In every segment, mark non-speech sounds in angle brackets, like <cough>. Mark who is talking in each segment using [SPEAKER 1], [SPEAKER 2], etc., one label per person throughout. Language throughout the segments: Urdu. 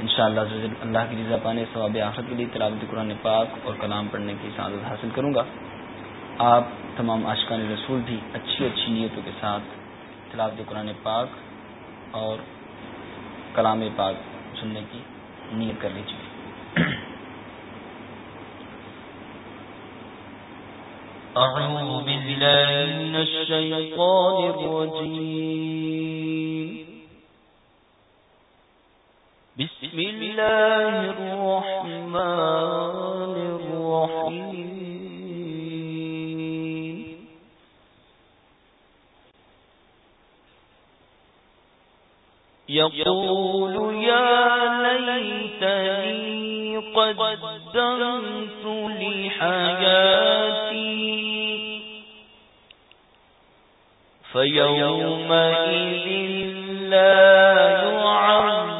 [SPEAKER 1] انشاءاللہ شاء اللہ اللہ کی رضا پانے، ثواب آخرت کے لیے تلاوت قرآن پاک اور کلام پڑھنے کی سعادت حاصل کروں گا۔ آپ تمام عاشقان رسول بھی اچھی اچھی نیتوں کے ساتھ تلاوت قرآن پاک اور کلام پاک سننے کی نیت کر لیجیے
[SPEAKER 2] أعوذ بالله من الشيطان الرجيم۔ بسم الله الرحمن الرحيم. يقول يا ليتني قدمت لحياتي فيومئذ لا يعذب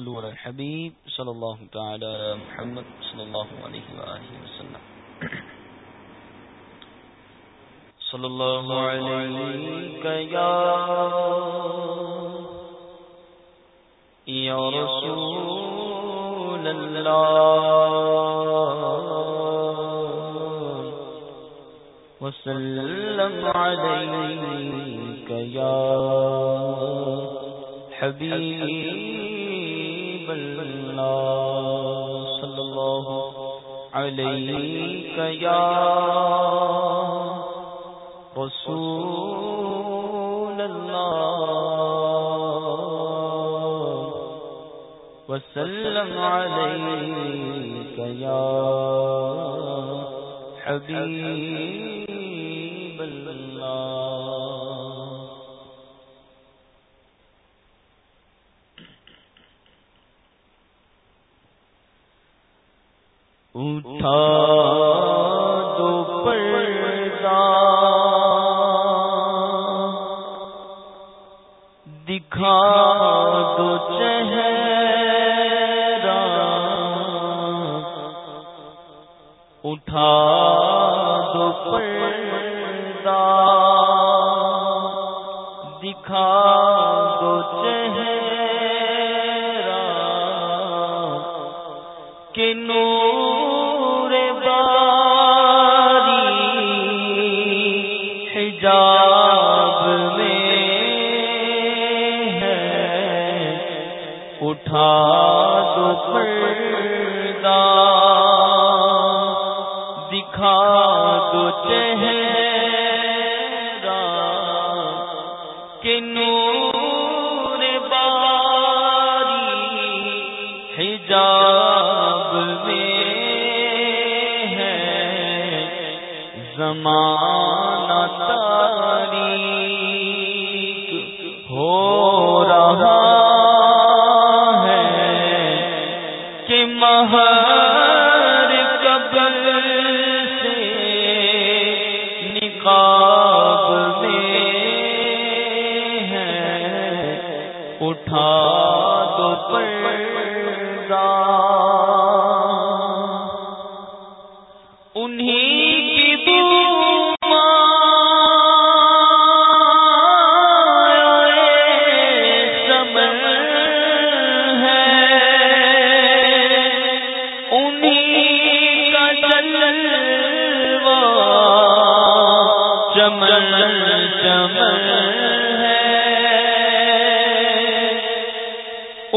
[SPEAKER 2] صلو علی الحبیب صلی اللہ تعالی محمد صلی اللہ علیہ وآلہ وسلم. صلی اللہ علیہ یا یا رسول اللہ وسلم علیہ یا حبیب صلی یا رسول اللہ وسلم علیہ یا حبیب اللہ اٹھا دو پردہ دکھا دو چہرہ اٹھا ماں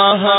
[SPEAKER 2] مہا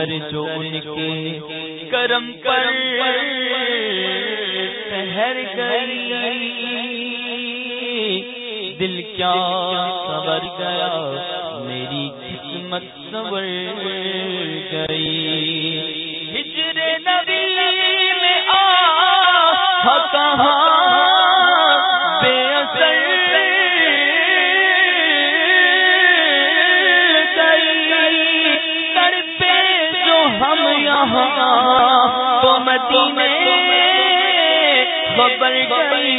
[SPEAKER 2] اثر جو ان کے کرم پر ٹہر گئی۔ دل کیا سبر گیا۔ بابا جی۔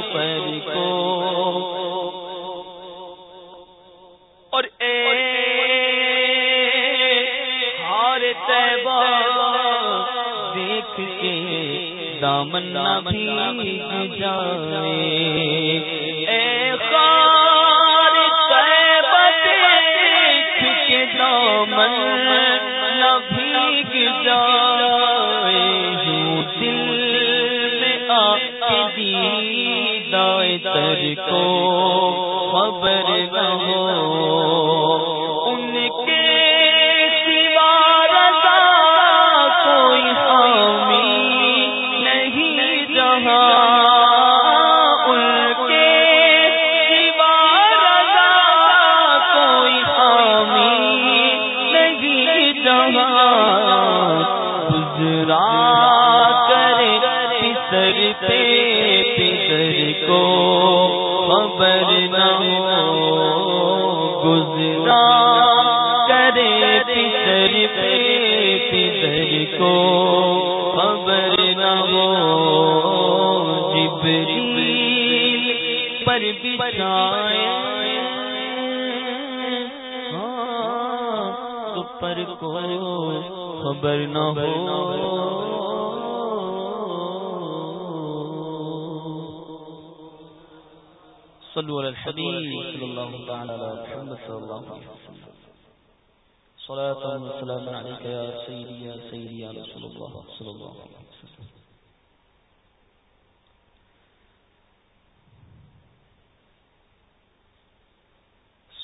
[SPEAKER 2] پر کو۔ اور اے ہار تیبا دیکھ کے دامن بھی جا۔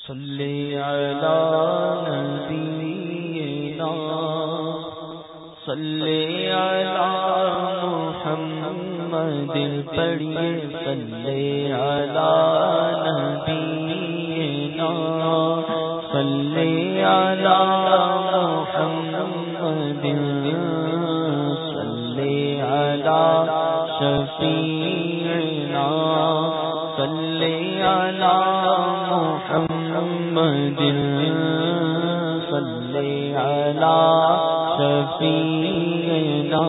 [SPEAKER 2] صلی علی نبینا صلی علی محمد پڑھیے صلی علی نبینا صلی علی پینا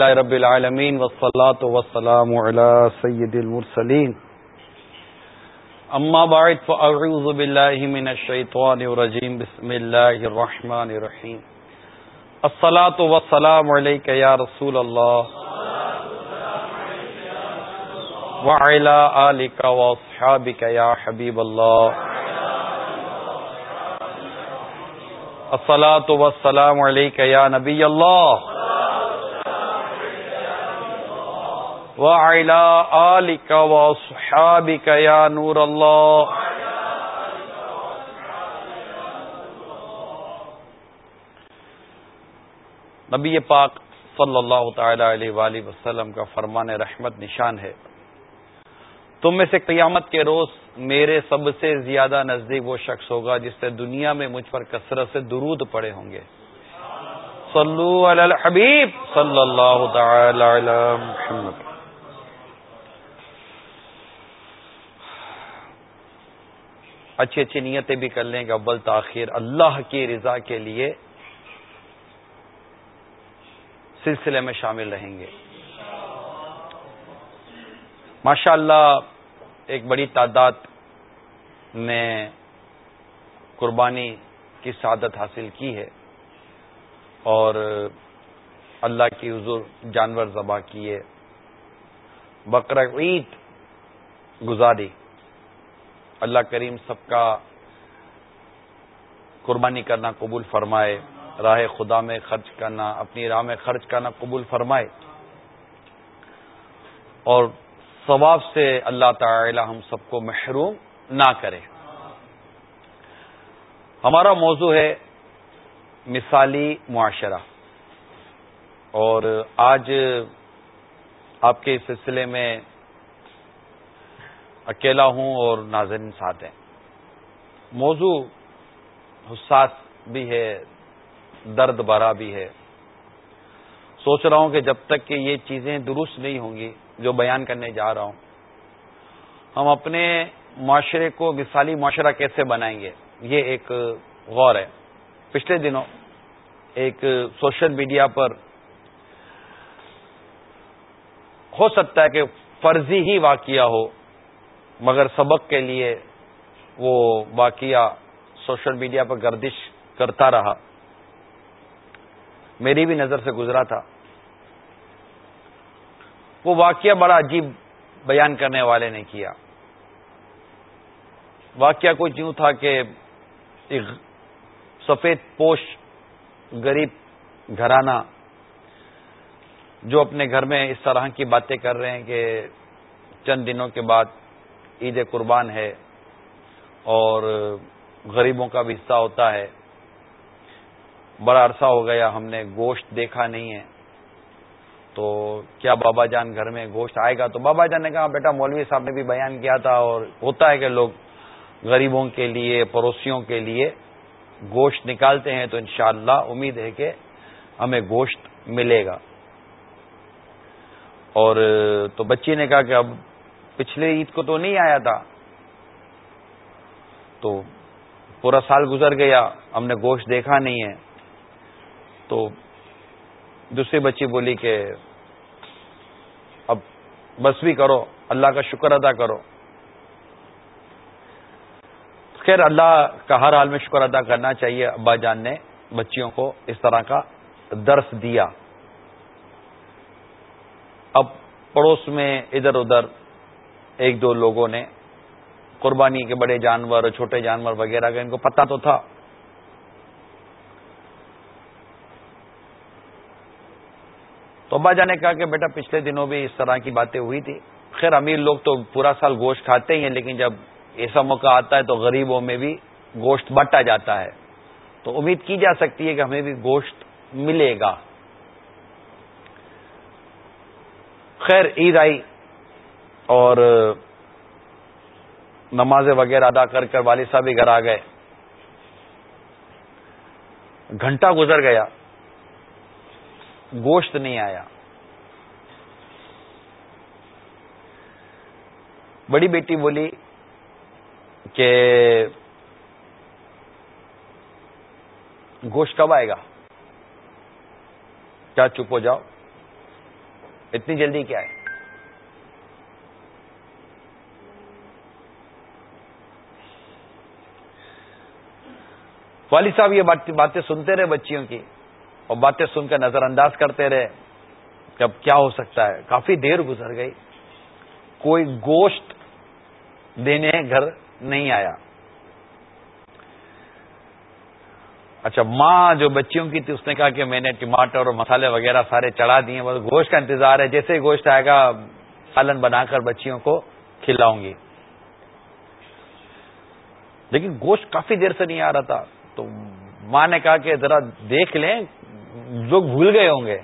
[SPEAKER 3] الحمد للہ رب العالمین والصلاة والسلام على سید المرسلین. اما بعد فاعوذ باللہ من الشیطان الرجیم، بسم اللہ الرحمن الرحیم. الصلاة والسلام علیکہ یا رسول اللہ. وعلى آلک واصحابک یا حبیب اللہ. السلاۃ وسلام علیک یا نبی اللہ. وعلى آلك وصحابك يا نور اللہ نبی پاک صلی اللہ تعالی علیہ وآلہ وسلم کا فرمان رحمت نشان ہے۔ تم میں سے قیامت کے روز میرے سب سے زیادہ نزدیک وہ شخص ہوگا جس سے دنیا میں مجھ پر کثرت سے درود پڑے ہوں گے۔ صلو علی الحبیب صلی اللہ تعالی علی محمد۔ اچھی اچھی نیتیں بھی کر لیں گے، اول تاخیر اللہ کی رضا کے لیے سلسلے میں شامل رہیں گے۔ ماشاء اللہ ایک بڑی تعداد نے قربانی کی سعادت حاصل کی ہے اور اللہ کی حضور جانور ذبح کیے۔ بقر عید گزاری۔ اللہ کریم سب کا قربانی کرنا قبول فرمائے، راہ خدا میں خرچ کرنا، اپنی راہ میں خرچ کرنا قبول فرمائے۔ اور ثواب سے اللہ تعالی ہم سب کو محروم نہ کرے۔ ہمارا موضوع ہے مثالی معاشرہ۔ اور آج آپ کے سلسلے میں اکیلا ہوں اور ناظرین ساتھ ہیں۔ موضوع حساس بھی ہے، درد بھرا بھی ہے۔ سوچ رہا ہوں کہ جب تک کہ یہ چیزیں درست نہیں ہوں گی، جو بیان کرنے جا رہا ہوں، ہم اپنے معاشرے کو مثالی معاشرہ کیسے بنائیں گے؟ یہ ایک غور ہے۔ پچھلے دنوں ایک سوشل میڈیا پر ہو سکتا ہے کہ فرضی ہی واقعہ ہو۔ مگر سبق کے لیے وہ واقعہ سوشل میڈیا پر گردش کرتا رہا۔ میری بھی نظر سے گزرا تھا۔ وہ واقعہ بڑا عجیب بیان کرنے والے نے کیا۔ واقعہ کچھ یوں تھا کہ ایک سفید پوش غریب گھرانہ جو اپنے گھر میں اس طرح کی باتیں کر رہے ہیں کہ چند دنوں کے بعد عید قربان ہے اور غریبوں کا بھی حصہ ہوتا ہے۔ بڑا عرصہ ہو گیا ہم نے گوشت دیکھا نہیں ہے۔ تو کیا بابا جان گھر میں گوشت آئے گا؟ تو بابا جان نے کہا، بیٹا مولوی صاحب نے بھی بیان کیا تھا اور ہوتا ہے کہ لوگ غریبوں کے لیے، پڑوسیوں کے لیے گوشت نکالتے ہیں تو انشاءاللہ امید ہے کہ ہمیں گوشت ملے گا۔ اور تو بچی نے کہا کہ اب پچھلے عید کو تو نہیں آیا تھا۔ تو پورا سال گزر گیا، ہم نے گوشت دیکھا نہیں ہے۔ تو دوسری بچی بولی کہ اب بس بھی کرو، اللہ کا شکر ادا کرو۔ خیر، اللہ کا ہر حال میں شکر ادا کرنا چاہیے۔ ابا جان نے بچیوں کو اس طرح کا درس دیا۔ اب پڑوس میں ادھر ادھر ایک دو لوگوں نے قربانی کے بڑے جانور چھوٹے جانور وغیرہ کا، ان کو پتہ تو تھا۔ تو ابا جان نے کہا کہ بیٹا پچھلے دنوں بھی اس طرح کی باتیں ہوئی تھی۔ خیر، امیر لوگ تو پورا سال گوشت کھاتے ہی ہیں، لیکن جب ایسا موقع آتا ہے تو غریبوں میں بھی گوشت بٹا جاتا ہے۔ تو امید کی جا سکتی ہے کہ ہمیں بھی گوشت ملے گا۔ خیر، عید آئی۔ اور نماز وغیرہ ادا کر کر والد صاحب بھی گھر آ گئے۔ گھنٹہ گزر گیا۔ گوشت نہیں آیا۔ بڑی بیٹی بولی کہ گوشت کب آئے گا؟ کیا چپ ہو جاؤ۔ اتنی جلدی کیا ہے؟ والد صاحب یہ باتیں سنتے رہے بچیوں کی اور باتیں سن کر نظر انداز کرتے رہے کہ اب کیا ہو سکتا ہے۔ کافی دیر گزر گئی۔ کوئی گوشت دینے گھر نہیں آیا۔ اچھا ماں جو بچیوں کی تھی، اس نے کہا کہ میں نے ٹماٹر اور مسالے وغیرہ سارے چڑھا دیے بس گوشت کا انتظار ہے۔ جیسے ہی گوشت آئے گا، سالن بنا کر بچیوں کو کھلاؤں گی۔ لیکن گوشت کافی دیر سے نہیں آ رہا تھا۔ تو ماں نے کہا کہ ذرا دیکھ لیں لوگ بھول گئے ہوں گے۔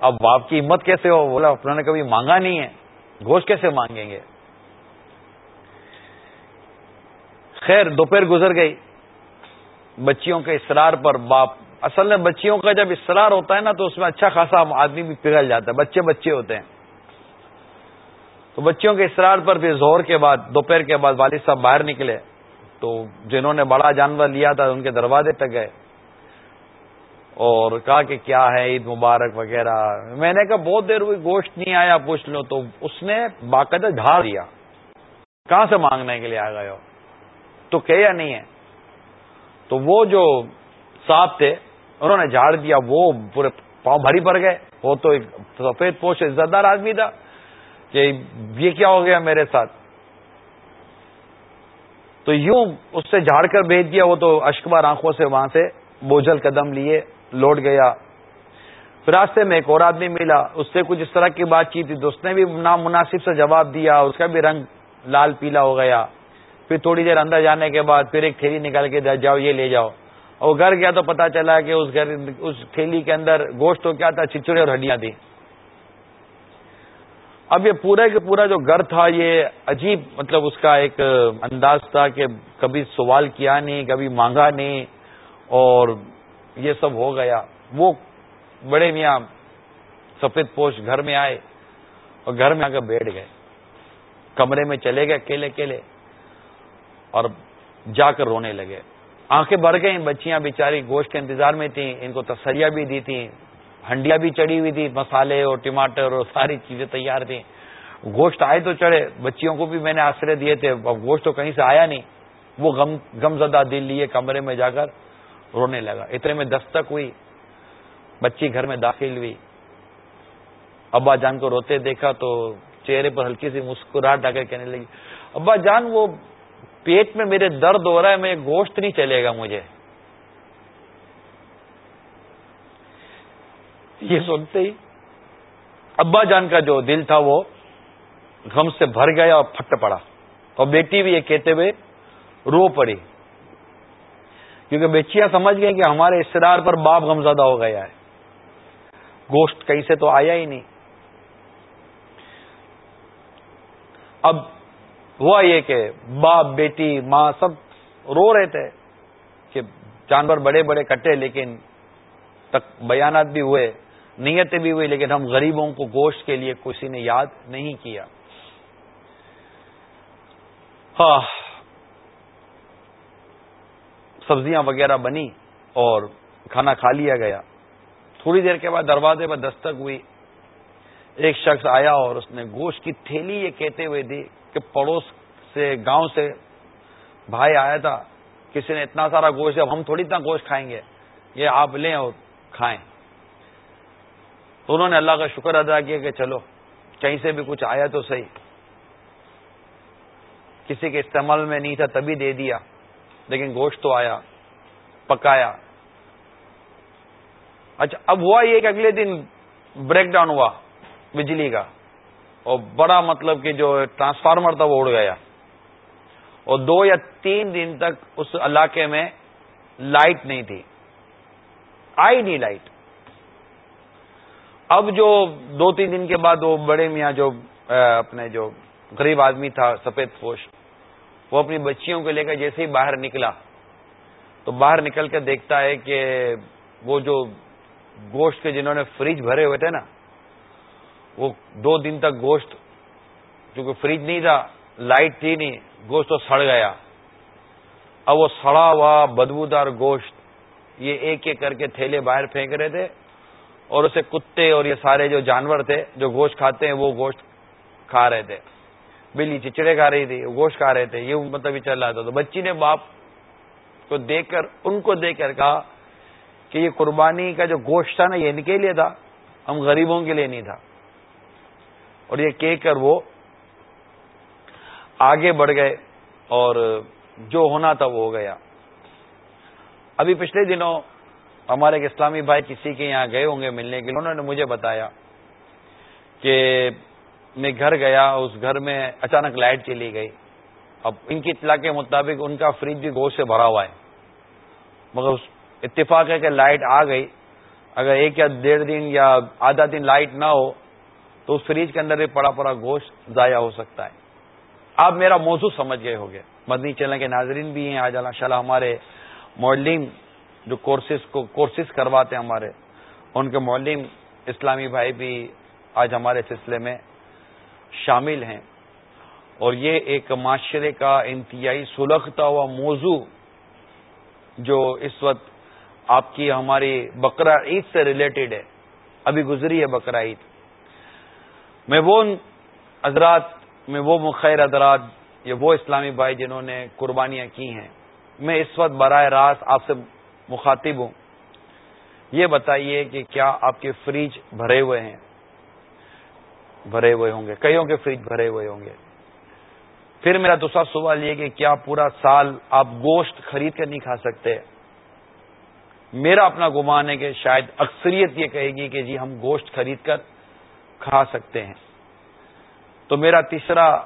[SPEAKER 3] اب باپ کی ہمت کیسے ہو؟ بولا انہوں نے کبھی مانگا نہیں ہے۔ گوشت کیسے مانگیں گے؟ خیر، دوپہر گزر گئی۔ بچیوں کے اسرار پر باپ، اصل میں بچیوں کا جب اسرار ہوتا ہے نا، تو اس میں اچھا خاصا آدمی بھی پگھل جاتا ہے۔ بچے بچے ہوتے ہیں۔ تو بچیوں کے اسرار پر پھر زور کے بعد، دوپہر کے بعد والد صاحب باہر نکلے۔ تو جنہوں نے بڑا جانور لیا تھا، ان کے دروازے پہ گئے۔ اور کہا کہ کیا ہے، عید مبارک وغیرہ۔ میں نے کہا، بہت دیر ہوئی، گوشت نہیں آیا، پوچھ لو۔ تو اس نے باقاعدہ جھاڑ دیا۔ کہاں سے مانگنے کے لیے آ گئے ہو؟ تو کہ یا نہیں ہے؟ تو وہ جو صاحب تھے، انہوں نے جھاڑ دیا۔ وہ پورے پاؤں بھری پڑ گئے۔ وہ تو ایک سفید پوش عزت دار آدمی تھا کہ یہ کیا ہو گیا میرے ساتھ؟ تو یوں اس سے جھاڑ کر بھیج دیا وہ تو اشکبار آنکھوں سے وہاں سے بوجھل قدم لیے لوٹ گیا۔ پھر راستے میں ایک اور آدمی ملا، اس سے کچھ اس طرح کی بات کی تھی، تو اس نے بھی نامناسب سے جواب دیا، اس کا بھی رنگ لال پیلا ہو گیا۔ پھر تھوڑی دیر اندر جانے کے بعد پھر ایک تھیلی نکال کے جاؤ، یہ لے جاؤ۔ اور گھر گیا تو پتا چلا کہ اس گھر، اس تھیلی کے اندر گوشت تو کیا تھا چچڑے اور ہڈیاں تھیں۔ اب یہ پورا کے پورا جو گھر تھا، یہ عجیب مطلب اس کا ایک انداز تھا کہ کبھی سوال کیا نہیں، کبھی مانگا نہیں اور یہ سب ہو گیا۔ وہ بڑے میاں سفید پوش گھر میں آئے اور گھر میں آ کر بیٹھ گئے۔ کمرے میں چلے گئے اکیلے اکیلے اور جا کر رونے لگے۔ آنکھیں بھر گئیں، بچیاں بیچاری گوشت کے انتظار میں تھیں، ان کو تسلیاں بھی دی تھیں۔ ہنڈیاں بھی چڑھی ہوئی تھی، مسالے اور ٹماٹر اور ساری چیزیں تیار تھیں۔ گوشت آئے تو چڑھے، بچیوں کو بھی میں نے آسرے دیے تھے، اب گوشت تو کہیں سے آیا نہیں۔ وہ غم غم زدہ دل لیے کمرے میں جا کر رونے لگا۔ اتنے میں دستک ہوئی، بچی گھر میں داخل ہوئی۔ ابا جان کو روتے دیکھا تو چہرے پر ہلکی سی مسکراہٹ آ کر کہنے لگی، ابا جان وہ پیٹ میں میرے درد ہو رہا ہے، میں گوشت نہیں چلے گا مجھے۔ یہ سنتے ہی ابا جان کا جو دل تھا وہ غم سے بھر گیا اور پھٹ پڑا۔ اور بیٹی بھی یہ کہتے ہوئے رو پڑی۔ کیونکہ بیچیاں سمجھ گئے کہ ہمارے استدار پر باپ غمزدہ ہو گیا ہے۔ گوشت کہیں سے تو آیا ہی نہیں۔ اب ہوا یہ کہ باپ بیٹی ماں سب رو رہے تھے کہ جانور بڑے بڑے کٹے لیکن تک بیانات بھی ہوئے۔ نیتیں بھی ہوئی لیکن ہم غریبوں کو گوشت کے لیے کسی نے یاد نہیں کیا۔ ہاں سبزیاں وغیرہ بنی اور کھانا کھا لیا گیا۔ تھوڑی دیر کے بعد دروازے پر دستک ہوئی۔ ایک شخص آیا اور اس نے گوشت کی تھیلی یہ کہتے ہوئے دی کہ پڑوس سے، گاؤں سے بھائی آیا تھا، کسی نے اتنا سارا گوشت، اب ہم تھوڑی اتنا گوشت کھائیں گے، یہ آپ لیں اور کھائیں۔ تو انہوں نے اللہ کا شکر ادا کیا کہ چلو، کہیں سے بھی کچھ آیا تو صحیح۔ کسی کے استعمال میں نہیں تھا تبھی دے دیا، لیکن گوشت تو آیا، پکایا۔ اچھا اب ہوا یہ کہ اگلے دن بریک ڈاؤن ہوا بجلی کا، اور بڑا مطلب کہ جو ٹرانسفارمر تھا وہ اڑ گیا۔ اور دو یا تین دن تک اس علاقے میں لائٹ نہیں تھی۔ آئی نہیں لائٹ۔ اب جو دو تین دن کے بعد وہ بڑے میاں جو اپنے جو غریب آدمی تھا، سفید پوش، وہ اپنی بچیوں کو لے کر جیسے ہی باہر نکلا، تو باہر نکل کر دیکھتا ہے کہ وہ جو گوشت کے جنہوں نے فریج بھرے ہوئے تھے نا، وہ دو دن تک گوشت، چونکہ فریج نہیں تھا، لائٹ تھی نہیں، گوشت تو سڑ گیا۔ اب وہ سڑا ہوا بدبودار گوشت، یہ ایک ایک کر کے تھیلے باہر پھینک رہے تھے۔ اور اسے کتے اور یہ سارے جو جانور تھے، جو گوشت کھاتے ہیں، وہ گوشت کھا رہے تھے۔ بلی چچڑے کھا رہی تھی، گوشت کھا رہے تھے۔ یہ مطلب چل رہا تھا۔ تو بچی نے باپ کو دیکھ کر، ان کو دیکھ کر کہا کہ یہ قربانی کا جو گوشت تھا نا، یہ ان کے لیے تھا۔ ہم غریبوں کے لیے نہیں تھا۔ اور یہ کہہ کر وہ آگے بڑھ گئے اور جو ہونا تھا وہ ہو گیا۔ ابھی پچھلے دنوں ہمارے ایک اسلامی بھائی کسی کے یہاں گئے ہوں گے ملنے کے لیے، انہوں نے مجھے بتایا کہ میں گھر گیا، اس گھر میں اچانک لائٹ چلی گئی۔ اب ان کی اطلاع کے مطابق ان کا فریج بھی گوشت سے بھرا ہوا ہے۔ مگر اتفاق ہے کہ لائٹ آ گئی۔ اگر ایک یا ڈیڑھ دن یا آدھا دن لائٹ نہ ہو، تو اس فریج کے اندر بھی پڑا پڑا گوشت ضائع ہو سکتا ہے۔ آپ میرا موضوع سمجھ گئے ہو گے۔ مدنی چلنے کے ناظرین بھی ہیں، آج اللہ شاء ہمارے مولم جو کورسز کو کورسز کرواتے ہیں ہمارے، ان کے مولم اسلامی بھائی بھی آج ہمارے سلسلے میں شامل ہیں۔ اور یہ ایک معاشرے کا انتہائی سلگتا ہوا موضوع جو اس وقت آپ کی ہماری بقرہ عید سے ریلیٹڈ ہے۔ ابھی گزری ہے بقرہ عید۔ میں وہ حضرات، میں وہ مخیر حضرات یا وہ اسلامی بھائی جنہوں نے قربانیاں کی ہیں، میں اس وقت براہ راست آپ سے مخاطب ہوں یہ بتائیے کہ کیا آپ کے فریج بھرے ہوئے ہیں؟ بھرے ہوئے ہوں گے، کئیوں کے فریج بھرے ہوئے ہوں گے؟ پھر میرا دوسرا سوال یہ کہ کیا پورا سال آپ گوشت خرید کر نہیں کھا سکتے؟ میرا اپنا گمان ہے کہ شاید اکثریت یہ کہے گی کہ جی ہم گوشت خرید کر کھا سکتے ہیں۔ تو میرا تیسرا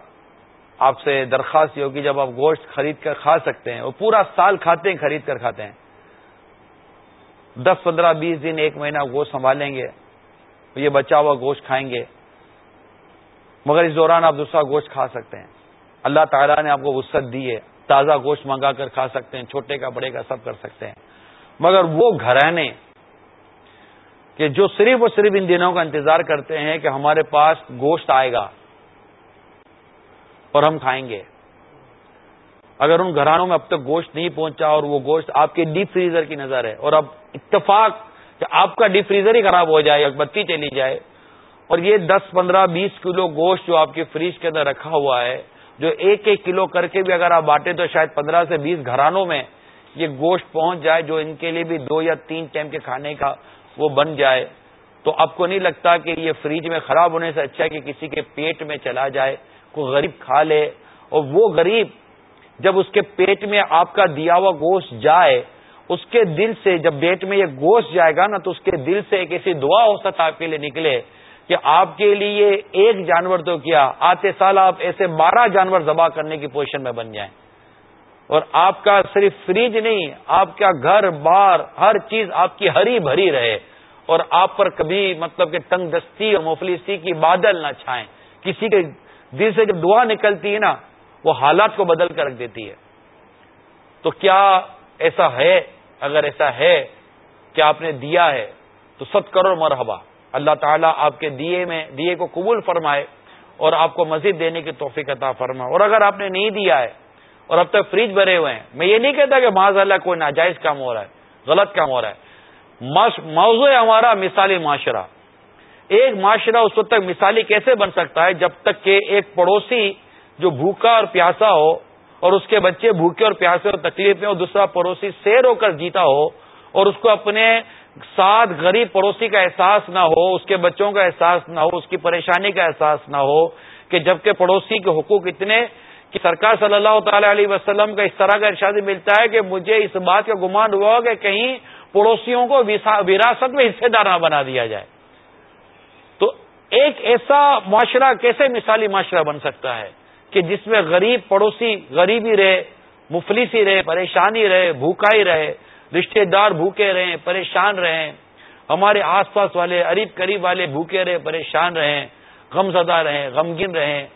[SPEAKER 3] آپ سے درخواست یہ ہوگی، جب آپ گوشت خرید کر کھا سکتے ہیں وہ پورا سال کھاتے ہیں، خرید کر کھاتے ہیں دس پندرہ بیس دن ایک مہینہ گوشت سنبھالیں گے، یہ بچا ہوا گوشت کھائیں گے، مگر اس دوران آپ دوسرا گوشت کھا سکتے ہیں۔ اللہ تعالیٰ نے آپ کو وسط دی ہے، تازہ گوشت منگا کر کھا سکتے ہیں، چھوٹے کا بڑے کا سب کر سکتے ہیں۔ مگر وہ گھرانے کہ جو صرف اور صرف ان دنوں کا انتظار کرتے ہیں کہ ہمارے پاس گوشت آئے گا اور ہم کھائیں گے۔ اگر ان گھرانوں میں اب تک گوشت نہیں پہنچا اور وہ گوشت آپ کے ڈیپ فریزر کی نظر ہے اور اب اتفاق کہ آپ کا ڈیپ فریزر ہی خراب ہو جائے بتی چلی جائے، اور یہ دس، پندرہ، بیس کلو گوشت جو آپ کے فریج کے اندر رکھا ہوا ہے، جو ایک ایک کلو کر کے بھی اگر آپ بانٹیں تو شاید پندرہ سے بیس گھرانوں میں یہ گوشت پہنچ جائے جو ان کے لیے بھی دو یا تین ٹائم کے کھانے کا وہ بن جائے۔ تو آپ کو نہیں لگتا کہ یہ فریج میں خراب ہونے سے اچھا ہے کہ کسی کے پیٹ میں چلا جائے، کوئی غریب کھا لے، اور وہ غریب جب اس کے پیٹ میں آپ کا دیا ہوا گوشت جائے، اس کے دل سے جب پیٹ میں یہ گوشت جائے گا نا، تو اس کے دل سے ایک ایسی دعا ہو سکتا آپ کے لیے نکلے کہ آپ کے لیے ایک جانور تو کیا، آتے سال آپ ایسے بارہ جانور ذبح کرنے کی پوزیشن میں بن جائیں۔ اور آپ کا صرف فریج نہیں، آپ کا گھر، بار، ہر چیز آپ کی ہری بھری رہے۔ اور آپ پر کبھی مطلب کہ تنگ دستی اور مفلسی کی بادل نہ چھائیں۔ کسی کے دل سے جب دعا نکلتی ہے نا وہ حالات کو بدل کر رکھ دیتی ہے۔ تو کیا ایسا ہے؟ اگر ایسا ہے کہ آپ نے دیا ہے؟ تو ست کروڑ مرحبا۔ اللہ تعالیٰ آپ کے دیے میں، دیے کو قبول فرمائے اور آپ کو مزید دینے کی توفیق عطا فرمائے اور اگر آپ نے نہیں دیا ہے اور اب تک فریج بھرے ہوئے ہیں، میں یہ نہیں کہتا کہ معاذ اللہ کوئی ناجائز کام ہو رہا ہے، غلط کام ہو رہا ہے۔ موضوع ہے ہمارا مثالی معاشرہ۔ ایک معاشرہ اس وقت تک مثالی کیسے بن سکتا ہے؟ جب تک کہ ایک پڑوسی جو بھوکا اور پیاسا ہو اور اس کے بچے بھوکے اور پیاسے اور تکلیف میں اور دوسرا پڑوسی سیر ہو کر جیتا ہو اور اس کو اپنے ساتھ غریب پڑوسی کا احساس نہ ہو، اس کے بچوں کا احساس نہ ہو، اس کی پریشانی کا احساس نہ ہو کہ جبکہ پڑوسی کے حقوق اتنے کہ سرکار صلی اللہ تعالی علیہ وسلم کا اس طرح کا ارشاد ملتا ہے کہ مجھے اس بات کا گمان ہوا کہ کہیں پڑوسیوں کو وراثت میں حصے دار نہ بنا دیا جائے۔ تو ایک ایسا معاشرہ کیسے مثالی معاشرہ بن سکتا ہے؟ کہ جس میں غریب پڑوسی غریبی رہے، مفلسی رہے، پریشانی رہے بھوکا ہی رہے رشتے دار بھوکے رہیں، پریشان رہیں، ہمارے آس پاس والے اریب قریب والے بھوکے رہے پریشان رہیں غم زدہ رہیں، غمگین رہیں،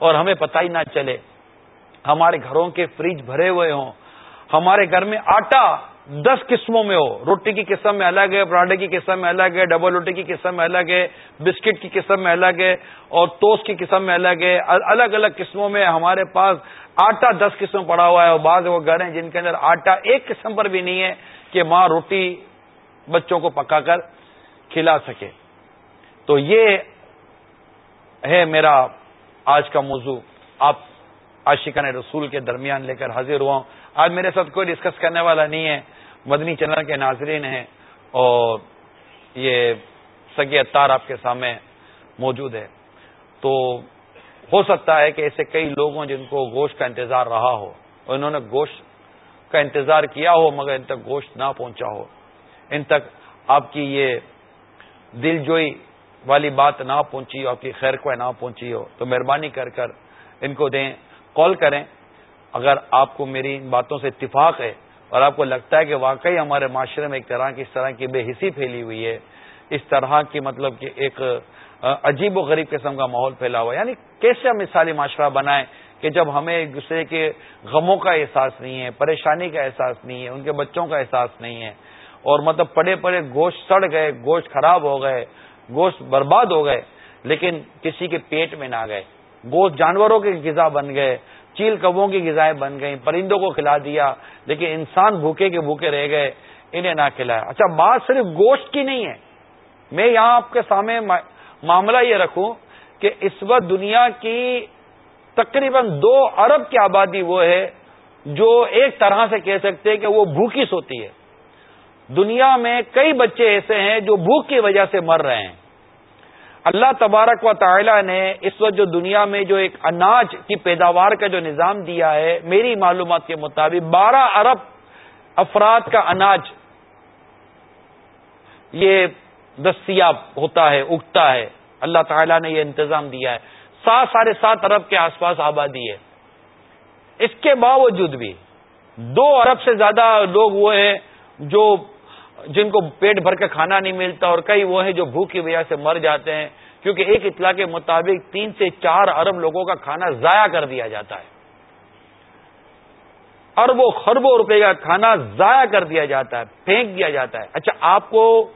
[SPEAKER 3] اور ہمیں پتہ ہی نہ چلے۔ ہمارے گھروں کے فریج بھرے ہوئے ہوں، ہمارے گھر میں آٹا دس قسموں میں ہو۔ روٹی کی قسم میں الگ ہے، پراٹھے کی قسم میں الگ ہے، ڈبل روٹی کی قسم میں الگ ہے، بسکٹ کی قسم میں الگ ہے اور توس کی قسم میں الگ ہے۔ الگ الگ قسموں میں ہمارے پاس آٹا دس قسم پڑا ہوا ہے اور بعض وہ گھر ہیں جن کے اندر آٹا ایک قسم پر بھی نہیں ہے کہ ماں روٹی بچوں کو پکا کر کھلا سکے۔ تو یہ ہے میرا آج کا موضوع۔ آپ عاشقان رسول کے درمیان لے کر حاضر ہوا ہوں۔ آج میرے ساتھ کوئی ڈسکس کرنے والا نہیں ہے۔ مدنی چینل کے ناظرین ہیں اور یہ سگی اتار آپ کے سامنے موجود ہے۔ تو ہو سکتا ہے کہ ایسے کئی لوگ ہوں جن کو گوشت کا انتظار رہا ہو۔ اور انہوں نے گوشت کا انتظار کیا ہو مگر ان تک گوشت نہ پہنچا ہو۔ ان تک آپ کی یہ دل جوئی والی بات نہ پہنچی ہو آپ کی خیر کو نہ پہنچی ہو۔ تو مہربانی کر کر ان کو دیں، کال کریں۔ اگر آپ کو میری ان باتوں سے اتفاق ہے اور آپ کو لگتا ہے کہ واقعی ہمارے معاشرے میں ایک طرح کی اس طرح کی بے حسی پھیلی ہوئی ہے۔ اس طرح کی مطلب کہ ایک عجیب و غریب قسم کا ماحول پھیلا ہوا ہے۔ یعنی کیسے ہم مثالی معاشرہ بنائیں کہ جب ہمیں ایک دوسرے کے غموں کا احساس نہیں ہے، پریشانی کا احساس نہیں ہے، ان کے بچوں کا احساس نہیں ہے۔ اور مطلب پڑے پڑے گوشت سڑ گئے، گوشت خراب ہو گئے، گوشت برباد ہو گئے، لیکن کسی کے پیٹ میں نہ گئے۔ گوشت جانوروں کے غذا بن گئے چیل کبوں کی غذائیں بن گئیں، پرندوں کو کھلا دیا، لیکن انسان بھوکے کے بھوکے رہ گئے، انہیں نہ کھلایا۔ اچھا بات صرف گوشت کی نہیں ہے۔ میں یہاں آپ کے سامنے معاملہ یہ رکھوں کہ اس وقت دنیا کی تقریباً دو ارب کی آبادی وہ ہے جو ایک طرح سے کہہ سکتے کہ وہ بھوکی سوتی ہے۔ دنیا میں کئی بچے ایسے ہیں جو بھوک کی وجہ سے مر رہے ہیں۔ اللہ تبارک و تعالی نے اس وقت جو دنیا میں جو ایک اناج کی پیداوار کا جو نظام دیا ہے، میری معلومات کے مطابق بارہ ارب افراد کا اناج یہ دستیاب ہوتا ہے، اگتا ہے۔ اللہ تعالیٰ نے یہ انتظام دیا ہے۔ سات، ساڑھے سات ارب کے آس پاس آبادی ہے۔ اس کے باوجود بھی دو ارب سے زیادہ لوگ وہ ہیں جو جن کو پیٹ بھر کے کھانا نہیں ملتا اور کئی وہ ہیں جو بھوک کی وجہ سے مر جاتے ہیں، کیونکہ ایک اطلاع کے مطابق تین سے چار ارب لوگوں کا کھانا ضائع کر دیا جاتا ہے۔ اربوں خربوں روپے کا کھانا ضائع کر دیا جاتا ہے، پھینک دیا جاتا ہے۔ اچھا آپ کو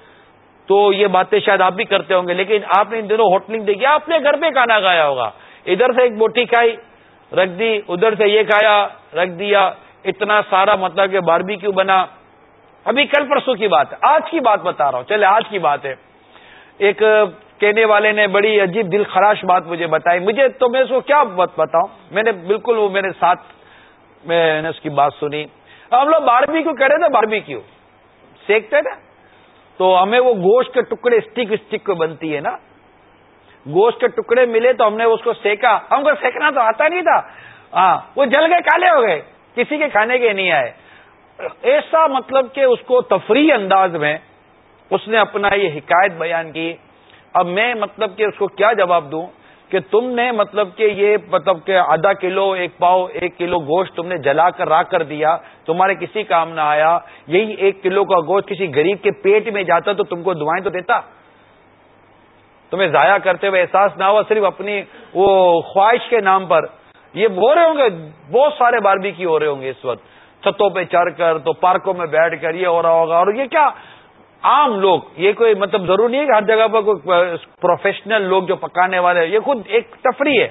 [SPEAKER 3] تو یہ باتیں شاید آپ بھی کرتے ہوں گے، لیکن آپ نے ان دنوں ہوٹلنگ دیکھی، آپ نے گھر پہ کھانا کھایا ہوگا۔ ادھر سے ایک بوٹی کھائی، رکھ دی، ادھر سے یہ کھایا، رکھ دیا۔ اتنا سارا مطلب کہ باربی کیوں بنا۔ ابھی کل پرسوں کی بات ہے۔ آج کی بات بتا رہا ہوں۔ چلے، آج کی بات ہے۔ ایک کہنے والے نے بڑی عجیب دل خراش بات مجھے بتائی۔ مجھے تو میں اس کو کیا بات بتاؤں؟ میں نے بالکل وہ میرے ساتھ میں نے اس کی بات سنی۔ ہم لوگ باربی کیوں کہہ رہے تھے، باربی کیوں؟ سیکتے تھے۔ تو ہمیں وہ گوشت کے ٹکڑے اسٹک اسٹک کو بنتی ہے نا۔ گوشت کے ٹکڑے ملے تو ہم نے اس کو سیکا۔ ہم کو سیکنا تو آتا نہیں تھا۔ ہاں وہ جل گئے، کالے ہو گئے۔ کسی کے کھانے کے نہیں آئے۔ ایسا مطلب کہ اس کو تفریح انداز میں اس نے اپنا یہ حکایت بیان کی۔ اب میں مطلب کہ اس کو کیا جواب دوں کہ تم نے مطلب کہ یہ مطلب کہ آدھا کلو، ایک پاؤ، ایک کلو گوشت تم نے جلا کر راک کر دیا، تمہارے کسی کام نہ آیا، یہی ایک کلو کا گوشت کسی غریب کے پیٹ میں جاتا تو تم کو دعائیں تو دیتا۔ تمہیں ضائع کرتے ہوئے احساس نہ ہوا، صرف اپنی وہ خواہش کے نام پر۔ یہ ہو رہے ہوں گے، بہت سارے باربی کی ہو رہے ہوں گے اس وقت۔ چھتوں پہ چڑھ کر تو پارکوں میں بیٹھ کر یہ ہو رہا ہوگا اور یہ کیا عام لوگ، یہ کوئی مطلب ضرور نہیں ہے کہ ہر جگہ پر کوئی پروفیشنل لوگ جو پکانے والے یہ خود ایک تفریح ہے،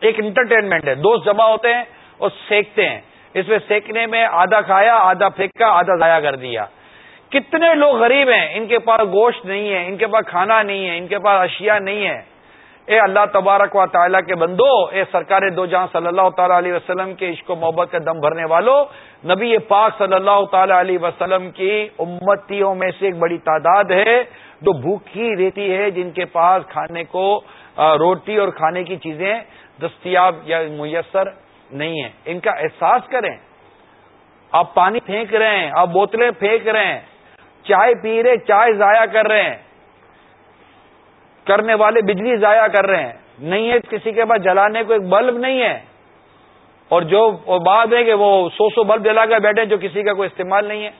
[SPEAKER 3] ایک انٹرٹینمنٹ ہے۔ دوست جمع ہوتے ہیں اور سیکتے ہیں۔ اس میں سیکنے میں آدھا کھایا، آدھا پھینکا، آدھا ضائع کر دیا۔ کتنے لوگ غریب ہیں، ان کے پاس گوشت نہیں ہے، ان کے پاس کھانا نہیں ہے، ان کے پاس اشیاء نہیں ہے اے اللہ تبارک و تعالیٰ کے بندو، اے سرکار دو جہاں صلی اللہ تعالی علیہ وسلم کے عشق و محبت کا دم بھرنے والوں نبی پاک صلی اللہ تعالی علیہ وسلم کی امتیوں میں سے ایک بڑی تعداد ہے جو بھوکی رہتی ہے جن کے پاس کھانے کو روٹی اور کھانے کی چیزیں دستیاب یا میسر نہیں ہیں۔ ان کا احساس کریں۔ آپ پانی پھینک رہے ہیں، آپ بوتلیں پھینک رہے ہیں، چائے پی رہے چائے ضائع کر رہے ہیں، کرنے والے بجلی ضائع کر رہے ہیں۔ نہیں ہے، کسی کے پاس جلانے کو ایک بلب نہیں ہے۔ اور جو بات ہے کہ وہ سو سو بلب جلا کر بیٹھے جو کسی کا کوئی استعمال نہیں ہے۔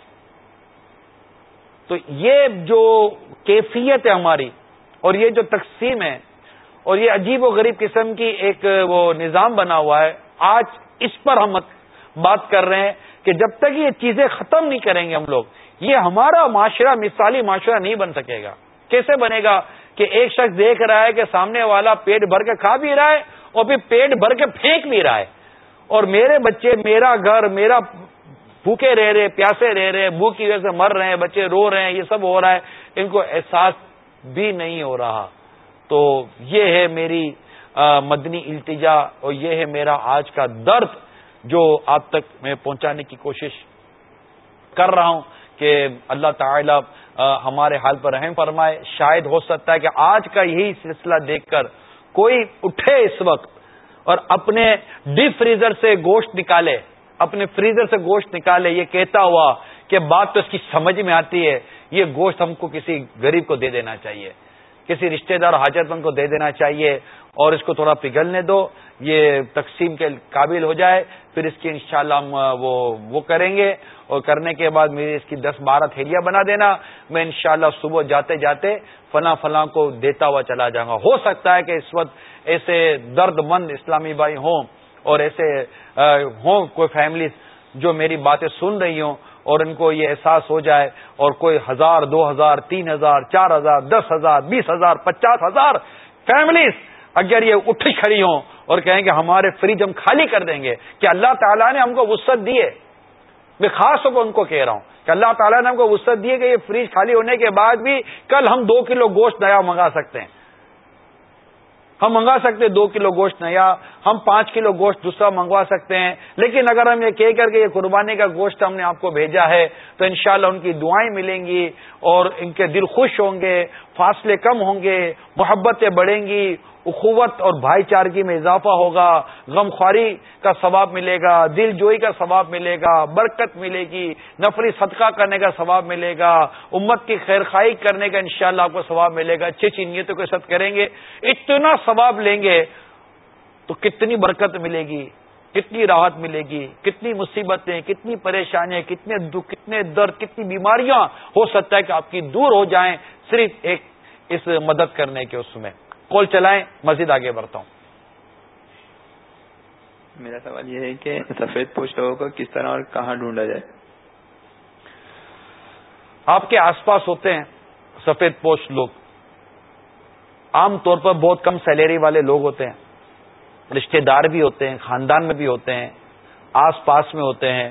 [SPEAKER 3] تو یہ جو کیفیت ہے ہماری اور یہ جو تقسیم ہے اور یہ عجیب و غریب قسم کی ایک وہ نظام بنا ہوا ہے، آج اس پر ہم بات کر رہے ہیں کہ جب تک یہ چیزیں ختم نہیں کریں گے ہم لوگ، یہ ہمارا معاشرہ مثالی معاشرہ نہیں بن سکے گا۔ کیسے بنے گا کہ ایک شخص دیکھ رہا ہے کہ سامنے والا پیٹ بھر کے کھا بھی رہا ہے اور پھر پیٹ بھر کے پھینک بھی رہا ہے؟ اور میرے بچے میرا گھر، میرا بھوکے رہ رہے، پیاسے رہ رہے، بھوک کی وجہ سے مر رہے ہیں، بچے رو رہے ہیں، یہ سب ہو رہا ہے، ان کو احساس بھی نہیں ہو رہا۔ تو یہ ہے میری مدنی التجا اور یہ ہے میرا آج کا درد جو آپ تک میں پہنچانے کی کوشش کر رہا ہوں کہ اللہ تعالی ہمارے حال پر رحم فرمائے۔ شاید ہو سکتا ہے کہ آج کا یہی سلسلہ دیکھ کر کوئی اٹھے اس وقت اور اپنے ڈیپ فریزر سے گوشت نکالے، اپنے فریزر سے گوشت نکالے، یہ کہتا ہوا کہ بات تو اس کی سمجھ میں آتی ہے، یہ گوشت ہم کو کسی غریب کو دے دینا چاہیے، کسی رشتہ دار حاجت مند کو دے دینا چاہیے اور اس کو تھوڑا پگھلنے دو، یہ تقسیم کے قابل ہو جائے، پھر اس کی انشاءاللہ ہم وہ وہ کریں گے۔ اور کرنے کے بعد میری اس کی دس بارہ تھیلیاں بنا دینا۔ میں انشاءاللہ صبح جاتے جاتے فلاں فلاں کو دیتا ہوا چلا جاؤں گا۔ ہو سکتا ہے کہ اس وقت ایسے درد مند اسلامی بھائی ہوں اور ایسے ہوں کوئی فیملی جو میری باتیں سن رہی ہوں اور ان کو یہ احساس ہو جائے اور کوئی ہزار، دو ہزار، تین ہزار، چار ہزار، دس ہزار، بیس ہزار، پچاس ہزار فیملیز اگر یہ اٹھی کھڑی ہوں اور کہیں کہ ہمارے فریج ہم خالی کر دیں گے کہ اللہ تعالیٰ نے ہم کو وسط دیے میں خاص طور پر ان کو کہہ رہا ہوں کہ اللہ تعالیٰ نے ہم کو وسط دیے کہ یہ فریج خالی ہونے کے بعد بھی کل ہم دو کلو گوشت نیا منگا سکتے ہیں۔ ہم منگا سکتے ہیں دو کلو گوشت نیا، ہم پانچ کلو گوشت دوسرا منگوا سکتے ہیں۔ لیکن اگر ہم یہ کہہ کر کے یہ قربانی کا گوشت ہم نے آپ کو بھیجا ہے تو انشاءاللہ ان کی دعائیں ملیں گی اور ان کے دل خوش ہوں گے، فاصلے کم ہوں گے، محبتیں بڑھیں گی اخوت اور بھائی چارگی میں اضافہ ہوگا غم خواری کا ثواب ملے گا، دل جوئی کا ثواب ملے گا، برکت ملے گی نفری صدقہ کرنے کا ثواب ملے گا، امت کی خیر خائی کرنے کا انشاءاللہ آپ کو ثواب ملے گا، اچھی اچھی نیتوں کے ساتھ کریں گے، اتنا ثواب لیں گے تو کتنی برکت ملے گی، کتنی راحت ملے گی، کتنی مصیبتیں، کتنی پریشانیاں، کتنے دکھ، کتنے درد، کتنی بیماریاں ہو سکتا ہے کہ آپ کی دور ہو جائیں صرف ایک اس مدد کرنے کے اس میں۔ کال چلائیں مزید آگے بڑھتا ہوں۔
[SPEAKER 1] میرا سوال یہ ہے کہ سفید پوش لوگوں کو کس طرح اور کہاں ڈھونڈا جائے؟
[SPEAKER 3] آپ کے آس پاس ہوتے ہیں سفید پوش لوگ۔ عام طور پر بہت کم سیلری والے لوگ ہوتے ہیں۔ رشتے دار بھی ہوتے ہیں خاندان میں بھی ہوتے ہیں آس پاس میں ہوتے ہیں۔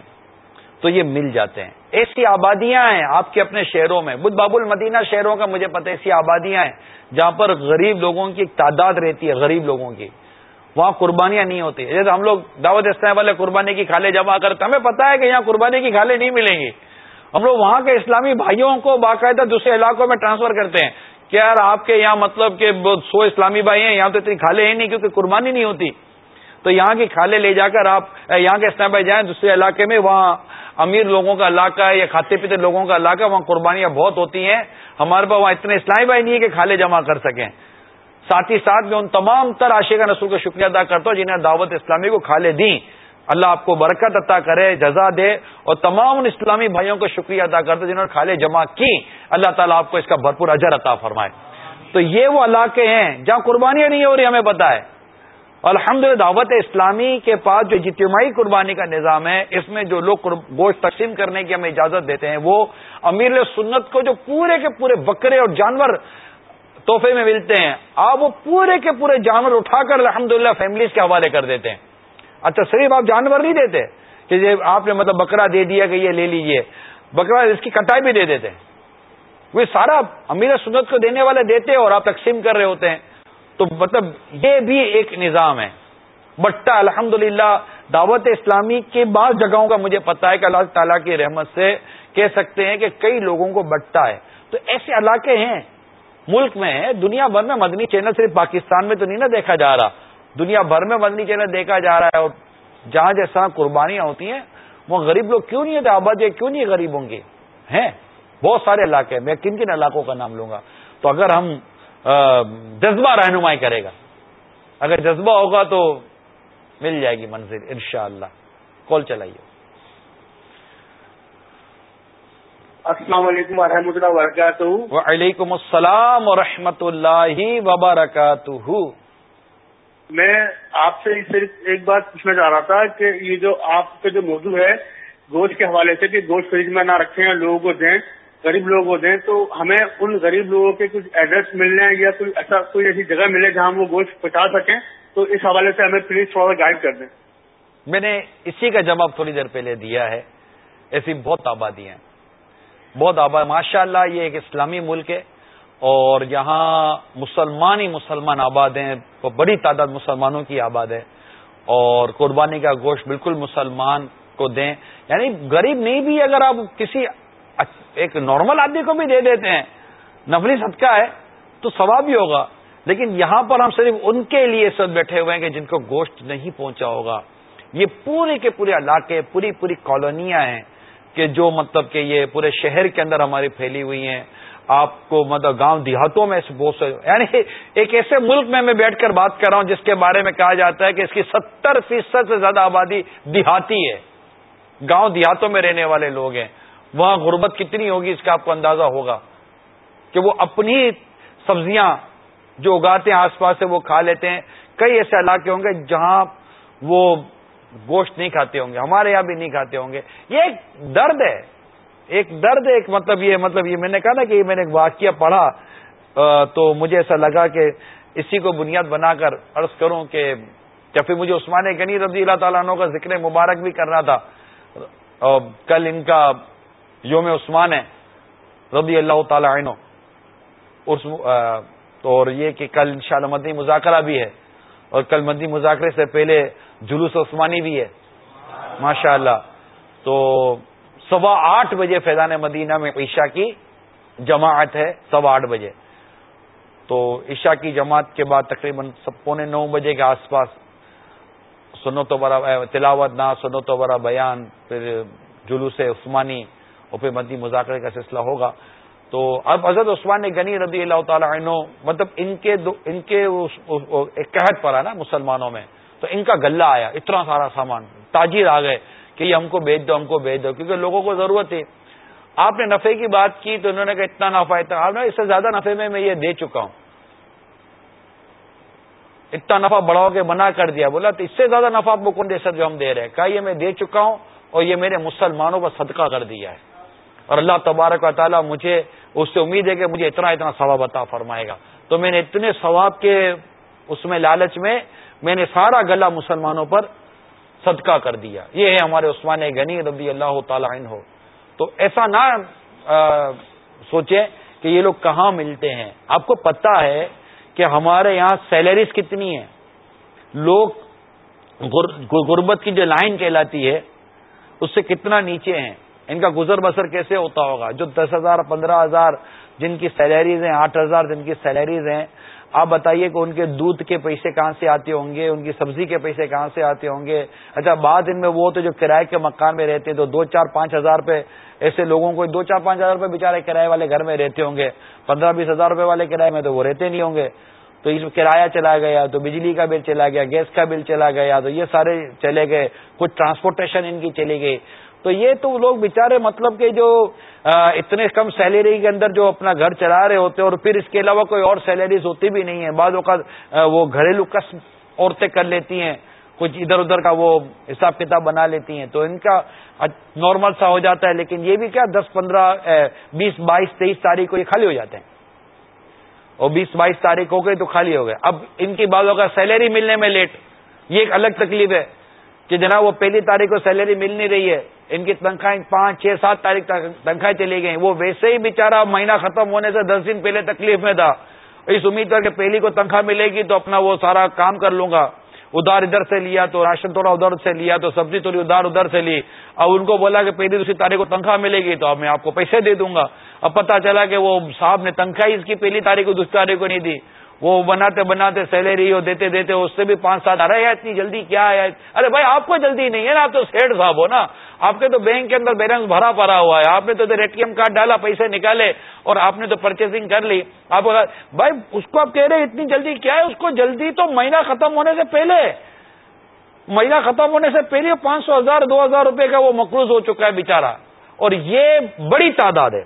[SPEAKER 3] تو یہ مل جاتے ہیں۔ ایسی آبادیاں ہیں آپ کے اپنے شہروں میں۔ بدھ باب المدینہ شہروں کا مجھے پتہ ایسی آبادیاں ہیں جہاں پر غریب لوگوں کی ایک تعداد رہتی ہے، غریب لوگوں کی۔ وہاں قربانیاں نہیں ہوتی۔ جیسے ہم لوگ دعوت اسلام والے قربانی کی کھالے جمع کرتے ہمیں پتا ہے کہ یہاں قربانی کی کھالے نہیں ملیں گی۔ ہم لوگ وہاں کے اسلامی بھائیوں کو باقاعدہ دوسرے علاقوں میں ٹرانسفر کرتے ہیں کہ یار آپ کے یہاں مطلب کہ سو اسلامی بھائی ہیں، یہاں تو اتنی کھالے ہی نہیں کیونکہ قربانی نہیں ہوتی۔ تو یہاں کی کھالے لے جا کر آپ، یہاں کے اسلام بھائی جائیں دوسرے علاقے میں، وہاں امیر لوگوں کا علاقہ ہے یا کھاتے پیتے لوگوں کا علاقہ وہاں قربانیاں بہت ہوتی ہیں۔ ہمارے پاس وہاں اتنے اسلامی بھائی نہیں ہے کہ کھالے جمع کر سکیں۔ ساتھ ہی ساتھ میں ان تمام تر عاشقہ نسل کا شکریہ ادا کرتا ہوں جنہیں دعوت اسلامی کو کھالے دیں۔ اللہ آپ کو برکت عطا کرے، جزا دے اور تمام ان اسلامی بھائیوں کو شکریہ ادا کرتا جنہوں نے کھالے جمع کی اللہ تعالیٰ آپ کو اس کا بھرپور اجر عطا فرمائے۔ تو یہ وہ علاقے ہیں جہاں قربانیاں نہیں ہو رہی، ہمیں پتا ہے۔ الحمد دعوت اسلامی کے پاس جو اجتماعی قربانی کا نظام ہے، اس میں جو لوگ گوشت تقسیم کرنے کی ہمیں اجازت دیتے ہیں، وہ امیر سنت کو جو پورے کے پورے بکرے اور جانور تحفے میں ملتے ہیں، آپ وہ پورے کے پورے جانور اٹھا کر الحمد للہ فیملیز کے حوالے کر دیتے ہیں۔ اچھا صرف آپ جانور نہیں دیتے کہ یہ آپ نے مطلب بکرا دے دیا کہ یہ لے لیجیے بکرا اس کی کٹائی بھی دے دیتے ہیں۔ وہ سارا امیر سنت کو دینے والے دیتے اور آپ تقسیم کر رہے ہوتے ہیں۔ تو مطلب یہ بھی ایک نظام ہے۔ بٹا الحمد دعوت اسلامی کے بعض جگہوں کا مجھے پتا ہے کہ اللہ تعالیٰ کی رحمت سے کہہ سکتے ہیں کہ کئی لوگوں کو بٹا ہے۔ تو ایسے علاقے ہیں، ملک میں دنیا بھر میں مدنی چینل صرف پاکستان میں تو نہیں نا دیکھا جا رہا۔ دنیا بھر میں مدنی چینل دیکھا جا رہا ہے اور جہاں جیسا قربانیاں ہوتی ہیں، وہ غریب لوگ کیوں نہیں ہے آبادی کیوں نہیں غریب ہوں گے؟ ہیں، بہت سارے علاقے ہیں۔ میں کن کن علاقوں کا نام لوں گا؟ تو اگر ہم جذبہ رہنمائی کرے گا۔ اگر جذبہ ہوگا تو مل جائے گی منزل انشاءاللہ۔ اللہ کال چلائیے۔
[SPEAKER 4] السلام علیکم و رحمۃ اللہ وبرکاتہ۔
[SPEAKER 3] وعلیکم السلام و رحمۃ اللہ وبرکاتہ۔
[SPEAKER 4] میں آپ سے صرف ایک بات پوچھنا چاہ رہا تھا کہ یہ جو آپ کا جو موضوع ہے گوشت کے حوالے سے کہ گوشت فریج میں نہ رکھیں لوگوں کو دیں۔ غریب لوگ ہوتے ہیں تو ہمیں ان غریب لوگوں کے کچھ ایڈریس مل ہیں یا کوئی ایسا کوئی ایسی جگہ ملے جہاں ہم وہ گوشت پہنچا سکیں، تو اس حوالے سے ہمیں پلیز تھوڑا گائڈ کر دیں۔
[SPEAKER 3] میں نے اسی کا جواب تھوڑی دیر پہلے دیا ہے۔ ایسی بہت آبادی ہیں۔ بہت آباد ماشاء اللہ یہ ایک اسلامی ملک ہے اور یہاں مسلمان ہی مسلمان آباد ہیں۔ بڑی تعداد مسلمانوں کی آباد ہے۔ اور قربانی کا گوشت بالکل مسلمان کو دیں۔ یعنی غریب نہیں بھی اگر آپ کسی ایک نارمل آدمی کو بھی دے دیتے ہیں۔ نفلی صدقہ ہے تو ثواب بھی ہوگا۔ لیکن یہاں پر ہم صرف ان کے لیے سب بیٹھے ہوئے ہیں کہ جن کو گوشت نہیں پہنچا ہوگا۔ یہ پورے کے پورے علاقے، پوری پوری کالونیاں ہیں کہ جو مطلب کہ یہ پورے شہر کے اندر ہماری پھیلی ہوئی ہیں۔ آپ کو مطلب گاؤں دیہاتوں میں بہت سے یعنی ایک ایسے ملک میں میں بیٹھ کر بات کر رہا ہوں جس کے بارے میں کہا جاتا ہے کہ اس کی ستر فیصد سے زیادہ آبادی دیہاتی ہے۔ گاؤں دیہاتوں میں رہنے والے لوگ ہیں۔ وہاں غربت کتنی ہوگی اس کا آپ کو اندازہ ہوگا کہ وہ اپنی سبزیاں جو اگاتے ہیں آس پاس سے وہ کھا لیتے ہیں۔ کئی ایسے علاقے ہوں گے جہاں وہ گوشت نہیں کھاتے ہوں گے، ہمارے یہاں بھی نہیں کھاتے ہوں گے۔ یہ ایک درد ہے۔ ایک درد ایک مطلب یہ مطلب یہ میں نے کہا نا کہ میں نے ایک واقعہ پڑھا تو مجھے ایسا لگا کہ اسی کو بنیاد بنا کر عرض کروں کہ یا پھر مجھے عثمان غنی رضی اللہ تعالیٰ عنہ کا ذکر مبارک بھی کرنا تھا کل ان کا یوم عثمان ہے، رضی اللہ تعالیٰ عنہ۔ اور یہ کہ کل ان مدنی مذاکرہ بھی ہے، اور کل مدنی مذاکرے سے پہلے جلوس عثمانی بھی ہے۔ ماشاء اللہ تو سوا آٹھ بجے فیضان مدینہ میں عشاء کی جماعت ہے سوا آٹھ بجے۔ تو عشاء کی جماعت کے بعد تقریباً پونے نو بجے کے آس پاس سنو تو بڑا تلاوت نہ سنو تو بڑا بیان، پھر جلوس عثمانی اور پھر مدی مذاکرے کا سلسلہ ہوگا۔ تو اب حضرت عثمان غنی رضی اللہ تعالیٰ عنہ مطلب ان کے ان کے قحط پڑا نا مسلمانوں میں۔ تو ان کا گلہ آیا، اتنا سارا سامان، تاجر آ گئے کہ یہ ہم کو بیچ دو، ہم کو بیچ دو، کیونکہ لوگوں کو ضرورت ہے آپ نے نفے کی بات کی تو انہوں نے کہا اتنا نفع، اتنا، آپ نے اس سے زیادہ نفے میں میں یہ دے چکا ہوں۔ اتنا نفع بڑھاؤ کے منع کر دیا، بولا تو اس سے زیادہ نفع آپ کو کون دے سکتے جو ہم دے رہے ہیں؟ کہا یہ میں دے چکا ہوں اور یہ میرے مسلمانوں پر صدقہ کر دیا ہے۔ اور اللہ تبارک و تعالیٰ مجھے اس سے امید ہے کہ مجھے اتنا اتنا ثواب عطا فرمائے گا۔ تو میں نے اتنے ثواب کے اس میں لالچ میں میں نے سارا گلا مسلمانوں پر صدقہ کر دیا۔ یہ ہے ہمارے عثمان غنی رضی اللہ تعالیٰ عنہ۔ ہو تو ایسا نہ سوچیں کہ یہ لوگ کہاں ملتے ہیں۔ آپ کو پتا ہے کہ ہمارے یہاں سیلریز کتنی ہیں۔ لوگ غربت کی جو لائن کہلاتی ہے، اس سے کتنا نیچے ہیں۔ ان کا گزر بسر کیسے ہوتا ہوگا؟ جو دس ہزار، پندرہ ہزار، جن کی سیلریز ہیں، آٹھ ہزار جن کی سیلریز ہیں، آپ بتائیے کہ ان کے دودھ کے پیسے کہاں سے آتے ہوں گے؟ ان کی سبزی کے پیسے کہاں سے آتے ہوں گے؟ اچھا بعد ان میں وہ تو جو کرائے کے مکان میں رہتے ہیں، تو دو چار، پانچ ہزار روپے ایسے لوگوں کو، دو چار، پانچ ہزار روپے بےچارے کرائے والے گھر میں رہتے ہوں گے، پندرہ، بیس ہزار روپے والے کرائے میں تو وہ رہتے نہیں ہوں گے۔ تو اس میں کرایہ چلا گیا، تو بجلی کا بل چلا گیا، گیس کا بل چلا گیا، تو یہ سارے چلے گئے، کچھ ٹرانسپورٹیشن ان کی چلی گئی۔ تو یہ تو لوگ بےچارے مطلب کہ جو اتنے کم سیلری کے اندر جو اپنا گھر چلا رہے ہوتے اور پھر اس کے علاوہ کوئی اور سیلریز ہوتی بھی نہیں ہے بعض اوقات وہ گھریلو قسم عورتیں کر لیتی ہیں، کچھ ادھر ادھر کا وہ حساب کتاب بنا لیتی ہیں۔ تو ان کا نارمل سا ہو جاتا ہے، لیکن یہ بھی کیا، دس، پندرہ بیس، بائیس، تیئیس تاریخ کو یہ خالی ہو جاتے ہیں۔ اور بیس، بائیس تاریخ ہو گئی تو خالی ہو گئے۔ اب ان کی بعض اوقات سیلری ملنے میں لیٹ یہ ایک الگ تکلیف ہے۔ کہ جناب وہ پہلی تاریخ کو سیلری مل نہیں رہی ہے، ان کی تنخواہیں پانچ، چھ، سات تاریخ تک تنخواہیں چلی گئی وہ ویسے ہی بےچارا مہینہ ختم ہونے سے دس دن پہلے تکلیف میں تھا۔ اس امید پر کہ پہلی کو تنخواہ ملے گی تو اپنا وہ سارا کام کر لوں گا۔ ادھار ادھر سے لیا تو راشن تھوڑا ادھر سے لیا تو سبزی تھوڑی ادھار ادھر سے لی۔ اب ان کو بولا کہ پہلی دوسری تاریخ کو تنخواہ ملے گی تو اب میں آپ کو پیسے دے دوں گا۔ اب پتا چلا کہ وہ صاحب نے تنخواہ اس کی پہلی تاریخ کو دوسری تاریخ کو نہیں دی۔ وہ بناتے بناتے سیلری ہو، دیتے دیتے اس سے بھی پانچ سات آ رہا ہے اتنی جلدی کیا ہے؟ ارے بھائی، آپ کو جلدی نہیں ہے نا، آپ تو سیٹ صاحب ہو نا۔ آپ کے تو بینک کے اندر بیلنس بھرا پڑا ہوا ہے۔ آپ نے تو اے ٹی ایم کارڈ ڈالا، پیسے نکالے اور آپ نے تو پرچیزنگ کر لی۔ آپ بھائی، اس کو آپ کہہ رہے اتنی جلدی کیا ہے؟ اس کو جلدی تو مہینہ ختم ہونے سے پہلے۔ مہینہ ختم ہونے سے پہلے پانچ سو ہزار، دو ہزار روپے کا وہ مقروض ہو چکا ہے بےچارا اور یہ بڑی تعداد ہے۔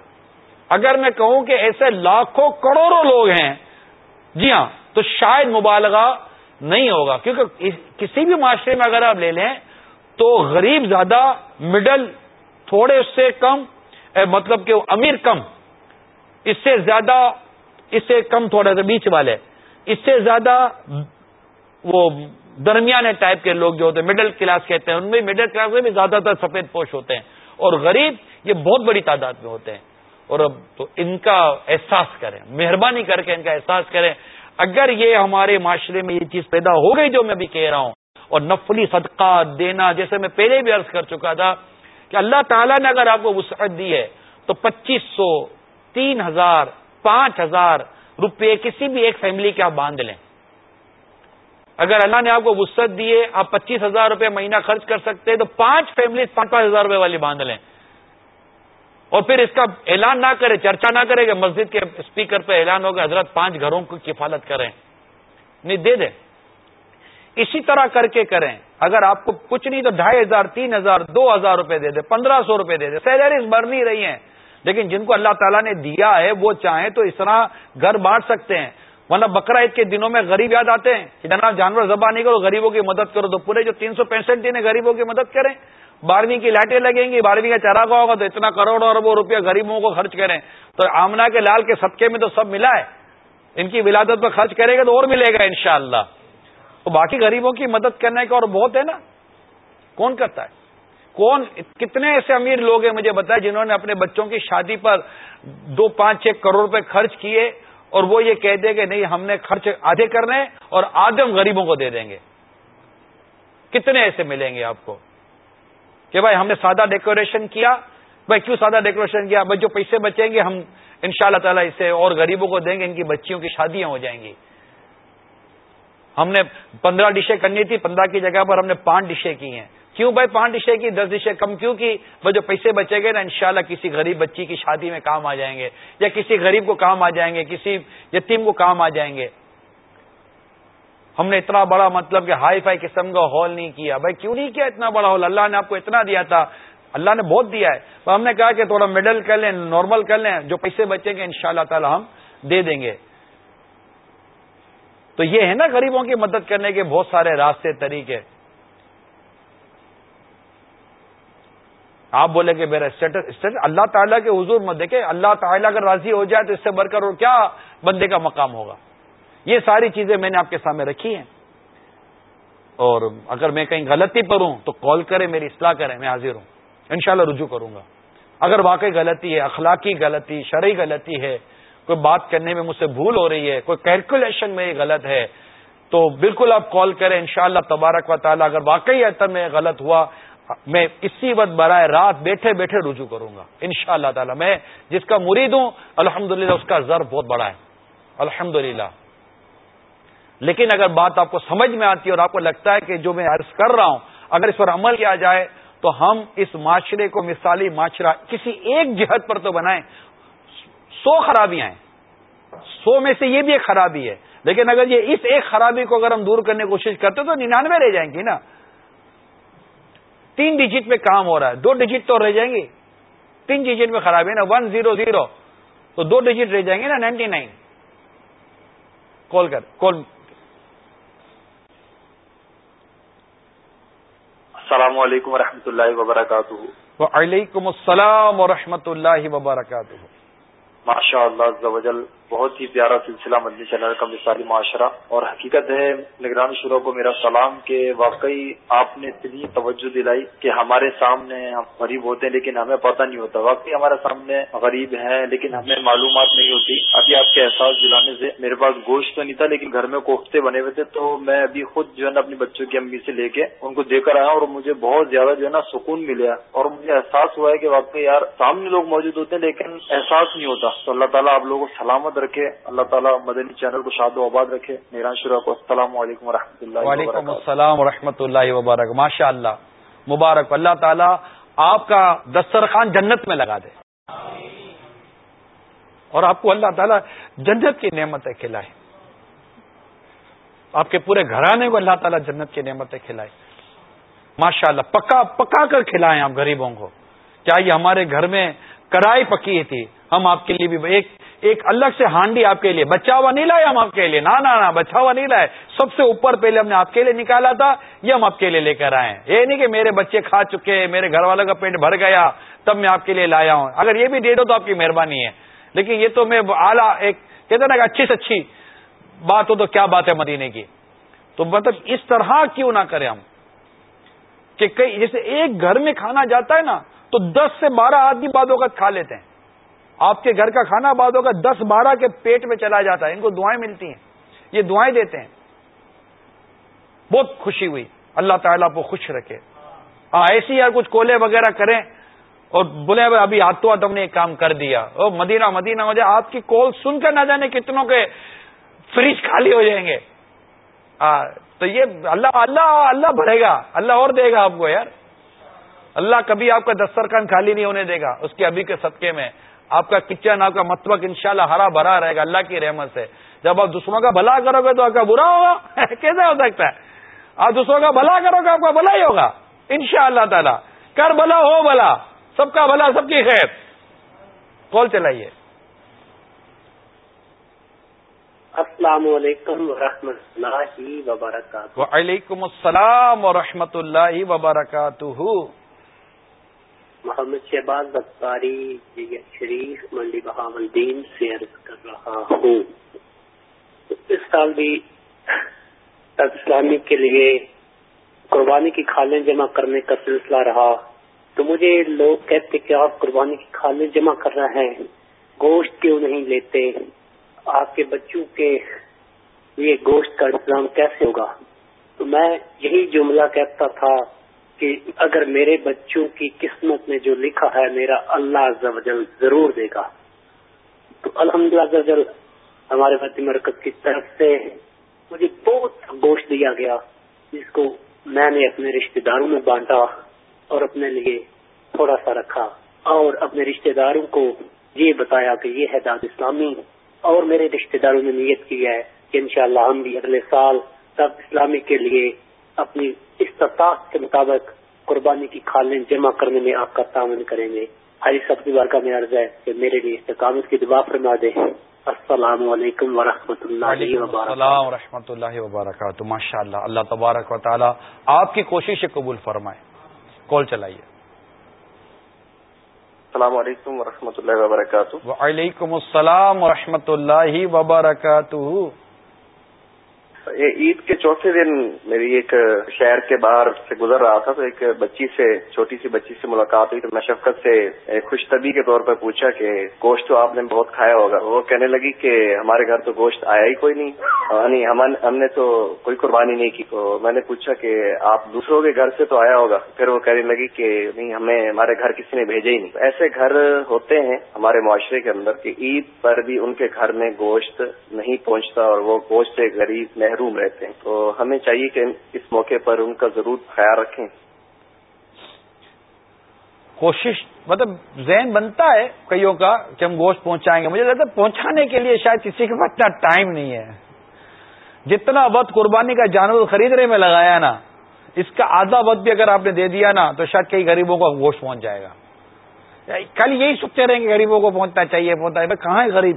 [SPEAKER 3] اگر میں کہوں کہ ایسے لاکھوں کروڑوں لوگ ہیں جی ہاں تو شاید مبالغہ نہیں ہوگا، کیونکہ کسی بھی معاشرے میں اگر آپ لے لیں، تو غریب زیادہ مڈل تھوڑے اس سے کم مطلب کہ امیر کم، اس سے زیادہ، اس سے کم تھوڑا سا بیچ والے، اس سے زیادہ وہ درمیانے ٹائپ کے لوگ جو ہوتے ہیں مڈل کلاس کہتے ہیں، ان میں مڈل کلاس میں بھی زیادہ تر سفید پوش ہوتے ہیں، اور غریب یہ بہت بڑی تعداد میں ہوتے ہیں۔ اور اب تو ان کا احساس کریں، مہربانی کر کے ان کا احساس کریں۔ اگر یہ ہمارے معاشرے میں یہ چیز پیدا ہو گئی جو میں بھی کہہ رہا ہوں، اور نفلی صدقہ دینا جیسے میں پہلے بھی عرض کر چکا تھا کہ اللہ تعالیٰ نے اگر آپ کو وسعت دی ہے تو پچیس سو، تین ہزار، پانچ ہزار روپے کسی بھی ایک فیملی کے آپ باندھ لیں۔ اگر اللہ نے آپ کو وسط دیے آپ پچیس ہزار روپے مہینہ خرچ کر سکتے ہیں، تو پانچ فیملی پانچ پانچ ہزار روپے والی باندھ لیں۔ اور پھر اس کا اعلان نہ کرے، چرچا نہ کرے کہ مسجد کے اسپیکر پہ اعلان ہوگا حضرت پانچ گھروں کی کفالت کریں۔ نہیں، دے دیں۔ اسی طرح کر کے کریں۔ اگر آپ کو کچھ نہیں تو ڈھائی ہزار، تین ہزار، دو ہزار روپے دے دے پندرہ سو روپے دے دے سیلریز بڑھ نہیں رہی ہیں، لیکن جن کو اللہ تعالیٰ نے دیا ہے، وہ چاہیں تو اس طرح گھر بانٹ سکتے ہیں۔ ورنہ بکرا عید کے دنوں میں غریب یاد آتے ہیں کہ جناب جانور ذبح نہیں کرو، غریبوں کی مدد کرو تو پورے جو تین سو پینسٹھ دن غریبوں کی مدد کریں۔ بارہویں کی لائٹیں لگیں گی، بارہویں کا چراغا ہوگا تو اتنا کروڑ اربوں روپیہ غریبوں کو خرچ کریں۔ تو آمنا کے لال کے صدقے میں تو سب ملا ہے۔ ان کی ولادت پر خرچ کرے گا تو اور ملے گا انشاءاللہ۔ تو باقی غریبوں کی مدد کرنے کا اور بہت ہے نا۔ کون کرتا ہے؟ کون؟ کتنے ایسے امیر لوگ ہیں مجھے بتائے جنہوں نے اپنے بچوں کی شادی پر دو، پانچ چھ کروڑ روپے خرچ کیے اور وہ یہ کہہ دے کہ نہیں، ہم نے خرچ آدھے کرنے اور آدھے ہم غریبوں کو دے دیں گے۔ کتنے ایسے ملیں گے آپ کو؟ کہ بھائی ہم نے سادہ ڈیکوریشن کیا، بھائی کیوں سادہ ڈیکوریشن کیا؟ بھائی جو پیسے بچیں گے، ہم ان شاء اللہ تعالیٰ اسے اور غریبوں کو دیں گے، ان کی بچیوں کی شادیاں ہو جائیں گی۔ ہم نے پندرہ ڈشیں کرنی تھی، پندرہ کی جگہ پر ہم نے پانچ ڈشیں کی ہیں۔ کیوں بھائی پانچ ڈشیں کی؟ دس ڈشیں کم کیوں کی؟ وہ جو پیسے بچے گئے نا، انشاءاللہ کسی غریب بچی کی شادی میں کام آ جائیں گے، یا کسی غریب کو کام آ جائیں گے، کسی یتیم کو کام آ جائیں گے۔ ہم نے اتنا بڑا مطلب کہ ہائی فائی قسم کا ہال نہیں کیا۔ بھائی کیوں نہیں کیا اتنا بڑا ہال اللہ نے آپ کو اتنا دیا تھا۔ اللہ نے بہت دیا ہے۔ تو ہم نے کہا کہ تھوڑا مڈل کر لیں نارمل کر لیں، جو پیسے بچیں گے ان شاء اللہ تعالی ہم دے دیں گے۔ تو یہ ہے نا غریبوں کی مدد کرنے کے بہت سارے راستے، طریقے۔ آپ بولے کہ میرا اسٹیٹس اللہ تعالیٰ کے حضور مت دیکھے اللہ تعالیٰ اگر راضی ہو جائے تو اس سے بڑھ کر کیا بندے کا مقام ہوگا؟ یہ ساری چیزیں میں نے آپ کے سامنے رکھی ہیں۔ اور اگر میں کہیں غلطی پر ہوں تو کال کرے میری اصلاح کریں، میں حاضر ہوں۔ انشاءاللہ رجوع کروں گا۔ اگر واقعی غلطی ہے، اخلاقی غلطی، شرعی غلطی ہے، کوئی بات کرنے میں مجھ سے بھول ہو رہی ہے، کوئی کیلکولیشن میں یہ غلط ہے، تو بالکل آپ کال کریں۔ انشاءاللہ تبارک و تعالیٰ اگر واقعی ایسا میں غلط ہوا، میں اسی وقت برائے رات بیٹھے بیٹھے رجوع کروں گا۔ ان شاء اللہ تعالی میں جس کا مرید ہوں الحمد اس کا ضرب بہت بڑا ہے۔ الحمد لیکن اگر بات آپ کو سمجھ میں آتی ہے اور آپ کو لگتا ہے کہ جو میں عرض کر رہا ہوں، اگر اس پر عمل کیا جائے، تو ہم اس معاشرے کو مثالی معاشرہ کسی ایک جہت پر تو بنائیں۔ سو خرابیاں ہیں۔ سو میں سے یہ بھی ایک خرابی ہے۔ لیکن اگر یہ اس ایک خرابی کو اگر ہم دور کرنے کی کوشش کرتے تو ننانوے رہ جائیں گی نا۔ تین ڈیجٹ میں کام ہو رہا ہے۔ دو ڈیجٹ تو رہ جائیں گے تین ڈیجٹ میں خراب ہے نا۔ ون زیرو زیرو تو دو ڈیجٹ رہ جائیں گے نا۔ Ninety nine. کال کر کال
[SPEAKER 5] السلام علیکم و اللہ وبرکاتہ۔
[SPEAKER 3] وعلیکم السلام و اللہ وبرکاتہ۔
[SPEAKER 5] ماشاء اللہ بہت ہی پیارا سلسلہ مدنی چینل کا مثالی معاشرہ اور حقیقت ہے نگران شروع کو میرا سلام کہ واقعی آپ نے اتنی توجہ دلائی کہ ہمارے سامنے ہم غریب ہوتے ہیں لیکن ہمیں پتہ نہیں ہوتا۔ واقعی ہمارے سامنے غریب ہیں لیکن ہمیں معلومات نہیں ہوتی۔ ابھی آپ کے احساس دلانے سے میرے پاس گوشت تو نہیں تھا لیکن گھر میں کوفتے بنے ہوئے تھے تو میں ابھی خود جو ہے نا اپنی بچوں کی امی سے لے کے ان کو دے کر آیا اور مجھے بہت زیادہ جو ہے نا سکون ملیا اور مجھے احساس ہوا ہے کہ واقعی یار سامنے لوگ موجود ہوتے ہیں لیکن احساس نہیں ہوتا۔ تو اللہ تعالیٰ آپ لوگوں کو سلامت رکھے اللہ تعالیٰ مدنی چینل کو شاد و آباد رکھے۔ میران شروع کو السلام علیکم و اللہ
[SPEAKER 3] وعلیکم السلام و اللہ وبرکاتہ۔ ماشاء اللہ مبارک۔ اللہ تعالیٰ آپ کا دسترخوان جنت میں لگا دے۔ اور آپ کو اللہ تعالیٰ جنت کی نعمتیں کھلائے۔ آپ کے پورے گھرانے کو اللہ تعالیٰ جنت کی نعمتیں کھلائے۔ ماشاء اللہ پکا پکا کر کھلائیں آپ غریبوں کو۔ کیا یہ ہمارے گھر میں کڑائی پکی تھی؟ ہم آپ کے لیے بھی ایک ایک الگ سے ہانڈی آپ کے لیے بچا ہوا نہیں لائے ہم آپ کے لیے نہ بچا ہوا نہیں لائے۔ سب سے اوپر پہلے ہم نے آپ کے لیے نکالا تھا، یہ ہم آپ کے لیے لے کر آئے ہیں۔ یہ نہیں کہ میرے بچے کھا چکے میرے گھر والوں کا پیٹ بھر گیا، تب میں آپ کے لیے لایا ہوں۔ اگر یہ بھی دے دو تو آپ کی مہربانی ہے۔ لیکن یہ تو میں اعلیٰ ایک کہتے نا کہ اچھی سے اچھی بات ہو تو کیا بات ہے مدینے کی؟ تو مطلب اس طرح کیوں نہ کریں ہم؟ کہ کئی جیسے ایک گھر میں کھانا جاتا ہے نا، تو دس سے بارہ آدمی بعد وقت کھا لیتے ہیں۔ آپ کے گھر کا کھانا بعد ہوگا، دس بارہ کے پیٹ میں چلا جاتا ہے۔ ان کو دعائیں ملتی ہیں۔ یہ دعائیں دیتے ہیں۔ بہت خوشی ہوئی۔ اللہ تعالیٰ کو خوش رکھے۔ ایسی یار کچھ کولے وغیرہ کریں۔ اور بولے ابھی ہاتھ ہم نے ایک کام کر دیا۔ او، مدینہ مدینہ ہو جائے۔ آپ کی کال سن کر نہ جانے کتنوں کے فریج خالی ہو جائیں گے۔ تو یہ اللہ اللہ اللہ بڑھے گا۔ اللہ اور دے گا آپ کو یار۔ اللہ کبھی آپ کا دسترخان خالی نہیں ہونے دے گا۔ اس کے ابھی کے صدقے میں۔ آپ کا کچن آپ کا متبق انشاءاللہ ہرا بھرا رہے گا اللہ کی رحمت سے۔ جب آپ دوسروں کا بھلا کرو گے تو آپ کا برا ہوگا۔ <laughs> کیسے ہو سکتا ہے؟ آپ دوسروں کا بھلا کرو گے آپ کا بھلا ہی ہوگا۔ ان شاء اللہ تعالی کر بھلا ہو بھلا۔ سب کا بھلا سب کی خیر۔ کال چلائیے۔
[SPEAKER 6] السلام علیکم ورحمۃ اللہ وبرکاتہ۔
[SPEAKER 3] وعلیکم السلام ورحمۃ اللہ وبرکاتہ۔
[SPEAKER 6] محمد شہباز بختاری شریف، منڈی بہاولدین سے عرض کر رہا ہوں۔ اس سال بھی اسلامی کے لیے قربانی کی کھالیں جمع کرنے کا سلسلہ رہا۔ تو مجھے لوگ کہتے کہ آپ قربانی کی کھالیں جمع کر رہے ہیں، گوشت کیوں نہیں لیتے؟ آپ کے بچوں کے لیے گوشت کا انتظام کیسے ہوگا؟ تو میں یہی جملہ کہتا تھا کہ اگر میرے بچوں کی قسمت میں جو لکھا ہے میرا اللہ ضرور دے گا، تو الحمد للہ ہمارے بتی مرکز کی طرف سے مجھے بہت گوشت دیا گیا، جس کو میں نے اپنے رشتہ داروں میں بانٹا اور اپنے لیے تھوڑا سا رکھا۔ اور اپنے رشتہ داروں کو یہ بتایا کہ یہ ہے داد اسلامی، اور میرے رشتہ داروں نے نیت کی ہے کہ انشاءاللہ ہم بھی اگلے سال داد اسلامی کے لیے اپنی استطاعت کے مطابق قربانی کی کھالیں جمع کرنے میں آپ کا تعاون کریں گے۔ حاجی سب کی بار کا میں عرض ہے کہ میرے لیے استقامت کی دعا فرما دے۔ السلام علیکم ورحمۃ اللہ
[SPEAKER 3] السلام و رحمۃ اللہ وبرکاتہ۔ ماشاء اللہ اللہ تبارک و تعالی آپ کی کوشش قبول فرمائے۔ کال چلائیے۔
[SPEAKER 7] السلام علیکم ورحمۃ اللہ وبرکاتہ۔
[SPEAKER 3] وعلیکم السلام و اللہ وبرکاتہ۔
[SPEAKER 7] عید کے چوتھے دن میری ایک شہر کے باہر سے گزر رہا تھا تو ایک بچی سے، چھوٹی سی بچی سے ملاقات ہوئی تو میں شفقت سے خوش طبی کے طور پر پوچھا کہ گوشت تو آپ نے بہت کھایا ہوگا۔ وہ کہنے لگی کہ ہمارے گھر تو گوشت آیا ہی کوئی نہیں۔ ہاں ہم نے تو کوئی قربانی نہیں کی۔ تو میں نے پوچھا کہ آپ دوسروں کے گھر سے تو آیا ہوگا؟ پھر وہ کہنے لگی کہ نہیں، ہمیں ہمارے گھر کسی نے بھیجا ہی نہیں۔ ایسے گھر ہوتے ہیں ہمارے معاشرے کے اندر کہ عید پر بھی ان کے گھر میں گوشت نہیں پہنچتا اور وہ گوشت سے غریب محروم رہتے ہیں۔ تو ہمیں چاہیے کہ اس موقع پر ان کا ضرور خیال رکھیں۔
[SPEAKER 3] کوشش مطلب ذہن بنتا ہے کئیوں کا کہ ہم گوشت پہنچائیں گے۔ مجھے لگتا ہے پہنچانے کے لیے شاید کسی کے پاس اتنا ٹائم نہیں ہے۔ جتنا وقت قربانی کا جانور خریدنے میں لگایا نا، اس کا آدھا وقت بھی اگر آپ نے دے دیا نا، تو شاید کئی غریبوں کو گوشت پہنچ جائے گا۔ کل یہی سوچتے رہیں گے غریبوں کو پہنچنا چاہیے، پہنچنا ہے کہاں ہے غریب؟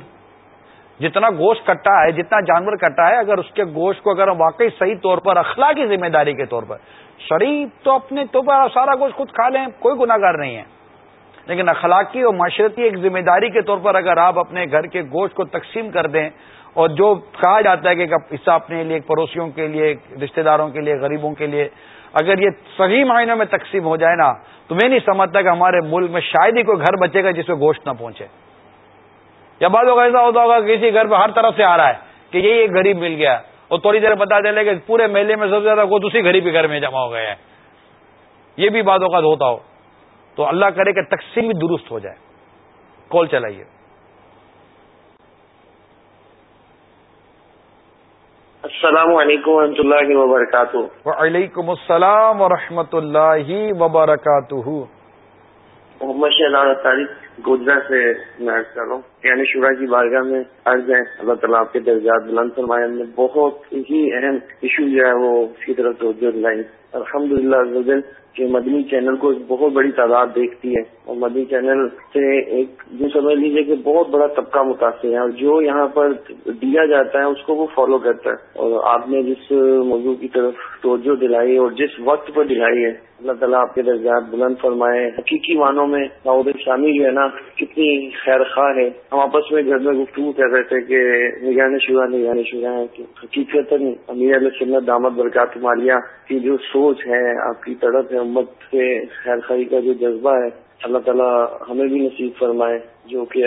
[SPEAKER 3] جتنا گوشت کٹا ہے، جتنا جانور کٹا ہے، اگر اس کے گوشت کو اگر واقعی صحیح طور پر اخلاقی ذمہ داری کے طور پر، شریف تو اپنے تو سارا گوشت خود کھا لیں، کوئی گناگار نہیں ہے۔ لیکن اخلاقی اور معاشرتی ایک ذمہ داری کے طور پر اگر آپ اپنے گھر کے گوشت کو تقسیم کر دیں، اور جو کہا جاتا ہے کہ حصہ اپنے لیے پڑوسیوں کے لیے رشتہ داروں کے لیے، غریبوں کے لیے، اگر یہ صحیح معنوں میں تقسیم ہو جائے نا، تو میں نہیں سمجھتا کہ ہمارے ملک میں شاید ہی کوئی گھر بچے گا جس میں گوشت نہ پہنچے۔ یا بعض لوگ ایسا ہوتا ہوگا کسی گھر پہ ہر طرف سے آ رہا ہے کہ یہی ایک غریب مل گیا اور تھوڑی دیر بتا دے لے کہ پورے میلے میں سب سے زیادہ وہ دوسری غریب کے گھر میں جمع ہو گئے ہیں۔ یہ بھی بعض اوقات ہوتا ہو۔ تو اللہ کرے کہ تقسیم بھی درست ہو جائے۔ کال چلائیے۔
[SPEAKER 8] السلام علیکم و رحمۃ اللہ وبرکاتہ۔
[SPEAKER 3] وعلیکم السلام و اللہ وبرکاتہ۔
[SPEAKER 8] محمد شہزاد تاریخ گوجرا سے میں عرض کر رہا ہوں۔ یعنی شورا کی بارگاہ میں عرض ہے اللہ تعالیٰ آپ کے درجات بلند فرمائے۔ ہم نے بہت ہی اہم ایشو جو ہے وہ اس کی طرف توجہ دلائی۔ الحمد للہ کہ مدنی چینل کو بہت بڑی تعداد دیکھتی ہے اور مدنی چینل سے ایک جو سمجھ لیجیے کہ بہت بڑا طبقہ متاثر ہے اور جو یہاں پر دیا جاتا ہے اس کو وہ فالو کرتا ہے اور آپ نے جس موضوع کی طرف توجہ دلائی اور جس وقت پر دلائی ہے، اللہ تعالیٰ آپ کے درجات بلند فرمائے۔ حقیقی معنوں میں داود شامی جو ہے نا، کتنی خیر خواہ ہے۔ ہم آپس میں گھر میں گفتگو کر رہے تھے کہ نگران شورا نگران شورا ہے کہ حقیقت امیر علیہ سنت دامت برکات مالیہ کی جو سوچ ہے، آپ کی طرف ہے امت سے خیر خائی کا جو جذبہ ہے، اللہ تعالیٰ ہمیں بھی نصیب فرمائے، جو کہ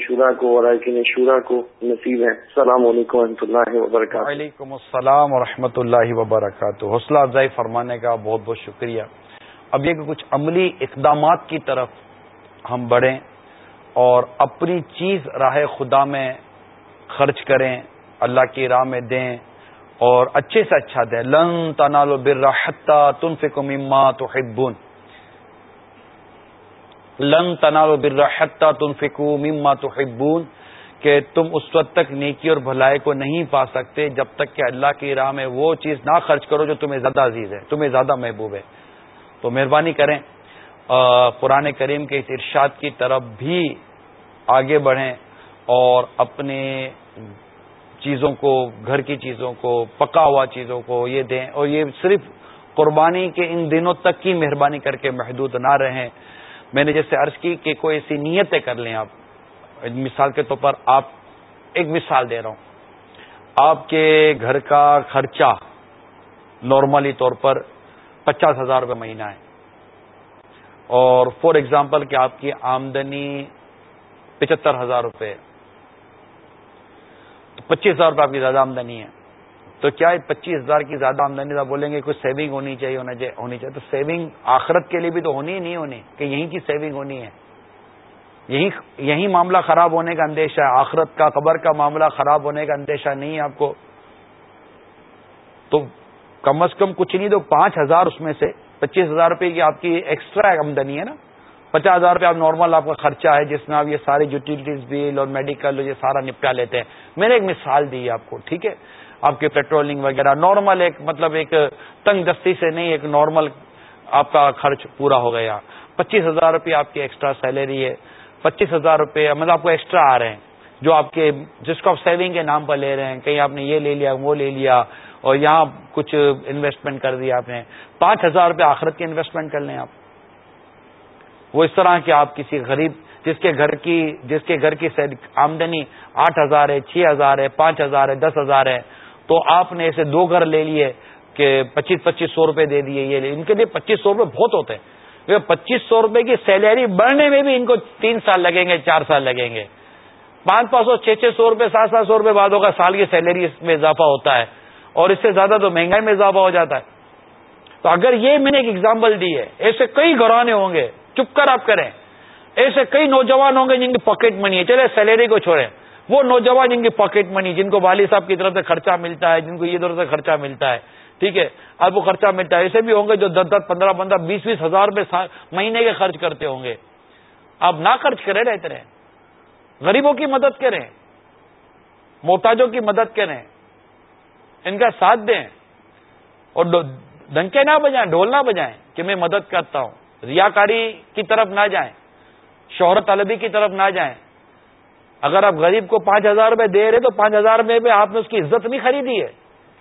[SPEAKER 8] شورا کو اور شورا کو نصیب ہے السلام علیکم و اللہ وبرکاتہ۔
[SPEAKER 3] وعلیکم السلام و رحمۃ اللہ وبرکاتہ۔ حوصلہ افزائی فرمانے کا بہت بہت شکریہ۔ اب یہ کہ کچھ عملی اقدامات کی طرف ہم بڑھیں اور اپنی چیز راہ خدا میں خرچ کریں، اللہ کی راہ میں دیں۔ اور اچھے سے اچھا دیں لن تنالو برحتا تن فکو مما تو لن تنالو برحتا تن فکو مما تو کہ تم اس وقت تک نیکی اور بھلائی کو نہیں پا سکتے جب تک کہ اللہ کی راہ میں وہ چیز نہ خرچ کرو جو تمہیں زیادہ عزیز ہے، تمہیں زیادہ محبوب ہے۔ تو مہربانی کریں قرآن کریم کے اس ارشاد کی طرف بھی آگے بڑھیں اور اپنے چیزوں کو، گھر کی چیزوں کو، پکا ہوا چیزوں کو یہ دیں اور یہ صرف قربانی کے ان دنوں تک کی مہربانی کر کے محدود نہ رہیں۔ میں نے جیسے عرض کی کہ کوئی ایسی نیتیں کر لیں آپ۔ مثال کے طور پر آپ، ایک مثال دے رہا ہوں۔ آپ کے گھر کا خرچہ نارملی طور پر پچاس ہزار روپے مہینہ ہے۔ اور فار ایگزامپل کہ آپ کی آمدنی پچہتر ہزار روپے پچیس ہزار روپے آپ کی زیادہ آمدنی ہے۔ تو کیا پچیس ہزار کی زیادہ آمدنی آپ بولیں گے کوئی سیونگ ہونی چاہیے ہونی چاہیے۔ تو سیونگ آخرت کے لیے بھی تو ہونی ہی نہیں ہونی کہ یہیں کی سیونگ ہونی ہے۔ یہی یہی معاملہ خراب ہونے کا اندیشہ ہے، آخرت کا، قبر کا معاملہ خراب ہونے کا اندیشہ نہیں ہے آپ کو۔ تو کم از کم کچھ نہیں تو پانچ ہزار اس میں سے پچیس ہزار روپے کی آپ کی ایکسٹرا آمدنی ہے نا۔ پچاس ہزار روپے آپ نارمل آپ کا خرچہ ہے، جس میں آپ یہ سارے یوٹیلیٹیز بل اور میڈیکل یہ سارا نپٹا لیتے ہیں۔ میں نے ایک مثال دی آپ کو، ٹھیک ہے؟ آپ کے پیٹرولنگ وغیرہ نارمل ایک مطلب ایک تنگ دستی سے نہیں، ایک نارمل آپ کا خرچ پورا ہو گیا۔ پچیس ہزار روپے آپ کی ایکسٹرا سیلری ہے۔ پچیس ہزار روپے مطلب آپ کو ایکسٹرا آ رہے ہیں، جو آپ کے جس کو آپ سیونگ کے نام پر لے رہے ہیں، کہیں آپ نے یہ لے لیا، وہ لے لیا، اور یہاں کچھ انویسٹمنٹ کر دیا آپ نے۔ پانچ ہزار روپے آخرت کی انویسٹمنٹ کر لیں آپ۔ وہ اس طرح کہ آپ کسی غریب، جس کے گھر کی، جس کے گھر کی آمدنی آٹھ ہزار ہے، چھ ہزار ہے، پانچ ہزار ہے، دس ہزار ہے، تو آپ نے ایسے دو گھر لے لیے کہ پچیس پچیس سو روپے دے دیے، یہ ان کے لیے پچیس سو روپے بہت ہوتے ہیں۔ پچیس سو روپے کی سیلری بڑھنے میں بھی ان کو تین سال لگیں گے، چار سال لگیں گے۔ پانچ پانچ سو، چھ چھ سو روپے، سات سات سو روپے بعد ہوگا، سال کی سیلری اس میں اضافہ ہوتا ہے۔ اور اس سے زیادہ تو مہنگائی میں اضافہ ہو جاتا ہے۔ تو اگر یہ میں نے ایک ایگزامپل دی ہے، ایسے کئی گھرانے ہوں گے چپ کر آپ کریں۔ ایسے کئی نوجوان ہوں گے جن کی پاکٹ منی ہے۔ چلے سیلری کو چھوڑیں۔ وہ نوجوان جن کی پاکٹ منی جن کو والد صاحب کی طرف سے خرچہ ملتا ہے، جن کو یہ طرف سے خرچہ ملتا ہے، ٹھیک ہے؟ اب وہ خرچہ ملتا ہے۔ ایسے بھی ہوں گے جو دس دس، پندرہ پندرہ، بیس بیس ہزار روپے مہینے کے خرچ کرتے ہوں گے۔ آپ نہ خرچ کریں، رہتے رہیں۔ غریبوں کی مدد کریں۔ محتاجوں کی مدد کریں۔ ان کا ساتھ دیں۔ اور ڈنکے نہ بجائیں، ڈھول نہ بجائیں کہ میں مدد کرتا ہوں۔ ریاکاری کی طرف نہ جائیں، شہرت طلبی کی طرف نہ جائیں۔ اگر آپ غریب کو پانچ ہزار روپے دے رہے تو پانچ ہزار روپے پہ آپ نے اس کی عزت نہیں خریدی ہے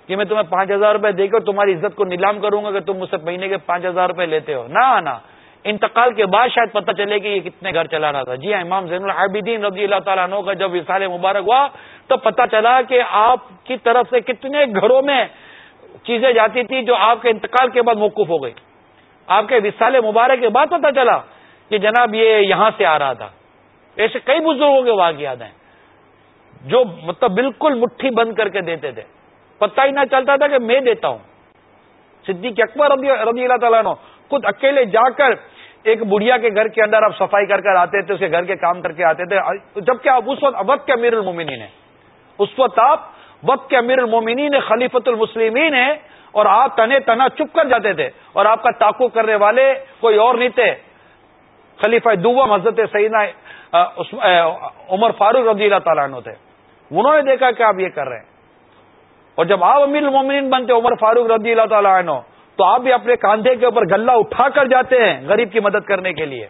[SPEAKER 3] کہ میں تمہیں پانچ ہزار روپے دے کر تمہاری عزت کو نیلام کروں گا کہ تم مجھ سے مہینے کے پانچ ہزار روپے لیتے ہو۔ نہ آنا انتقال کے بعد شاید پتہ چلے کہ یہ کتنے گھر چلا رہا تھا۔ جی ہاں امام زین العابدین رضی اللہ تعالیٰ عنہ کا جب وصال مبارک ہوا تو پتہ چلا کہ آپ کی طرف سے کتنے گھروں میں چیزیں جاتی تھی جو آپ کے انتقال کے بعد موقف ہو گئی۔ آپ کے وصال مبارک کے بعد پتہ چلا کہ جناب یہ یہاں سے آ رہا تھا۔ ایسے کئی بزرگوں کے واقعات ہیں۔ جو مطلب بالکل مٹھی بند کر کے دیتے تھے۔ پتہ ہی نہ چلتا تھا کہ میں دیتا ہوں۔ صدیق اکبر رضی اللہ تعالیٰ نے خود اکیلے جا کر ایک بڑھیا کے گھر کے اندر آپ صفائی کر کر آتے تھے، اس کے گھر کے کام کر کے آتے تھے۔ جبکہ آپ اس وقت وقت کے امیر المومنین ہیں۔ اس وقت آپ وقت کے امیر المومنین خلیفت المسلمین ہیں۔ اور آپ تنے تنا چپ کر جاتے تھے اور آپ کا تعقب کرنے والے کوئی اور نہیں تھے۔ خلیفہ دعا حضرت سیدنا عمر فاروق رضی اللہ تعالیٰ عنہ تھے۔ انہوں نے دیکھا کہ آپ یہ کر رہے ہیں۔ اور جب آپ امیر المومنین بنتے عمر فاروق رضی اللہ تعالیٰ عنہ، تو آپ بھی اپنے کاندھے کے اوپر گلہ اٹھا کر جاتے ہیں غریب کی مدد کرنے کے لیے۔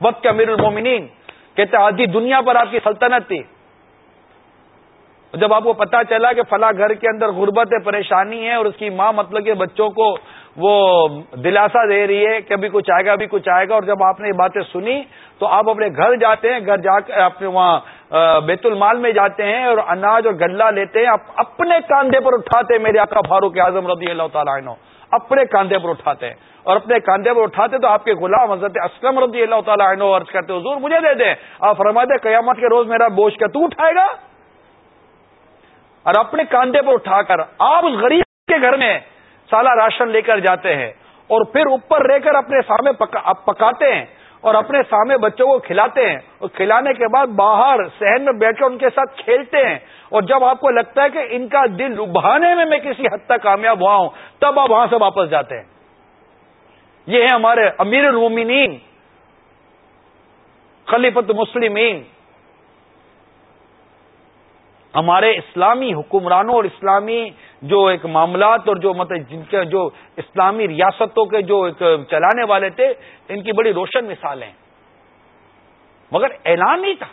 [SPEAKER 3] وقت کے امیر المومنین کہتے آدھی دنیا پر آپ کی سلطنت تھی۔ جب آپ کو پتا چلا کہ فلاں گھر کے اندر غربت ہے پریشانی ہے اور اس کی ماں مطلب کہ بچوں کو وہ دلاسا دے رہی ہے کہ ابھی کچھ آئے گا، ابھی کچھ آئے گا، اور جب آپ نے یہ باتیں سنی تو آپ اپنے گھر جاتے ہیں، گھر جا کے اپنے وہاں بیت المال میں جاتے ہیں اور اناج اور گلہ لیتے ہیں، آپ اپنے کاندھے پر اٹھاتے ہیں، میرے آقا فاروق اعظم رضی اللہ تعالیٰ عنہ، اپنے کاندھے پر اٹھاتے ہیں۔ اور اپنے کاندھے پر اٹھاتے تو آپ کے غلام حضرت اسلم رضی اللہ تعالیٰ عنہ عرض کرتے، حضور مجھے دے دیں، آپ فرماتے قیامت کے روز میرا بوجھ کیا تو اٹھائے گا؟ اور اپنے کاندھے پر اٹھا کر آپ اس غریب کے گھر میں سالہ راشن لے کر جاتے ہیں اور پھر اوپر رہ کر اپنے سامنے پکاتے ہیں اور اپنے سامنے بچوں کو کھلاتے ہیں اور کھلانے کے بعد باہر صحن میں بیٹھ کر ان کے ساتھ کھیلتے ہیں اور جب آپ کو لگتا ہے کہ ان کا دل ابھانے میں میں کسی حد تک کامیاب ہوا ہوں، تب آپ وہاں سے واپس جاتے ہیں۔ یہ ہے ہمارے امیر المومنین خلیفت مسلمین ہمارے اسلامی حکمرانوں اور اسلامی جو ایک معاملات اور جو مطلب جن کے جو اسلامی ریاستوں کے جو ایک چلانے والے تھے، ان کی بڑی روشن مثالیں۔ مگر اعلان نہیں تھا۔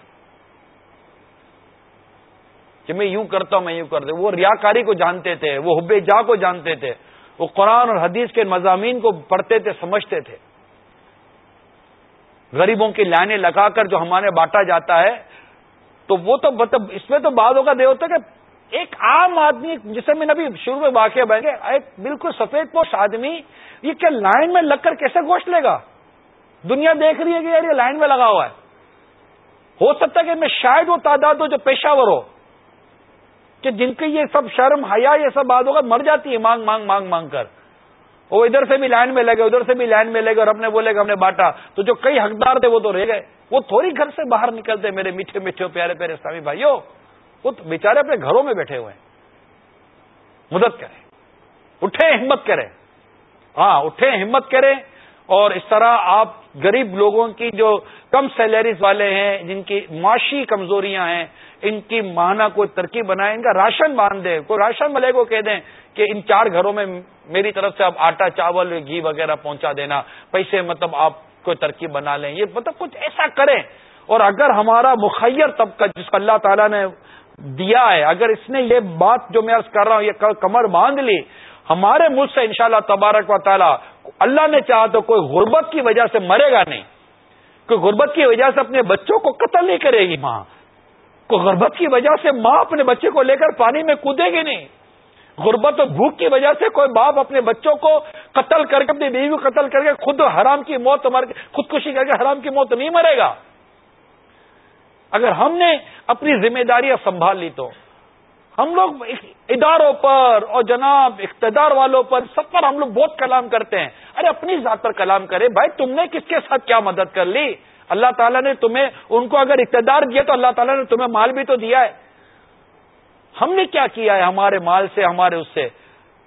[SPEAKER 3] کہ میں یوں کرتا ہوں، میں یوں کرتا ہوں۔ وہ ریاکاری کو جانتے تھے، وہ حب جا کو جانتے تھے۔ وہ قرآن اور حدیث کے مضامین کو پڑھتے تھے، سمجھتے تھے۔ غریبوں کی لائنیں لگا کر جو ہمارے بانٹا جاتا ہے تو وہ تو مطلب اس میں تو بعد ہوگا دے ہوتا کہ ایک عام آدمی جسے میں ابھی شروع میں واقعہ بہ گئے ایک بالکل سفید پوش آدمی، یہ کیا لائن میں لگ کر کیسے گوشت لے گا؟ دنیا دیکھ رہی ہے کہ یار یہ لائن میں لگا ہوا ہے۔ ہو سکتا ہے کہ میں شاید وہ تعداد ہو جو پیشہ ور ہو، کہ جن کی یہ سب شرم، حیا، یہ سب بات ہوگا مر جاتی ہے، مانگ مانگ مانگ مانگ کر۔ وہ ادھر سے بھی لائن میں لگے ادھر سے بھی لائن میں لگے اور اپنے بولے کہ ہم نے بانٹا۔ تو جو کئی حقدار تھے وہ تو رہ گئے۔ وہ تھوڑی گھر سے باہر نکلتے، میرے میٹھے میٹھے پیارے پیارے اسلامی بھائیوں وہ بیچارے اپنے گھروں میں بیٹھے ہوئے ہیں۔ مدد کریں اٹھے ہمت کریں۔ ہاں اٹھے ہمت کریں۔ اور اس طرح آپ غریب لوگوں کی جو کم سیلریز والے ہیں، جن کی معاشی کمزوریاں ہیں، ان کی ماہانہ کوئی ترکیب بنائیں، ان کا راشن باندھ دیں، کوئی راشن والے کو کہہ دیں۔ کہ ان چار گھروں میں میری طرف سے آپ آٹا چاول، گھی وغیرہ پہنچا دینا، پیسے مطلب آپ کوئی ترکیب بنا لیں، یہ مطلب کچھ ایسا کریں۔ اور اگر ہمارا مخیر طبقہ جس کو اللہ تعالیٰ نے دیا ہے، اگر اس نے یہ بات جو میں کر رہا ہوں، یہ کمر باندھ لی، ہمارے ملک سے انشاءاللہ تبارک و تعالیٰ اللہ نے چاہا تو کوئی غربت کی وجہ سے مرے گا نہیں۔ کوئی غربت کی وجہ سے اپنے بچوں کو قتل نہیں کرے گی ماں۔ کوئی غربت کی وجہ سے ماں اپنے بچے کو لے کر پانی میں کودے گی نہیں۔ غربت اور بھوک کی وجہ سے کوئی باپ اپنے بچوں کو قتل کر کے، اپنی بیوی کو قتل کر کے خود حرام کی موت، مر خودکشی کر کے حرام کی موت نہیں مرے گا۔ اگر ہم نے اپنی ذمہ داریاں سنبھال لی تو، ہم لوگ اداروں پر اور جناب اقتدار والوں پر سب پر ہم لوگ بہت کلام کرتے ہیں۔ ارے اپنی ذات پر کلام کرے بھائی تم نے کس کے ساتھ کیا مدد کر لی؟ اللہ تعالیٰ نے تمہیں ان کو اگر اقتدار دیا تو اللہ تعالیٰ نے تمہیں مال بھی تو دیا ہے۔ ہم نے کیا کیا ہے ہمارے مال سے، ہمارے اس سے؟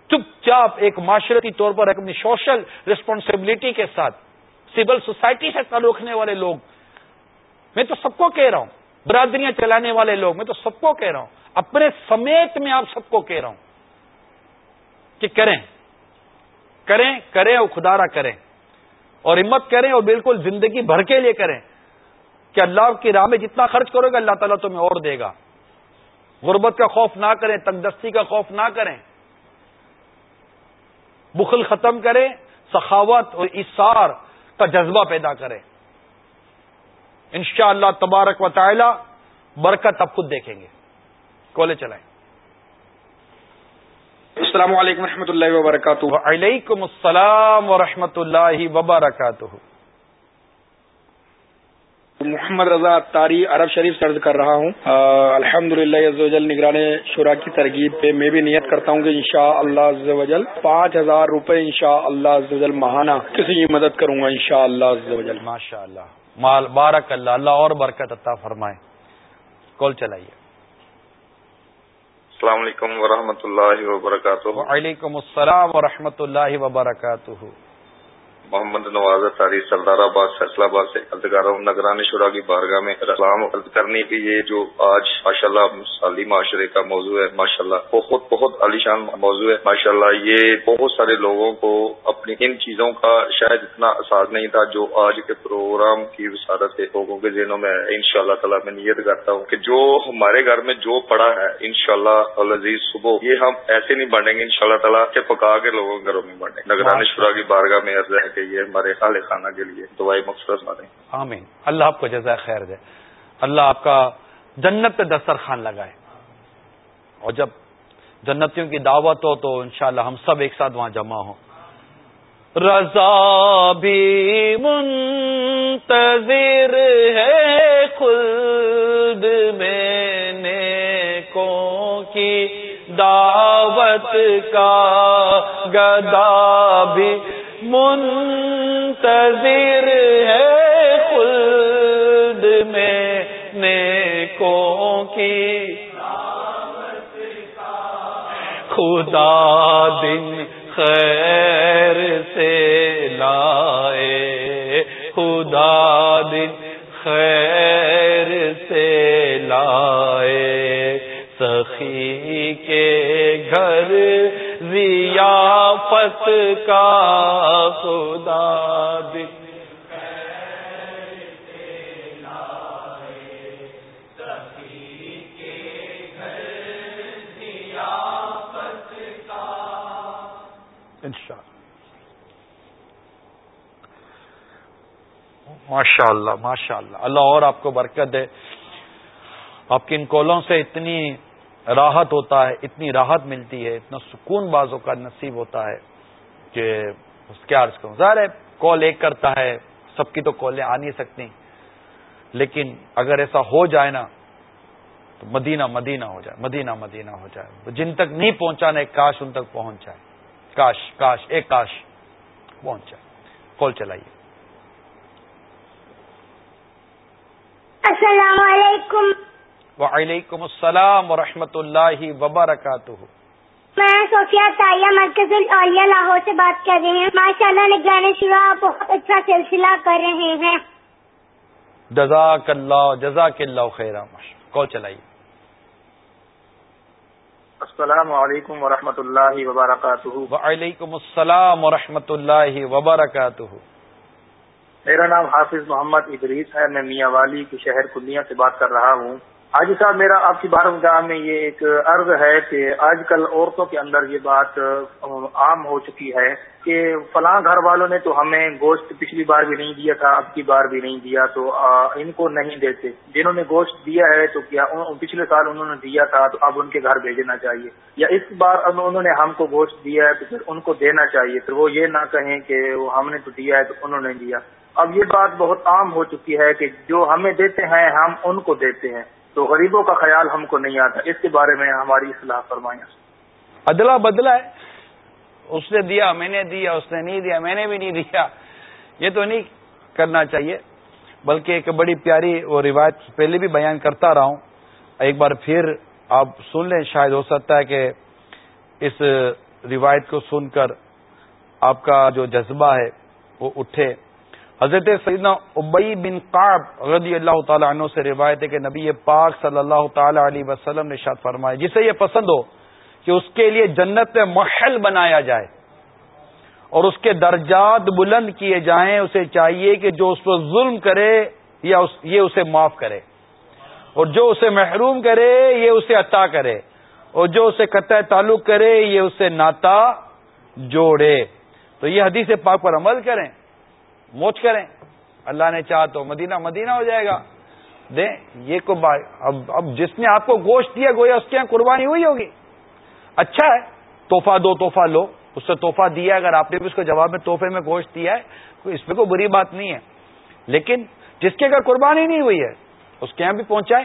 [SPEAKER 3] چپ چاپ ایک معاشرتی طور پر اپنی سوشل ریسپانسبلٹی کے ساتھ سول سوسائٹی سے تعلق رکھنے والے لوگ۔ میں تو سب کو کہہ رہا ہوں، برادریاں چلانے والے لوگ، میں تو سب کو کہہ رہا ہوں۔ اپنے سمیت میں آپ سب کو کہہ رہا ہوں کہ کریں کریں کریں اور خدارا کریں۔ اور ہمت کریں اور بالکل زندگی بھر کے لیے کریں۔ کہ اللہ کی راہ میں جتنا خرچ کرو گے، اللہ تعالیٰ تمہیں اور دے گا۔ غربت کا خوف نہ کریں، تندرستی کا خوف نہ کریں۔ بخل ختم کریں، سخاوت اور اثار کا جذبہ پیدا کریں۔ انشاءاللہ اللہ تبارک و تعالی برکت اب خود دیکھیں گے۔ کالے چلائیں۔
[SPEAKER 9] السلام علیکم و اللہ وبرکاتہ۔
[SPEAKER 3] وعلیکم السلام ورحمۃ اللہ وبرکاتہ۔
[SPEAKER 9] محمد رضا تاری عرب شریف سے کر رہا ہوں۔ الحمد للہ نگران شورا کی ترغیب پہ میں بھی نیت کرتا ہوں کہ انشاء اللہ پانچ ہزار روپے انشاء اللہ ماہانہ کسی کی مدد کروں گا انشاء اللہ
[SPEAKER 3] ماشاء اللہ بارک اللہ اللہ اور برکت عطا فرمائے۔ کال چلائیے۔
[SPEAKER 10] السلام علیکم ورحمۃ اللہ وبرکاتہ۔
[SPEAKER 3] وعلیکم السلام ورحمۃ اللہ وبرکاتہ۔
[SPEAKER 10] محمد نواز تاریخ سردار آباد فیصلہ آباد سے عرض کر ہوں، نگرانی شورا کی بارگاہ میں سلام عرض کرنے کی یہ جو آج ماشاء اللہ سالی معاشرے کا موضوع ہے ماشاء اللہ بہت بہت عالیشان موضوع ہے ماشاء اللہ یہ بہت سارے لوگوں کو اپنی ان چیزوں کا شاید اتنا اثاث نہیں تھا جو آج کے پروگرام کی وسادت لوگوں کے ذہنوں میں ان شاء اللہ تعالیٰ میں نیت کرتا ہوں کہ جو ہمارے گھر میں جو پڑا ہے ان شاء اللہ عزیز صبح، یہ ہم ایسے نہیں بانٹیں گے ان شاء اللہ تعالیٰ کے پکا کے لوگوں کے گھروں میں بانٹیں۔ گے نگرانی شورا کی بارگاہ میں عرض ہے۔ کہ یہ ہمارے خال خانہ کے لیے دعائی مقصد مارے
[SPEAKER 3] آمین۔ اللہ آپ کو جزائے خیر دے۔ اللہ آپ کا جنت پہ دسترخوان لگائے۔ اور جب جنتیوں کی دعوت ہو تو انشاءاللہ ہم سب ایک ساتھ وہاں جمع ہوں۔ رضا بھی منتظر ہے خلد میں نے کو کی۔ دعوت کا گدا بھی منتظر ہے خلد میں نیکوں کی خدا دن خیر سے لائے، خدا دن خیر سے لائے۔ سخی کے گھر ضیا ضیافت کا خدا دن ماشاء اللہ۔ ماشاء اللہ اللہ اور آپ کو برکت دے۔ آپ کی ان کولوں سے اتنی راحت ہوتا ہے، اتنی راحت ملتی ہے، اتنا سکون بازوں کا نصیب ہوتا ہے کہ اس کے عرض کروں۔ ظاہر ہے کال ایک کرتا ہے، سب کی تو کالیں آ نہیں سکتی۔ لیکن اگر ایسا ہو جائے نا، تو مدینہ مدینہ ہو جائے، مدینہ مدینہ ہو جائے۔ جن تک نہیں پہنچانا، ایک کاش ان تک پہنچ جائے۔ کاش کاش، ایک کاش پہنچ جائے۔ کال چلائیے۔
[SPEAKER 11] السلام علیکم۔
[SPEAKER 3] وعلیکم السلام ورحمۃ اللہ وبرکاتہ۔
[SPEAKER 11] میں صوفیہ طاہیہ مرکز العالیہ لاہور سے بات کر رہی ہوں۔ ماشاء اللہ نگران شروع بہت اچھا سلسلہ کر رہے ہیں۔
[SPEAKER 3] جزاک اللہ جزاک اللہ خیر کال چلائیے۔
[SPEAKER 12] السلام علیکم ورحمۃ اللہ وبرکاتہ۔
[SPEAKER 3] وعلیکم السلام ورحمۃ اللہ وبرکاتہ۔
[SPEAKER 12] میرا نام حافظ محمد ادریس ہے۔ میں میاں والی کے شہر کنیا سے بات کر رہا ہوں۔ حاجی صاحب، میرا آپ کی بارگاہ میں یہ ایک عرض ہے کہ آج کل عورتوں کے اندر یہ بات عام ہو چکی ہے کہ فلاں گھر والوں نے تو ہمیں گوشت پچھلی بار بھی نہیں دیا تھا، اب کی بار بھی نہیں دیا، تو ان کو نہیں دیتے۔ جنہوں نے گوشت دیا ہے تو کیا پچھلے سال انہوں نے دیا تھا، تو اب ان کے گھر بھیجنا چاہیے۔ یا اس بار انہوں نے ہم کو گوشت دیا ہے تو پھر ان کو دینا چاہیے۔ پھر وہ یہ نہ کہیں کہ ہم نے تو دیا ہے تو انہوں نے دیا۔ اب یہ بات بہت عام ہو چکی ہے کہ جو ہمیں دیتے ہیں، ہم ان کو دیتے ہیں۔ تو غریبوں کا خیال ہم کو نہیں آتا۔ اس کے بارے میں ہماری اصلاح فرمائیں
[SPEAKER 3] ادلا بدلا ہے۔ اس نے دیا، میں نے دیا، اس نے نہیں دیا، میں نے بھی نہیں دیا۔ یہ تو نہیں کرنا چاہیے، بلکہ ایک بڑی پیاری وہ روایت پہلے بھی بیان کرتا رہا ہوں۔ ایک بار پھر آپ سن لیں، شاید ہو سکتا ہے کہ اس روایت کو سن کر آپ کا جو جذبہ ہے، وہ اٹھے۔ حضرت سیدنا ابئی بن قاب رضی اللہ تعالیٰ عنہ سے روایت ہے کہ نبی پاک صلی اللہ تعالی علیہ وسلم نے شاد فرمایا، جسے یہ پسند ہو کہ اس کے لیے جنت میں محل بنایا جائے اور اس کے درجات بلند کیے جائیں، اسے چاہیے کہ جو اس پر ظلم کرے یا یہ اسے معاف کرے اور جو اسے محروم کرے، یہ اسے عطا کرے اور جو اسے قطع تعلق کرے، یہ اسے ناتا جوڑے۔ تو یہ حدیث پاک پر عمل کریں۔ موچ کریں۔ اللہ نے چاہ تو مدینہ مدینہ ہو جائے گا۔ دیں، یہ کو اب اب جس نے آپ کو گوشت دیا، گویا اس کے یہاں قربانی ہوئی ہوگی۔ اچھا ہے توحفہ دو توحفہ لو۔ اس سے توحفہ دیا اگر آپ نے بھی اس کو جواب میں تحفے میں گوشت دیا ہے اس میں کوئی بری بات نہیں ہے۔ لیکن جس کے اگر قربانی نہیں ہوئی ہے، اس کے یہاں بھی پہنچائے۔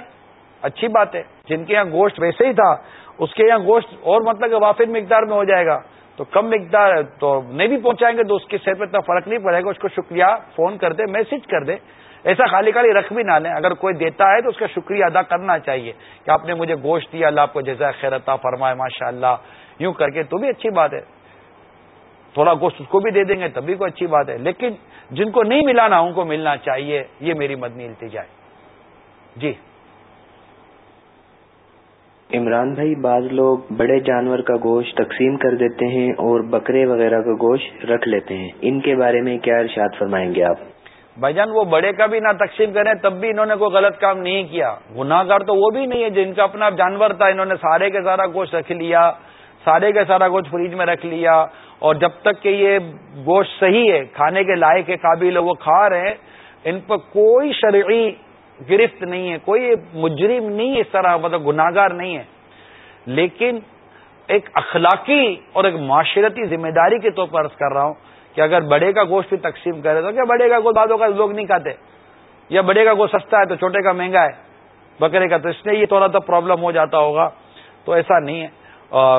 [SPEAKER 3] اچھی بات ہے، جن کے یہاں گوشت ویسے ہی تھا، اس کے یہاں گوشت اور مطلب وافد مقدار میں ہو جائے گا۔ تو کم مقدار تو نہیں بھی پہنچائیں گے تو اس کی صحت پہ اتنا فرق نہیں پڑے گا، اس کو شکریہ فون کر دے میسج کر دے ایسا خالی خالی رکھ بھی نہ لیں۔ اگر کوئی دیتا ہے تو اس کا شکریہ ادا کرنا چاہیے کہ آپ نے مجھے گوشت دیا، اللہ آپ کو جیسا خیرتا فرمائے ماشاء اللہ یوں کر کے تو بھی اچھی بات ہے۔ تھوڑا گوشت اس کو بھی دے دیں گے تبھی کوئی اچھی بات ہے۔ لیکن جن کو نہیں ملانا ان کو ملنا چاہیے، یہ میری مدنی التجا ہے جی۔
[SPEAKER 13] عمران بھائی بعض لوگ بڑے جانور کا گوشت تقسیم کر دیتے ہیں اور بکرے وغیرہ کا گوشت رکھ لیتے ہیں۔ ان کے بارے میں کیا ارشاد فرمائیں گے آپ؟
[SPEAKER 3] بھائی جان، وہ بڑے کا بھی نہ تقسیم کریں، تب بھی انہوں نے کوئی غلط کام نہیں کیا۔ گناہ گار تو وہ بھی نہیں ہے جن کا اپنا جانور تھا، انہوں نے سارے کے سارا گوشت رکھ لیا، سارے کا سارا گوشت فریج میں رکھ لیا۔ اور جب تک کہ یہ گوشت صحیح ہے، کھانے کے لائق کے قابل وہ کھا رہے ہیں، ان پر کوئی شرعی گرفت نہیں ہے، کوئی مجرم نہیں ہے اس طرح مطلب گناگار نہیں ہے۔ لیکن ایک اخلاقی اور ایک معاشرتی ذمہ داری کے طور پر عرض کر رہا ہوں کہ اگر بڑے کا گوشت بھی تقسیم کرے تو کیا بڑے کا گوشت بعدوں کا لوگ نہیں کھاتے؟ یا بڑے کا گوشت سستا ہے تو چھوٹے کا مہنگا ہے، بکرے کا۔ تو اس میں یہ تھوڑا سا پرابلم ہو جاتا ہوگا۔ تو ایسا نہیں ہے۔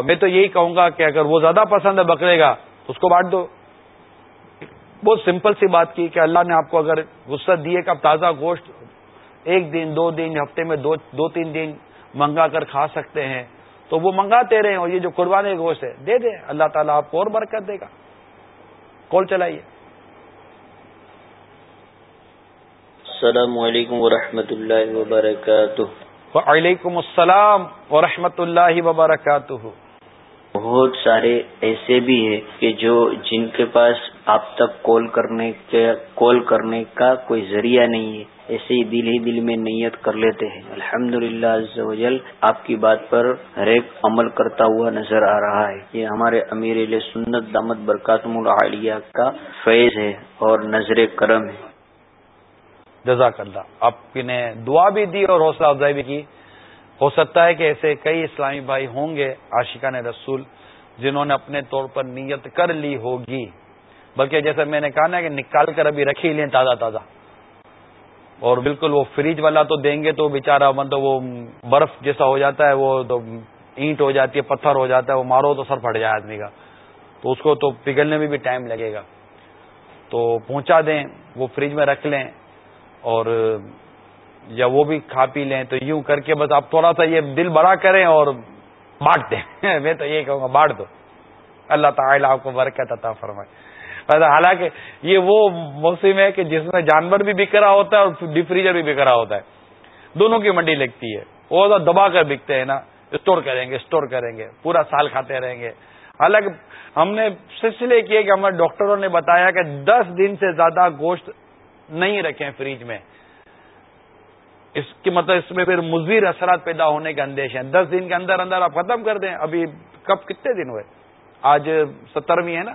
[SPEAKER 3] میں تو یہی کہوں گا کہ اگر وہ زیادہ پسند ہے بکرے کا تو اس کو بانٹ دو۔ بہت سمپل سی بات کی کہ اللہ نے آپ کو اگر وسط دیے کہ آپ تازہ گوشت ایک دن دو دن ہفتے میں دو دو تین دن منگا کر کھا سکتے ہیں۔ تو وہ منگاتے رہے اور یہ جو قربانی گوشت ہے دے دیں۔ اللہ تعالیٰ آپ کو اور برکت دے گا۔ کال چلائیے۔
[SPEAKER 14] السلام علیکم ورحمۃ اللہ وبرکاتہ۔
[SPEAKER 3] وعلیکم السلام ورحمۃ اللہ وبرکاتہ۔
[SPEAKER 14] بہت سارے ایسے بھی ہیں کہ جو جن کے پاس آپ تک کال کرنے کے کال کرنے کا کوئی ذریعہ نہیں ہے۔ ایسے ہی دل ہی دل میں نیت کر لیتے ہیں۔ الحمد للہ آپ کی بات پر ہر ایک عمل کرتا ہوا نظر آ رہا ہے۔ یہ ہمارے امیر علیہ سنت دامت برکاتم العالیہ کا فیض ہے اور نظر کرم ہے۔
[SPEAKER 3] جزاک اللہ آپ نے دعا بھی دی اور حوصلہ افزائی بھی کی۔ ہو سکتا ہے کہ ایسے کئی اسلامی بھائی ہوں گے، عاشقان رسول، جنہوں نے اپنے طور پر نیت کر لی ہوگی۔ بلکہ جیسے میں نے کہا نا کہ نکال کر ابھی رکھی لیں تازہ تازہ۔ اور بالکل وہ فریج والا تو دیں گے تو بےچارا مطلب وہ برف جیسا ہو جاتا ہے، وہ تو اینٹ ہو جاتی ہے، پتھر ہو جاتا ہے، وہ مارو تو سر پھٹ جائے آدمی کا۔ تو اس کو تو پگھلنے میں بھی ٹائم لگے گا۔ تو پہنچا دیں، وہ فریج میں رکھ لیں اور یا وہ بھی کھا پی لیں۔ تو یوں کر کے بس آپ تھوڑا سا یہ دل بڑا کریں اور بانٹ دیں۔ <laughs> میں تو یہ کہوں گا، بانٹ دو۔ اللہ تعالیٰ آپ کو برکت عطا فرمائے۔ حالانکہ یہ وہ موسم ہے کہ جس میں جانور بھی بک رہا ہوتا ہے اور ڈی فریجر بھی بک رہا ہوتا ہے۔ دونوں کی منڈی لگتی ہے۔ وہ دبا کر بکتے ہیں نا۔ اسٹور کریں گے، اسٹور کریں گے۔ پورا سال کھاتے رہیں گے۔ حالانکہ ہم نے سلسلے کیے کہ ہمارے ڈاکٹروں نے بتایا کہ دس دن سے زیادہ گوشت نہیں رکھیں فریج میں۔ اس کی مطلب اس میں پھر مضر اثرات پیدا ہونے کے اندیش ہیں۔ دس دن کے اندر اندر آپ ختم کر دیں۔ ابھی کب کتنے دن ہوئے؟ آج سترویں ہے نا؟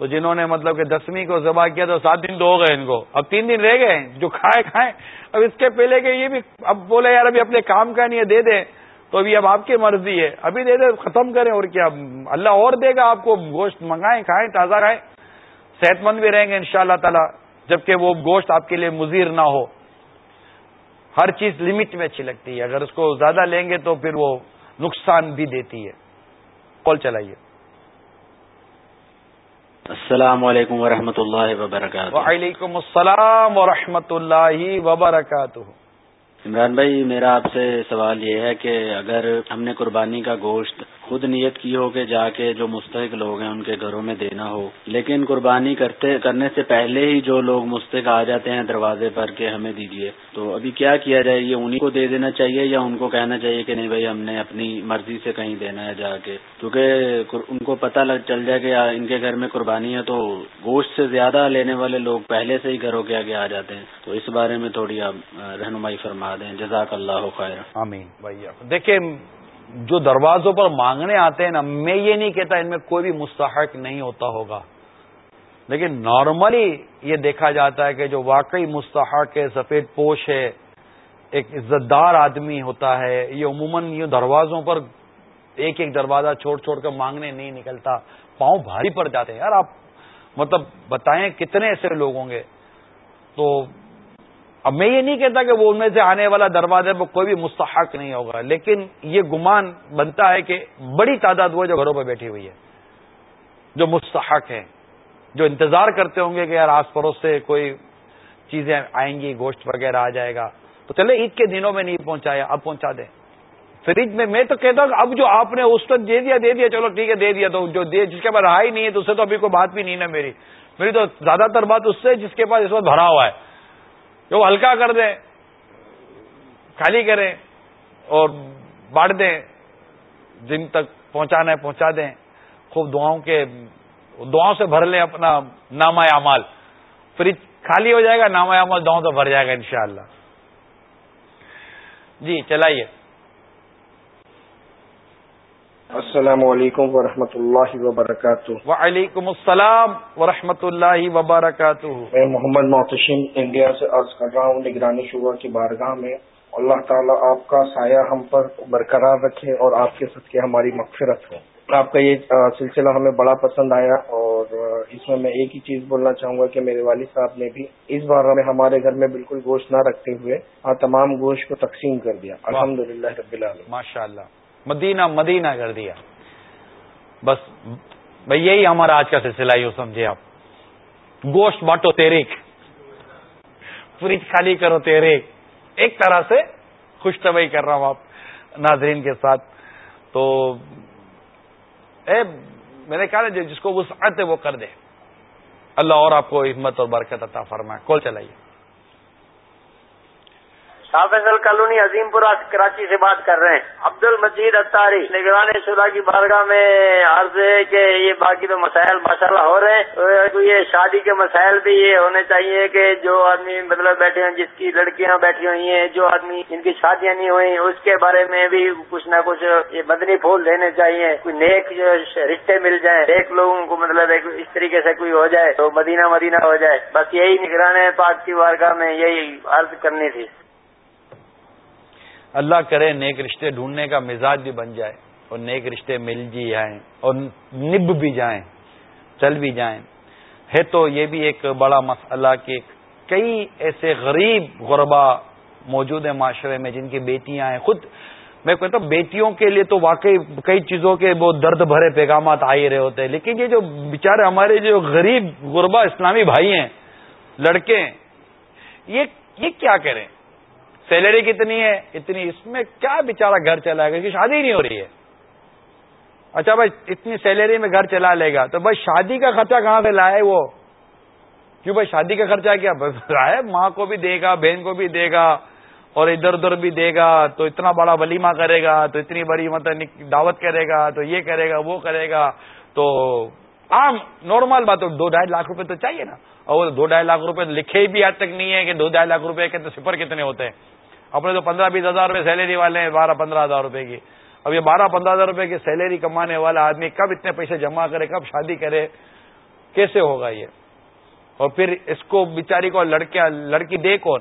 [SPEAKER 3] تو جنہوں نے مطلب کہ دسویں کو ذبح کیا تو سات دن تو ہو گئے ان کو۔ اب تین دن رہ گئے جو کھائے کھائے۔ اب اس کے پہلے کہ یہ بھی اب بولے، یار ابھی اپنے کام کا نہیں ہے، دے دیں تو ابھی اب آپ کی مرضی ہے۔ ابھی دے دیں ختم کریں اور کیا۔ اللہ اور دے گا آپ کو گوشت، منگائیں، کھائیں، تازہ کھائیں۔ صحت مند بھی رہیں گے ان شاء اللہ تعالی، جبکہ وہ گوشت آپ کے لیے مزیر نہ ہو۔ ہر چیز لمٹ میں اچھی لگتی ہے۔ اگر اس کو زیادہ لیں گے تو پھر وہ نقصان بھی دیتی ہے۔ کال چلائیے۔
[SPEAKER 14] السلام علیکم ورحمۃ اللہ وبرکاتہ۔
[SPEAKER 3] وعلیکم السلام ورحمۃ اللہ وبرکاتہ۔
[SPEAKER 14] عمران بھائی میرا آپ سے سوال یہ ہے کہ اگر ہم نے قربانی کا گوشت خود نیت کی ہو کہ جا کے جو مستحق لوگ ہیں ان کے گھروں میں دینا ہو۔ لیکن قربانی کرتے، کرنے سے پہلے ہی جو لوگ مستحق آ جاتے ہیں دروازے پر کہ ہمیں دیجیے تو ابھی کیا کیا جائے؟ یہ انہیں کو دے دینا چاہیے یا ان کو کہنا چاہیے کہ نہیں بھائی، ہم نے اپنی مرضی سے کہیں دینا ہے جا کے؟ کیونکہ ان کو پتہ لگ، چل جائے کہ ان کے گھر میں قربانی ہے تو گوشت سے زیادہ لینے والے لوگ پہلے سے ہی گھروں کے آگے آ جاتے ہیں۔ تو اس بارے میں تھوڑی آپ رہنمائی فرما دیں۔ جزاک اللہ خیر
[SPEAKER 3] آمین۔ دیکھیں جو دروازوں پر مانگنے آتے ہیں نا، میں یہ نہیں کہتا ان میں کوئی بھی مستحق نہیں ہوتا ہوگا۔ لیکن نارملی یہ دیکھا جاتا ہے کہ جو واقعی مستحق ہے، سفید پوش ہے، ایک عزت دار آدمی ہوتا ہے، یہ عموماً یہ دروازوں پر ایک ایک دروازہ چھوڑ چھوڑ کر مانگنے نہیں نکلتا، پاؤں بھاری پڑ جاتے ہیں۔ یار آپ مطلب بتائیں کتنے ایسے لوگ ہوں گے؟ تو اب میں یہ نہیں کہتا کہ وہ ان میں سے آنے والا دروازے پر کوئی بھی مستحق نہیں ہوگا۔ لیکن یہ گمان بنتا ہے کہ بڑی تعداد وہ جو گھروں پہ بیٹھی ہوئی ہے، جو مستحق ہیں، جو انتظار کرتے ہوں گے کہ یار آس پڑوس سے کوئی چیزیں آئیں گی، گوشت وغیرہ آ جائے گا۔ تو چلے، عید کے دنوں میں نہیں پہنچایا، اب پہنچا دیں۔ فریج میں میں تو کہتا ہوں کہ اب جو آپ نے اس وقت دے دیا دے دیا، چلو ٹھیک ہے، دے دیا۔ تو جو دے، جس کے پاس رہا ہی نہیں ہے، تو اس سے تو ابھی کوئی بات بھی نہیں نا میری۔ میری تو زیادہ تر بات اس سے، جس کے پاس اس وقت بھرا ہوا ہے۔ کہ وہ ہلکا کر دیں، خالی کریں اور بانٹ دیں، جن تک پہنچانا ہے پہنچا دیں۔ خوب دعاؤں کے، دعاؤں سے بھر لیں اپنا نامہ اعمال۔ فریج خالی ہو جائے گا، نامہ اعمال دعاؤں سے بھر جائے گا انشاءاللہ۔ جی چلائیے۔
[SPEAKER 15] السلام علیکم ورحمۃ اللہ وبرکاتہ۔
[SPEAKER 3] وعلیکم السلام ورحمۃ اللہ وبرکاتہ۔
[SPEAKER 15] میں محمد محتشم انڈیا سے عرض کر رہا ہوں نگرانی شعبہ کی بارگاہ میں۔ اللہ تعالیٰ آپ کا سایہ ہم پر برقرار رکھے اور آپ کے ساتھ ہماری مغفرت ہو۔ آپ کا یہ سلسلہ ہمیں بڑا پسند آیا اور اس میں میں ایک ہی چیز بولنا چاہوں گا کہ میرے والد صاحب نے بھی اس بار میں ہمارے گھر میں بالکل گوشت نہ رکھتے ہوئے تمام گوشت کو تقسیم کر دیا۔ الحمد للہ رب العالمین۔
[SPEAKER 3] ماشاء اللہ مدینہ مدینہ کر دیا۔ بس بھائی یہی ہمارا آج کا سلسلہ یوں سمجھے آپ۔ گوشت بانٹو تیرے۔ فریج خالی کرو تیرے۔ ایک طرح سے خوش طبعی کر رہا ہوں آپ ناظرین کے ساتھ۔ تو اے، میں نے کہا نا، جس کو وسعت ہے وہ کر دے۔ اللہ اور آپ کو ہمت اور برکت عطا فرمائے۔ کال چلائیے۔
[SPEAKER 16] فیصل کالونی عظیم پورہ کراچی سے بات کر رہے ہیں۔ عبد المجید اتاری نگران شدہ کی بارگاہ میں عرض ہے کہ یہ باقی تو مسائل ماشاءاللہ ہو رہے ہیں۔ یہ شادی کے مسائل بھی یہ ہونے چاہیے کہ جو آدمی مطلب بیٹھے ہیں، جس کی لڑکیاں بیٹھی ہوئی ہیں، جو آدمی جن کی شادیاں نہیں ہوئی اس کے بارے میں بھی کچھ نہ کچھ یہ مدنی پھول دینے چاہیے۔ کوئی نیک جو رشتے مل جائیں ایک لوگوں کو مطلب ایک اس طریقے سے کوئی ہو جائے تو مدینہ مدینہ ہو جائے۔ بس یہی نگران پاک کی بارگاہ میں یہی عرض کرنی تھی۔
[SPEAKER 3] اللہ کرے نیک رشتے ڈھونڈنے کا مزاج بھی بن جائے اور نیک رشتے مل جی جائیں اور نب بھی جائیں، چل بھی جائیں۔ ہے تو یہ بھی ایک بڑا مسئلہ کہ کئی ایسے غریب غربا موجود ہیں معاشرے میں جن کی بیٹیاں ہیں۔ خود میں کہتا ہوں بیٹیوں کے لیے تو واقعی کئی چیزوں کے بہت درد بھرے پیغامات آ ہی رہے ہوتے ہیں، لیکن یہ جو بیچارے ہمارے جو غریب غربا اسلامی بھائی ہیں، لڑکے یہ یہ کیا کریں؟ سیلری کتنی ہے؟ اتنی۔ اس میں کیا بےچارا گھر چلا گا کہ شادی نہیں ہو رہی ہے۔ اچھا بھائی، اتنی سیلری میں گھر چلا لے گا۔ تو بھائی، شادی کا خرچہ کہاں سے لائے وہ؟ کیوں بھائی، شادی کا خرچہ کیا؟ ہے ماں کو بھی دے گا، بہن کو بھی دے گا اور ادھر ادھر بھی دے گا۔ تو اتنا بڑا ولیمہ کرے گا، تو اتنی بڑی مطلب دعوت کرے گا، تو یہ کرے گا، وہ کرے گا۔ تو عام، نارمل بات دو ڈھائی لاکھ روپے تو چاہیے نا۔ اور دو ڈھائی لاکھ روپے لکھے بھی آج تک نہیں ہے کہ دو ڈھائی لاکھ روپے کے تو سفر کتنے ہوتے ہیں۔ اپنے تو پندرہ بیس ہزار روپے سیلری والے ہیں، بارہ پندرہ ہزار روپے کی۔ اب یہ بارہ پندرہ ہزار روپے کی سیلری کمانے والا آدمی کب اتنے پیسے جمع کرے، کب شادی کرے؟ کیسے ہوگا یہ؟ اور پھر اس کو بیچاری کو لڑکیا لڑکی دے کون؟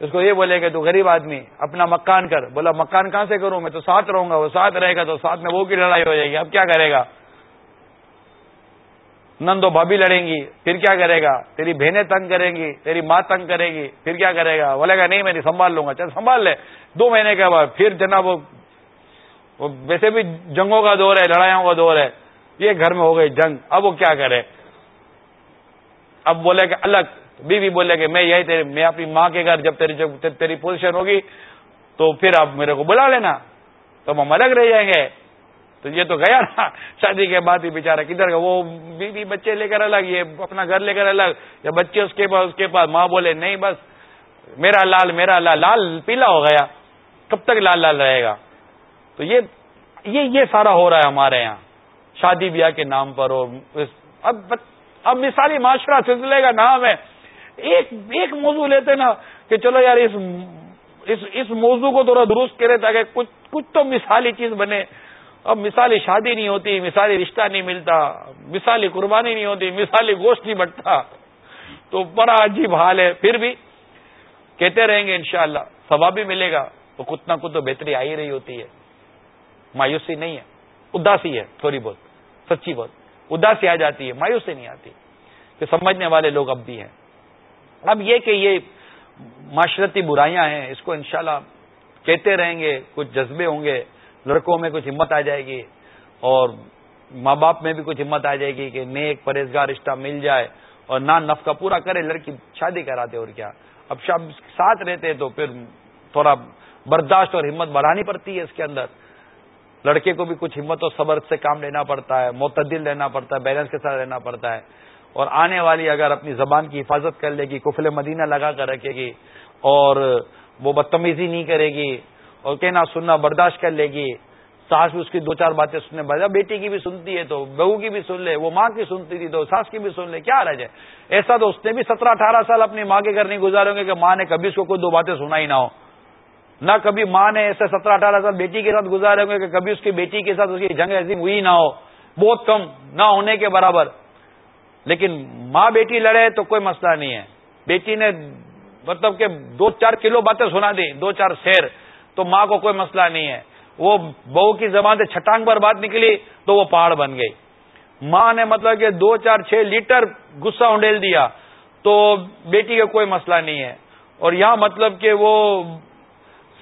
[SPEAKER 3] اس کو یہ بولے کہ تو غریب آدمی، اپنا مکان کر۔ بولا، مکان کہاں سے کروں؟ میں تو ساتھ رہوں گا، وہ ساتھ رہے گا تو ساتھ میں وہ کی لڑائی ہو جائے گی، اب کیا کرے گا؟ نندو بھابھی لڑیں گی، پھر کیا کرے گا؟ تیری بہنیں تنگ کریں گی، تیری ماں تنگ کرے گی، پھر کیا کرے گا؟ بولے گا، نہیں، میں سنبھال لوں گا۔ چل، سنبھال لے۔ دو مہینے کے بعد پھر جناب وہ ویسے بھی جنگوں کا دور ہے، لڑائیوں کا دور ہے۔ یہ گھر میں ہو گئی جنگ۔ اب وہ کیا کرے؟ اب بولے کہ الگ بیوی بولے کہ میں یہی میں اپنی ماں کے گھر جب تیری جب تیری پوزیشن ہوگی تو پھر آپ میرے کو بلا لینا۔ تو ہم الگ رہ جائیں گے۔ تو یہ تو گیا نا۔ شادی کے بعد ہی بےچارا کدھر وہ بیوی بچے لے کر الگ، یہ اپنا گھر لے کر الگ، یا بچے اس کے پاس، اس کے پاس۔ ماں بولے، نہیں بس، میرا لال میرا لال لال پیلا ہو گیا۔ کب تک لال لال رہے گا؟ تو یہ یہ یہ سارا ہو رہا ہے ہمارے یہاں۔ شادی بیاہ کے نام پر ہو اب اب مثالی معاشرہ سلسلے کا نام ہے۔ ایک ایک موضوع لیتے نا کہ چلو یار، اس اس موضوع کو تھوڑا درست کرے تاکہ کچھ کچھ تو مثالی چیز بنے۔ اب مثالی شادی نہیں ہوتی، مثالی رشتہ نہیں ملتا، مثالی قربانی نہیں ہوتی، مثالی گوشت نہیں بٹتا۔ تو بڑا عجیب حال ہے۔ پھر بھی کہتے رہیں گے انشاءاللہ شاء بھی ملے گا۔ تو کچھ نہ کچھ تو بہتری آ ہی رہی ہوتی ہے۔ مایوسی نہیں ہے۔ اداسی ہے، تھوڑی بہت، سچی بہت۔ اداسی آ جاتی ہے، مایوسی نہیں آتی۔ کہ سمجھنے والے لوگ اب بھی ہیں۔ اب یہ کہ یہ معاشرتی برائیاں ہیں، اس کو انشاءاللہ کہتے رہیں گے، کچھ جذبے ہوں گے۔ لڑکوں میں کچھ ہمت آ جائے گی اور ماں باپ میں بھی کچھ ہمت آ جائے گی کہ نیک پرہیزگار رشتہ مل جائے اور نہ نف کا پورا کرے، لڑکی شادی کراتے اور کیا؟ اب شب ساتھ رہتے تو پھر تھوڑا برداشت اور ہمت بڑھانی پڑتی ہے اس کے اندر۔ لڑکے کو بھی کچھ ہمت اور صبر سے کام لینا پڑتا ہے، معتدل رہنا پڑتا ہے، بیلنس کے ساتھ رہنا پڑتا ہے۔ اور آنے والی اگر اپنی زبان کی حفاظت کر لے گی کفل مدینہ لگا کر رکھے گی اور وہ بدتمیزی نہیں کرے گی اور کہنا سننا برداشت کر لے گی۔ ساس بھی اس کی دو چار باتیں سننے بجا بیٹی کی بھی سنتی ہے تو بہو کی بھی سن لے، وہ ماں کی سنتی تھی تو ساس کی بھی سن لے۔ کیا رہ جائے ایسا تو اس نے بھی سترہ اٹھارہ سال اپنی ماں کے گھر نہیں گزارے گے کہ ماں نے کبھی اس کو کوئی دو باتیں سنا ہی نہ ہو۔ نہ کبھی ماں نے ایسے سترہ اٹھارہ سال بیٹی کے ساتھ گزارے ہوں گے کہ کبھی اس کی بیٹی کے ساتھ اس کی جنگ ایسی ہوئی نہ ہو۔ بہت کم، نہ ہونے کے برابر۔ لیکن ماں بیٹی لڑے تو کوئی مسئلہ نہیں ہے۔ بیٹی نے مطلب کہ دو چار کلو باتیں سنا دی، دو چار شیر۔ تو ماں کو کوئی مسئلہ نہیں ہے۔ وہ بہو کی زبان سے چھٹانگ پر بات نکلی تو وہ پہاڑ بن گئی۔ ماں نے مطلب کہ دو چار چھ لیٹر غصہ انڈیل دیا تو بیٹی کا کوئی مسئلہ نہیں ہے۔ اور یہاں مطلب کہ وہ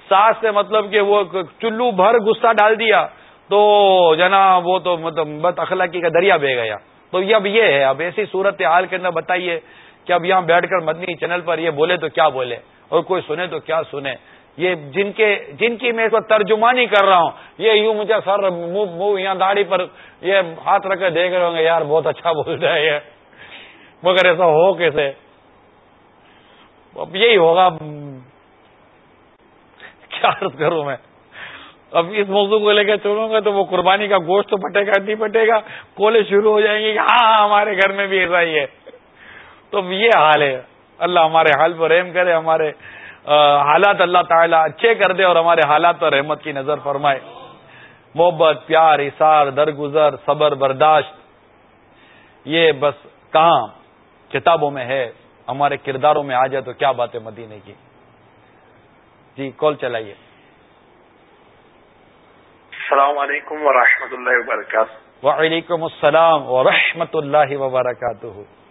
[SPEAKER 3] ساس سے مطلب کہ وہ چلو بھر غصہ ڈال دیا تو جنا وہ تو مطلب بد اخلاقی کا دریا بہ گیا۔ تو یہ اب یہ ہے، اب ایسی صورت حال کے اندر بتائیے کہ اب یہاں بیٹھ کر مدنی چینل پر یہ بولے تو کیا بولے؟ اور کوئی سنے تو کیا سنے؟ یہ جن کے جن کی میں اس وقت ترجمانی کر رہا ہوں، یہ یوں مجھے سر منہ یہاں داڑھی پر یہ ہاتھ رکھ کے دیکھ رہے ہوں گے، یار بہت اچھا بول رہا ہے یہ۔ مگر ایسا ہو کیسے؟ اب یہی ہوگا۔ کیا عرض کروں میں؟ اب اس موضوع کو لے کے چلوں گا تو وہ قربانی کا گوشت تو پٹے گا، نہیں پٹے گا، کولے شروع ہو جائیں گے کہ ہاں ہاں ہمارے گھر میں بھی ایسا ہی ہے۔ تو یہ حال ہے۔ اللہ ہمارے حال پر رحم کرے، ہمارے حالات اللہ تعالیٰ اچھے کر دے اور ہمارے حالات پر رحمت کی نظر فرمائے۔ محبت پیار اثار درگزر صبر برداشت یہ بس کہاں کتابوں میں ہے ہمارے کرداروں میں آ جائے تو کیا بات ہے مدینے کی۔ جی کال چلائیے۔
[SPEAKER 17] السلام علیکم ورحمۃ اللہ وبرکاتہ۔
[SPEAKER 3] وعلیکم السلام ورحمۃ اللہ وبرکاتہ۔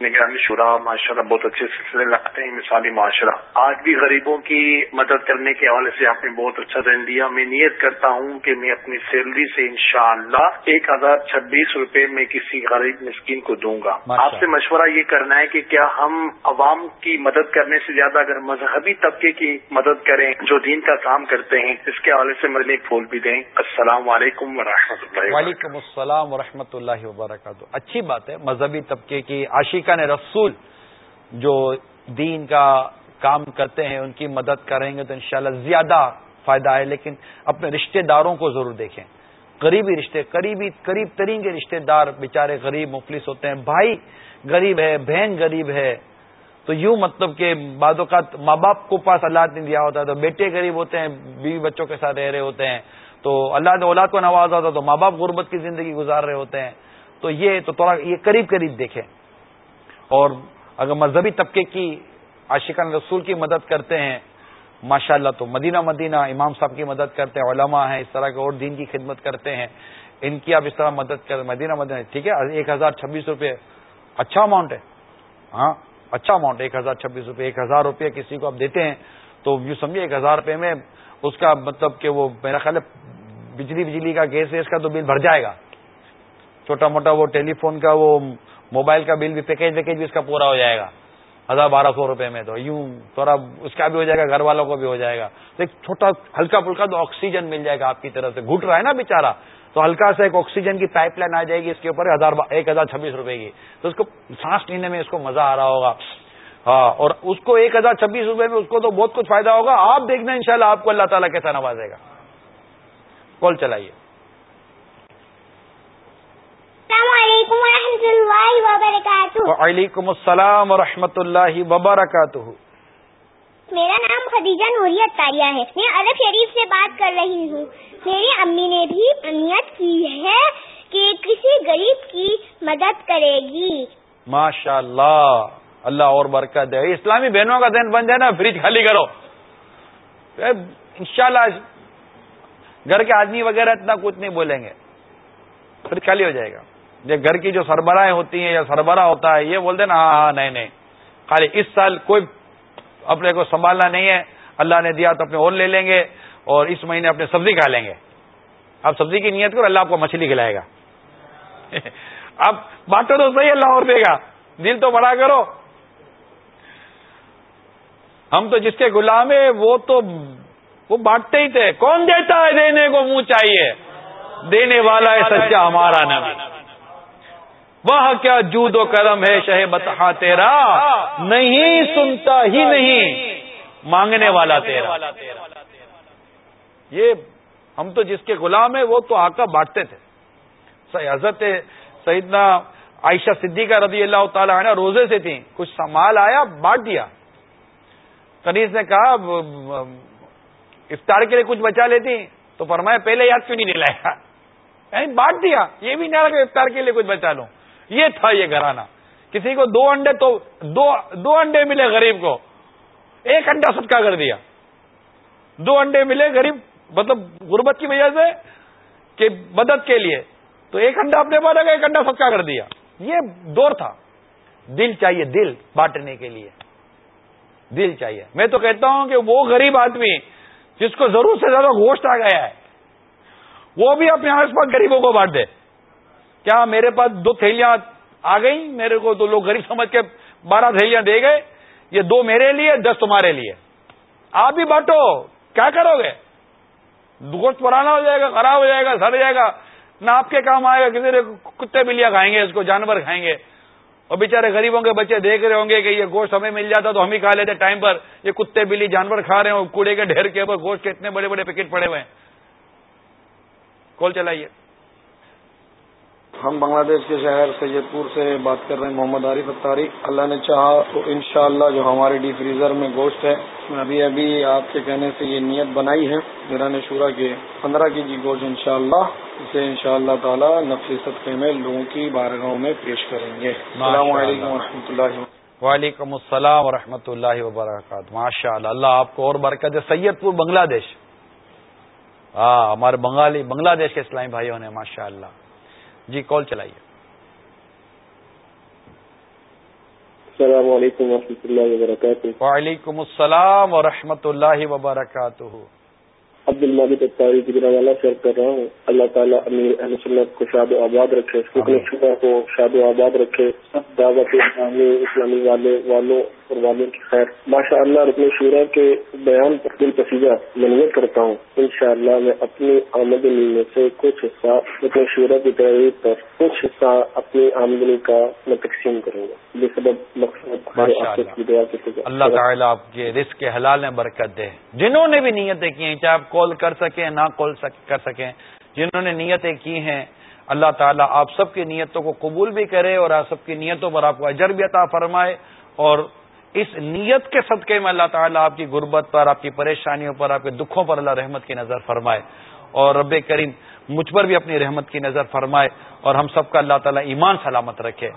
[SPEAKER 17] نگرانی شورا ماشاء اللہ بہت اچھے سلسلے لگتے ہیں مثالی معاشرہ۔ آج بھی غریبوں کی مدد کرنے کے حوالے سے آپ نے بہت اچھا دن دیا۔ میں نیت کرتا ہوں کہ میں اپنی سیلری سے انشاءاللہ ایک ہزار چھبیس روپے میں کسی غریب مسکین کو دوں گا۔ آپ سے مشورہ یہ کرنا ہے کہ کیا ہم عوام کی مدد کرنے سے زیادہ اگر مذہبی طبقے کی مدد کریں جو دین کا کام کرتے ہیں اس کے حوالے سے مجھے ایک پھول بھی دیں۔ السلام علیکم و اللہ
[SPEAKER 3] وعلیکم السلام و اللہ وبرکاتہ۔ اچھی بات ہے مذہبی طبقے کی عاشقہ رسول جو دین کا کام کرتے ہیں، ان کی مدد کریں گے تو انشاءاللہ زیادہ فائدہ ہے لیکن اپنے رشتہ داروں کو ضرور دیکھیں۔ قریبی رشتے قریبی، قریب ترین کے رشتہ دار بےچارے غریب، مفلس ہوتے ہیں، بھائی غریب ہے، بہن غریب ہے، تو یوں مطلب کہ بعد اوقات ماں باپ کو پاس اللہ نے دیا ہوتا ہے، تو بیٹے غریب ہوتے ہیں، بیوی بچوں کے ساتھ رہ رہے ہوتے ہیں، تو اللہ نے اولاد کو نوازا ہوتا تو ماں باپ غربت کی زندگی گزار رہے ہوتے ہیں۔ تو یہ، تو تھوڑا یہ قریب قریب دیکھیں۔ اور اگر مذہبی طبقے کی عاشقان رسول کی مدد کرتے ہیں ماشاء اللہ تو مدینہ مدینہ امام صاحب کی مدد کرتے ہیں، علماء ہیں، اس طرح کے اور دین کی خدمت کرتے ہیں، ان کی آپ اس طرح مدد کریں مدینہ مدینہ، ٹھیک ہے، ایک ہزار چھبیس روپے اچھا اماؤنٹ ہے۔ ہاں اچھا اماؤنٹ ایک ہزار چھبیس روپے، ایک ہزار روپے کسی کو آپ دیتے ہیں، تو یوں سمجھے ایک ہزار روپے میں اس کا مطلب کہ وہ میرا خیال ہے بجلی بجلی کا گیس ویس کا تو بل بھر جائے گا۔ چھوٹا موٹا وہ ٹیلی فون کا وہ موبائل کا بل بھی پیکیج ویکیج بھی اس کا پورا ہو جائے گا۔ ہزار بارہ سو روپے میں تو یوں تھوڑا اس کا بھی ہو جائے گا، گھر والوں کو بھی ہو جائے گا۔ تو ایک چھوٹا ہلکا پھلکا تو آکسیجن مل جائے گا آپ کی طرف سے۔ گھٹ رہا ہے نا بےچارا تو ہلکا سا ایک آکسیجن کی پائپ لائن آ جائے گی اس کے اوپر، ہزار ایک ہزار چھبیس روپے کی۔ تو اس کو سانس لینے میں اس کو مزہ آ رہا ہوگا۔ ہاں اور اس کو ایک ہزار چھبیس روپے میں اس کو تو بہت کچھ فائدہ ہوگا۔ آپ دیکھنا ان آپ کو اللہ تعالیٰ کیسا نوازے گا۔ کال چلائیے۔
[SPEAKER 11] السلام علیکم و اللہ وبرکاتہ
[SPEAKER 3] وعلیکم السلام و اللہ وبرکاتہ۔
[SPEAKER 11] میرا نام خدیجہ نوری اتاریہ ہے۔ میں عرب شریف سے بات کر رہی ہوں۔ میری امی نے بھی نیت کی ہے کہ کسی غریب کی مدد کرے گی۔
[SPEAKER 3] ماشاء اللہ اللہ اور برکت دے۔ اسلامی بہنوں کا دن بن جائے نا فریج خالی کرو۔ انشاءاللہ گھر کے آدمی وغیرہ اتنا کچھ نہیں بولیں گے۔ فریج خالی ہو جائے گا۔ یہ گھر کی جو سربراہیں ہوتی ہیں یا سربراہ ہوتا ہے، یہ بولتے نا ہاں ہاں نہیں نہیں۔ خالی اس سال کوئی اپنے کو سنبھالنا نہیں ہے۔ اللہ نے دیا تو اپنے اور لے لیں گے اور اس مہینے اپنے سبزی کھا لیں گے۔ آپ سبزی کی نیت کرو، اللہ آپ کو مچھلی کھلائے گا۔ <laughs> اب بانٹو تو صحیح، اللہ اور دے گا۔ دل تو بڑا کرو۔ ہم تو جس کے غلام ہے وہ تو وہ بانٹتے ہی تھے۔ کون دیتا ہے دینے کو منہ چاہیے؟ دینے والا ہے سچا ہمارا نبی۔ وہ کیا جود و کرم ہے شہ بتا تیرا؟ نہیں، سنتا ہی نہیں، مانگنے والا تیرا۔ یہ ہم تو جس کے غلام ہیں، وہ تو آقا بانٹتے تھے۔ حضرت سیدنا عائشہ صدیقہ رضی اللہ تعالی عنہ روزے سے تھیں، کچھ سنبھال آیا، بانٹ دیا۔ کنیز نے کہا افطار کے لیے کچھ بچا لیتی۔ تو فرمایا، پہلے یاد کیوں نہیں دلایا؟ یعنی بانٹ دیا، یہ بھی نہیں کہ افطار کے لیے کچھ بچا لوں۔ یہ تھا یہ گھرانہ۔ کسی کو دو انڈے تو دو دو انڈے ملے غریب کو۔ ایک انڈا صدقہ کر دیا۔ دو انڈے ملے غریب مطلب غربت کی وجہ سے کہ مدد کے لیے۔ تو ایک انڈا اپنے پاس رکھا، ایک انڈا صدقہ کر دیا۔ یہ دور تھا۔ دل چاہیے، دل بانٹنے کے لیے۔ دل چاہیے۔ میں تو کہتا ہوں کہ وہ غریب آدمی جس کو ضرور سے زیادہ گوشت آ گیا ہے، وہ بھی اپنے آس پاس غریبوں کو بانٹ دے۔ کیا میرے پاس دو تھیلیاں آ گئی میرے کو تو لوگ غریب سمجھ کے بارہ تھیلیاں دے گئے۔ یہ دو میرے لیے، دس تمہارے لیے۔ آپ بھی بانٹو۔ کیا کرو گے؟ گوشت پرانا ہو جائے گا، خراب ہو جائے گا، سڑ جائے گا۔ نہ آپ کے کام آئے گا، کسی کتے بلیا کھائیں گے، اس کو جانور کھائیں گے۔ اور بےچارے غریبوں کے بچے دیکھ رہے ہوں گے کہ یہ گوشت ہمیں مل جاتا تو ہم ہی کھا لیتے ٹائم پر۔ یہ کتے بلی جانور کھا رہے ہیں کوڑے کے ڈھیر کے اوپر گوشت کے اتنے بڑے بڑے پیکٹ پڑے ہوئے ہیں۔ کال چلائیے۔
[SPEAKER 15] ہم بنگلہ دیش کے شہر سید پور سے بات کر رہے ہیں محمد عارف اختاری۔ اللہ نے چاہا تو انشاءاللہ جو ہمارے ڈی فریزر میں گوشت ہے ابھی ابھی آپ کے کہنے سے یہ نیت بنائی ہے۔ میران شورا کے پندرہ کے جی گوشت انشاءاللہ اسے انشاءاللہ تعالی نفسی صدقے میں لوگوں کی بارگاہوں میں پیش کریں گے۔ السلام علیکم و اللہ
[SPEAKER 3] وعلیکم السلام و اللہ وبرکاتہ۔ ماشاء اللہ اللہ آپ کو اور برکت ہے سید پور بنگلہ دیش۔ ہاں ہمارے بنگالی بنگلہ دیش کے اسلامی بھائیوں نے ماشاء اللہ جی کال چلائیے۔
[SPEAKER 18] السلام علیکم و اللہ وبرکاتہ۔
[SPEAKER 3] وعلیکم السلام و اللہ وبرکاتہ۔
[SPEAKER 18] عبد الماجد اطاری گجرا والا سر کر رہا ہوں۔ اللہ تعالیٰ امیر اہل سنت کو شاد و آباد رکھے شبہ کو شاد و آباد رکھے۔ سب دعوت اسلامی اسلامی والے والوں والوں کی خیر۔ ماشاء اللہ رکن شورا کے بیان پر دل پسیدہ منیت کرتا ہوں۔ ان شاء اللہ میں اپنی آمدنی میں سے کچھ حصہ رکن شورا کی تحریر پر کچھ حصہ اپنی آمدنی کا میں تقسیم کروں گا۔ یہ سبب مقصد
[SPEAKER 3] اللہ تعالیٰ آپ کے رزق کے حلال میں برکت دے۔ جنہوں نے بھی نیتیں کی ہیں چاہے آپ کال کر سکیں نہ کال کر سکیں جنہوں نے نیتیں کی ہیں اللہ تعالیٰ آپ سب کی نیتوں کو قبول بھی کرے اور آپ سب کی نیتوں پر آپ کو اجر بھی عطا فرمائے اور اس نیت کے صدقے میں اللہ تعالیٰ آپ کی غربت پر، آپ کی پریشانیوں پر، آپ کے دکھوں پر اللہ رحمت کی نظر فرمائے۔ اور رب کریم مجھ پر بھی اپنی رحمت کی نظر فرمائے اور ہم سب کا اللہ تعالیٰ ایمان سلامت رکھے۔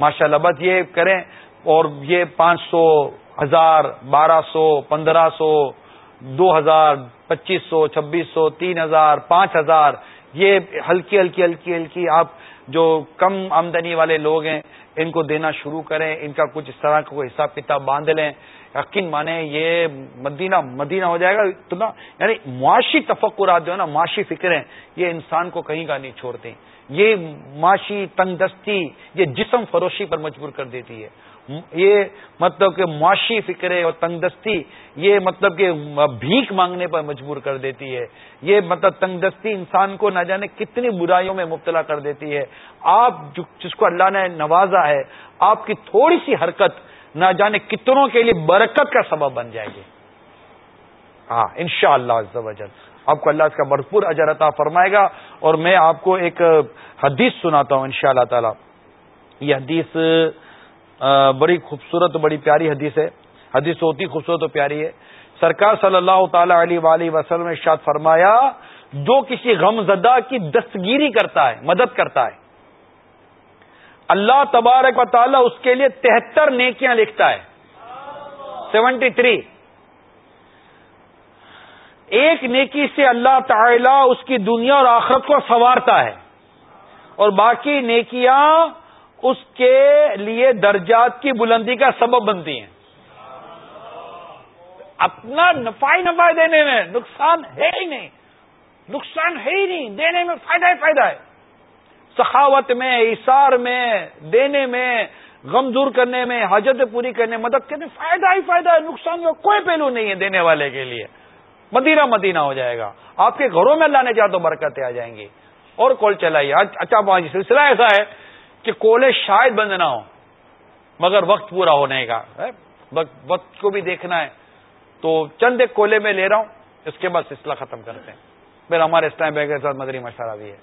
[SPEAKER 3] ماشاء اللہ بس یہ کریں اور یہ پانچ سو ہزار، بارہ سو، پندرہ سو، دو ہزار، پچیس سو، چھبیس سو، تین ہزار، پانچ ہزار، یہ ہلکی ہلکی ہلکی ہلکی آپ جو کم آمدنی والے لوگ ہیں، ان کو دینا شروع کریں، ان کا کچھ اس طرح کا کوئی حساب کتاب باندھ لیں۔ یقین مانے، یہ مدینہ مدینہ ہو جائے گا۔ تو نا یعنی معاشی تفکرات جو ہے نا، معاشی فکریں، یہ انسان کو کہیں کا نہیں چھوڑتے۔ یہ معاشی تنگ دستی یہ جسم فروشی پر مجبور کر دیتی ہے۔ یہ مطلب کہ معاشی فکرے اور تنگ دستی یہ مطلب کہ بھیک مانگنے پر مجبور کر دیتی ہے۔ یہ مطلب تنگ دستی انسان کو نہ جانے کتنی برائیوں میں مبتلا کر دیتی ہے۔ آپ جس کو اللہ نے نوازا ہے، آپ کی تھوڑی سی حرکت نہ جانے کتنوں کے لیے برکت کا سبب بن جائے گی۔ ہاں ان شاء اللہ آپ کو اللہ اس کا بھرپور اجر عطا فرمائے گا۔ اور میں آپ کو ایک حدیث سناتا ہوں ان شاء اللہ تعالی۔ یہ حدیث بڑی خوبصورت، بڑی پیاری حدیث ہے۔ حدیث ہوتی خوبصورت و پیاری ہے۔ سرکار صلی اللہ تعالی علیہ وآلہ وسلم ارشاد فرمایا، جو کسی غم زدہ کی دستگیری کرتا ہے، مدد کرتا ہے، اللہ تبارک و تعالی اس کے لیے تہتر نیکیاں لکھتا ہے۔ Seventy three. ایک نیکی سے اللہ تعالی اس کی دنیا اور آخرت کو سنوارتا ہے۔ اور باقی نیکیاں اس کے لیے درجات کی بلندی کا سبب بنتی ہیں۔ اپنا نفع نفع دینے میں نقصان ہے ہی نہیں۔ نقصان ہے ہی نہیں۔ دینے میں فائدہ ہی فائدہ ہے۔ سخاوت میں اشار میں، دینے میں، غم دور کرنے میں، حاجت پوری کرنے، مدد کرنے، فائدہ ہی فائدہ ہے۔ نقصان کا کوئی پہلو نہیں ہے دینے والے کے لیے۔ مدینہ مدینہ ہو جائے گا۔ آپ کے گھروں میں اللہ نے چاہ تو برکتیں آ جائیں گی۔ اور کال چلائیے۔ اچھا, اچھا، جی، سلسلہ ایسا ہے۔ کہ کولے شاید بند نہ ہو مگر وقت پورا ہونے کا وقت کو بھی دیکھنا ہے۔ تو چند ایک کولے میں لے رہا ہوں اس کے بعد سلسلہ ختم کرتے ہیں۔ پھر ہمارے اسلام بیگ کے ساتھ مدری مشورہ بھی ہے۔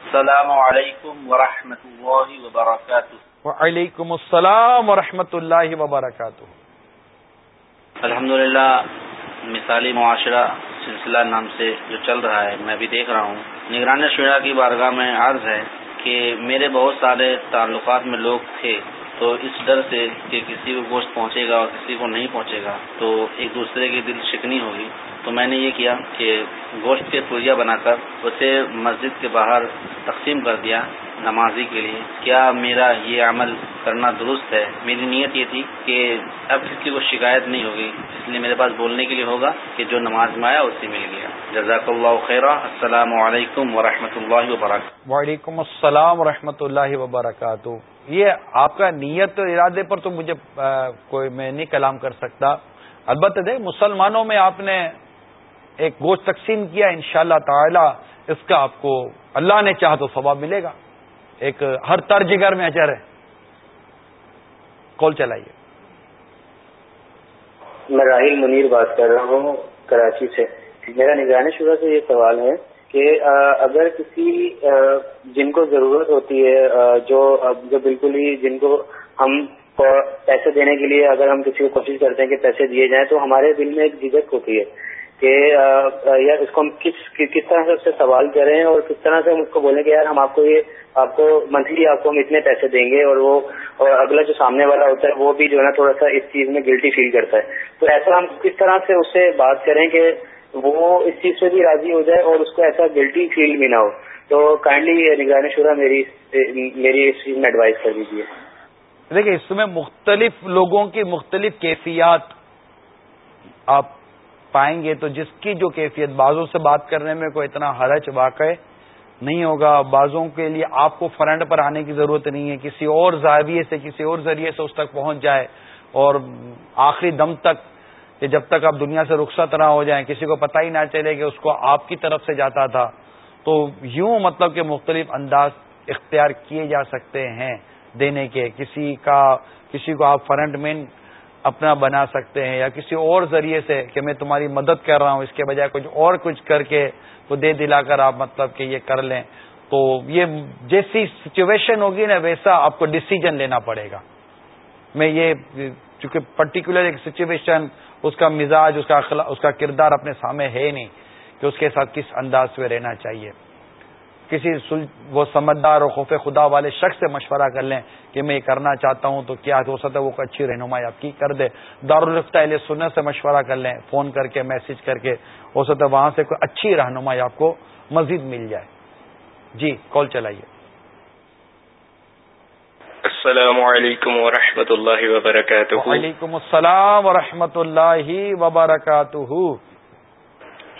[SPEAKER 19] السلام علیکم ورحمۃ اللہ وبرکاتہ۔
[SPEAKER 3] وعلیکم السلام ورحمۃ اللہ وبرکاتہ۔
[SPEAKER 19] الحمد مثالی معاشرہ سلسلہ نام سے جو چل رہا ہے میں بھی دیکھ رہا ہوں۔ نگران شعرا کی بارگاہ میں عرض ہے کہ میرے بہت سارے تعلقات میں لوگ تھے تو اس ڈر سے کہ کسی کو گوشت پہنچے گا اور کسی کو نہیں پہنچے گا تو ایک دوسرے کی دل شکنی ہوگی۔ تو میں نے یہ کیا کہ گوشت کے پوریا بنا کر اسے مسجد کے باہر تقسیم کر دیا۔ نمازی کے لیے۔ کیا میرا یہ عمل کرنا درست ہے؟ میری نیت یہ تھی کہ اب کسی کو شکایت نہیں ہوگی، اس لیے میرے پاس بولنے کے لیے ہوگا کہ جو نماز میں آیا، اسی مل گیا۔ جزاک اللہ خیر السلام علیکم و اللہ وبرکاتہ۔
[SPEAKER 3] وعلیکم السلام و اللہ وبرکاتہ۔ یہ آپ کا نیت اور ارادے پر تو مجھے کوئی میں نہیں کلام کر سکتا۔ البتہ دیکھ، مسلمانوں میں آپ نے ایک گوشت تقسیم کیا ان شاء اللہ تعالی اس کا آپ کو، اللہ نے چاہ تو ثواب ملے گا۔ ایک ہر تر جگر میں اچر ہے۔ کال چلائیے۔
[SPEAKER 20] میں راہل منیر بات کر رہا ہوں کراچی سے۔ میرا نگرانی شدہ سے یہ سوال ہے کہ اگر کسی جن کو ضرورت ہوتی ہے جو جو بالکل ہی جن کو ہم پیسے دینے کے لیے اگر ہم کسی کو کوشش کرتے ہیں کہ پیسے دیے جائیں تو ہمارے دل میں ایک جھجک ہوتی ہے۔ کہ یار اس کو ہم کس کس طرح سے اس سے سوال کریں اور کس طرح سے ہم اس کو بولیں کہ یار ہم آپ کو یہ، آپ کو منتھلی آپ کو ہم اتنے پیسے دیں گے اور وہ، اور اگلا جو سامنے والا ہوتا ہے وہ بھی جو ہے نا تھوڑا سا اس چیز میں گلٹی فیل کرتا ہے۔ تو ایسا ہم کس طرح سے اس سے بات کریں کہ وہ اس چیز سے بھی راضی ہو جائے اور اس کو ایسا گلٹی فیل بھی نہ ہو۔ تو کائنڈلی نگرانی شورا میری میری اس چیز میں ایڈوائز کر دیجیے
[SPEAKER 3] دیکھیے اس میں مختلف لوگوں کی مختلف کیفیات آپ پائیں گے تو جس کی جو کیفیت بازوں سے بات کرنے میں کوئی اتنا حرج واقع نہیں ہوگا، بازوں کے لیے آپ کو فرنٹ پر آنے کی ضرورت نہیں ہے، کسی اور زاویے سے، کسی اور ذریعے سے اس تک پہنچ جائے اور آخری دم تک کہ جب تک آپ دنیا سے رخصت نہ ہو جائیں، کسی کو پتہ ہی نہ چلے کہ اس کو آپ کی طرف سے جاتا تھا۔ تو یوں مطلب کہ مختلف انداز اختیار کیے جا سکتے ہیں دینے کے، کسی کا، کسی کو آپ فرنٹ مین اپنا بنا سکتے ہیں یا کسی اور ذریعے سے کہ میں تمہاری مدد کر رہا ہوں، اس کے بجائے کچھ اور کچھ کر کے وہ دے دلا کر آپ مطلب کہ یہ کر لیں۔ تو یہ جیسی سچویشن ہوگی نا، ویسا آپ کو ڈسیزن لینا پڑے گا۔ میں یہ چونکہ پرٹیکولر ایک سچویشن اس کا مزاج، اس کا اس کا کردار اپنے سامنے ہے نہیں کہ اس کے ساتھ کس انداز میں رہنا چاہیے۔ کسی وہ سمجھدار اور خوف خدا والے شخص سے مشورہ کر لیں کہ میں یہ کرنا چاہتا ہوں تو کیا ہو سکتا ہے وہ اچھی رہنمائی آپ کی کر دے۔ دارالفتہ علیہ سننے سے مشورہ کر لیں فون کر کے میسج کر کے ہو سکتا ہے وہاں سے کوئی اچھی رہنمائی آپ کو مزید مل جائے۔ جی کال چلائیے۔
[SPEAKER 21] السلام علیکم ورحمۃ اللہ وبرکاتہ۔
[SPEAKER 3] وعلیکم السلام ورحمۃ اللہ وبرکاتہ۔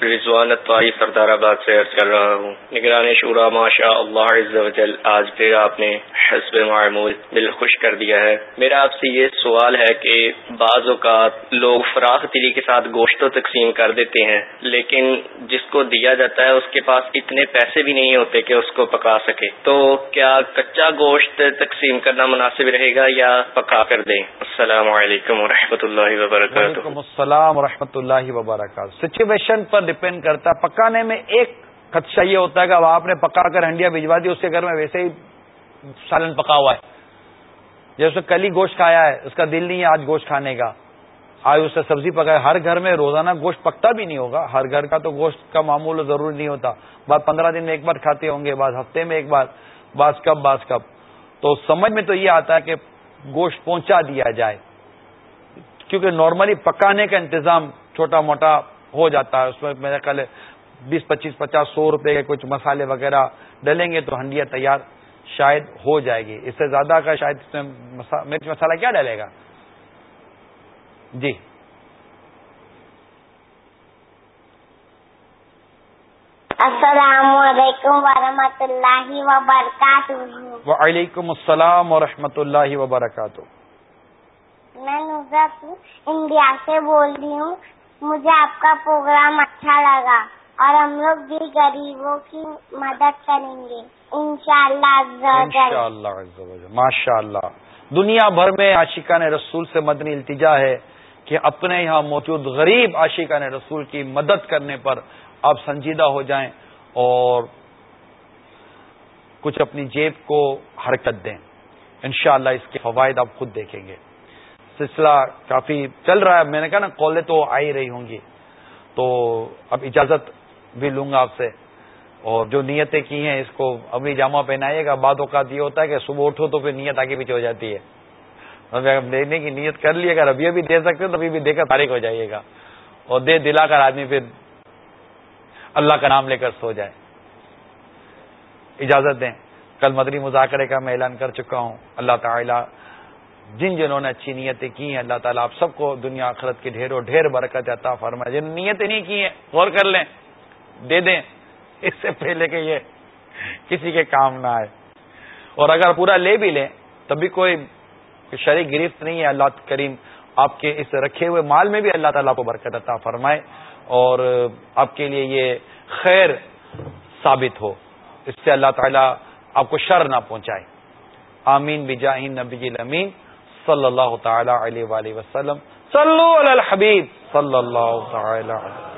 [SPEAKER 21] رضوان الطائی سردار آباد سے عرض کر رہا ہوں۔ نگران شورا ماشاء اللہ عز و جل، آج پھر آپ نے حسب معمول دل خوش کر دیا ہے۔ میرا آپ سے یہ سوال ہے کہ بعض اوقات لوگ فراخ دلی کے ساتھ گوشت تقسیم کر دیتے ہیں، لیکن جس کو دیا جاتا ہے اس کے پاس اتنے پیسے بھی نہیں ہوتے کہ اس کو پکا سکے۔ تو کیا کچا گوشت تقسیم کرنا مناسب رہے گا یا پکا کر دیں؟ السلام علیکم و اللہ وبرکاتہ۔
[SPEAKER 3] السلام و اللہ وبرکاتہ۔ سچویشن پر ڈپینڈ کرتا ہے۔ پکانے میں ایک خدشہ یہ ہوتا ہے کہ اب آپ نے پکا کر ہنڈیا بھجوا دی، اس کے گھر میں ویسے ہی سالن پکا ہوا ہے۔ جیسے کل ہی گوشت کھایا ہے، اس کا دل نہیں ہے آج گوشت کھانے کا۔ آج اس سے سبزی پکائے ہر گھر میں روزانہ گوشت پکتا بھی نہیں ہوگا۔ ہر گھر کا تو گوشت کا معمول ضروری نہیں ہوتا۔ بعد پندرہ دن میں ایک بار کھاتے ہوں گے بعض ہفتے میں ایک بار بعض کب بعض کب۔ تو سمجھ میں تو یہ آتا ہے کہ گوشت پہنچا دیا جائے۔ کیونکہ نارملی پکانے کا انتظام چھوٹا موٹا ہو جاتا ہے۔ اس میں میرا خیال بیس پچیس پچاس سو روپے کے کچھ مسالے وغیرہ ڈلیں گے تو ہنڈیا تیار شاید ہو جائے گی۔ اس سے زیادہ کا شاید اس میں مرچ مسالہ کیا ڈالے گا؟ جی۔
[SPEAKER 11] السلام علیکم ورحمۃ اللہ وبرکاتہ۔
[SPEAKER 3] وعلیکم السلام ورحمۃ اللہ وبرکاتہ۔
[SPEAKER 11] میں نظرت انڈیا سے بول رہی ہوں۔ مجھے آپ کا پروگرام اچھا لگا اور ہم لوگ بھی غریبوں کی مدد کریں گے۔ انشاءاللہ شاء اللہ
[SPEAKER 3] ماشاء اللہ دنیا بھر میں عاشقان رسول سے مدنی التجا ہے کہ اپنے یہاں موجود غریب عاشقان رسول کی مدد کرنے پر آپ سنجیدہ ہو جائیں اور کچھ اپنی جیب کو حرکت دیں۔ انشاءاللہ اس کے فوائد آپ خود دیکھیں گے۔ سلسلہ کافی چل رہا ہے۔ میں نے کہا نا، کالیں تو آ ہی رہی ہوں گی۔ تو اب اجازت بھی لوں گا آپ سے۔ اور جو نیتیں کی ہیں، اس کو ابھی جامع پہنائیے گا۔ بعد اوقات یہ ہوتا ہے کہ صبح اٹھو تو پھر نیت آگے پیچھے ہو جاتی ہے۔ دینے کی نیت کر لی، اگر ابھی ابھی دے سکتے تو ابھی بھی دے کر تاریخ ہو جائیے گا۔ اور دے دلا کر آدمی پھر اللہ کا نام لے کر سو جائے۔ اجازت دیں۔ کل مدری مذاکرے کا میں اعلان کر چکا ہوں۔ اللہ تعالیٰ جن جنہوں نے اچھی نیتیں کی ہیں، اللہ تعالیٰ آپ سب کو دنیا آخرت کی ڈھیر و ڈھیر برکت عطا فرمائے۔ جن نیتیں نہیں کی ہیں، غور کر لیں، دے دیں۔ اس سے پہلے کہ یہ کسی کے کام نہ آئے۔ اور اگر پورا لے بھی لیں تب بھی کوئی شریک گرفت نہیں ہے۔ اللہ کریم آپ کے اس رکھے ہوئے مال میں بھی اللہ تعالیٰ کو برکت عطا فرمائے۔ اور آپ کے لیے یہ خیر ثابت ہو۔ اس سے اللہ تعالیٰ آپ کو شر نہ پہنچائے۔ آمین بجاہ نبی امین صلی اللہ تعالی علیہ وآلہ وسلم صلو علی الحبیب صلی اللہ تعالی علیہ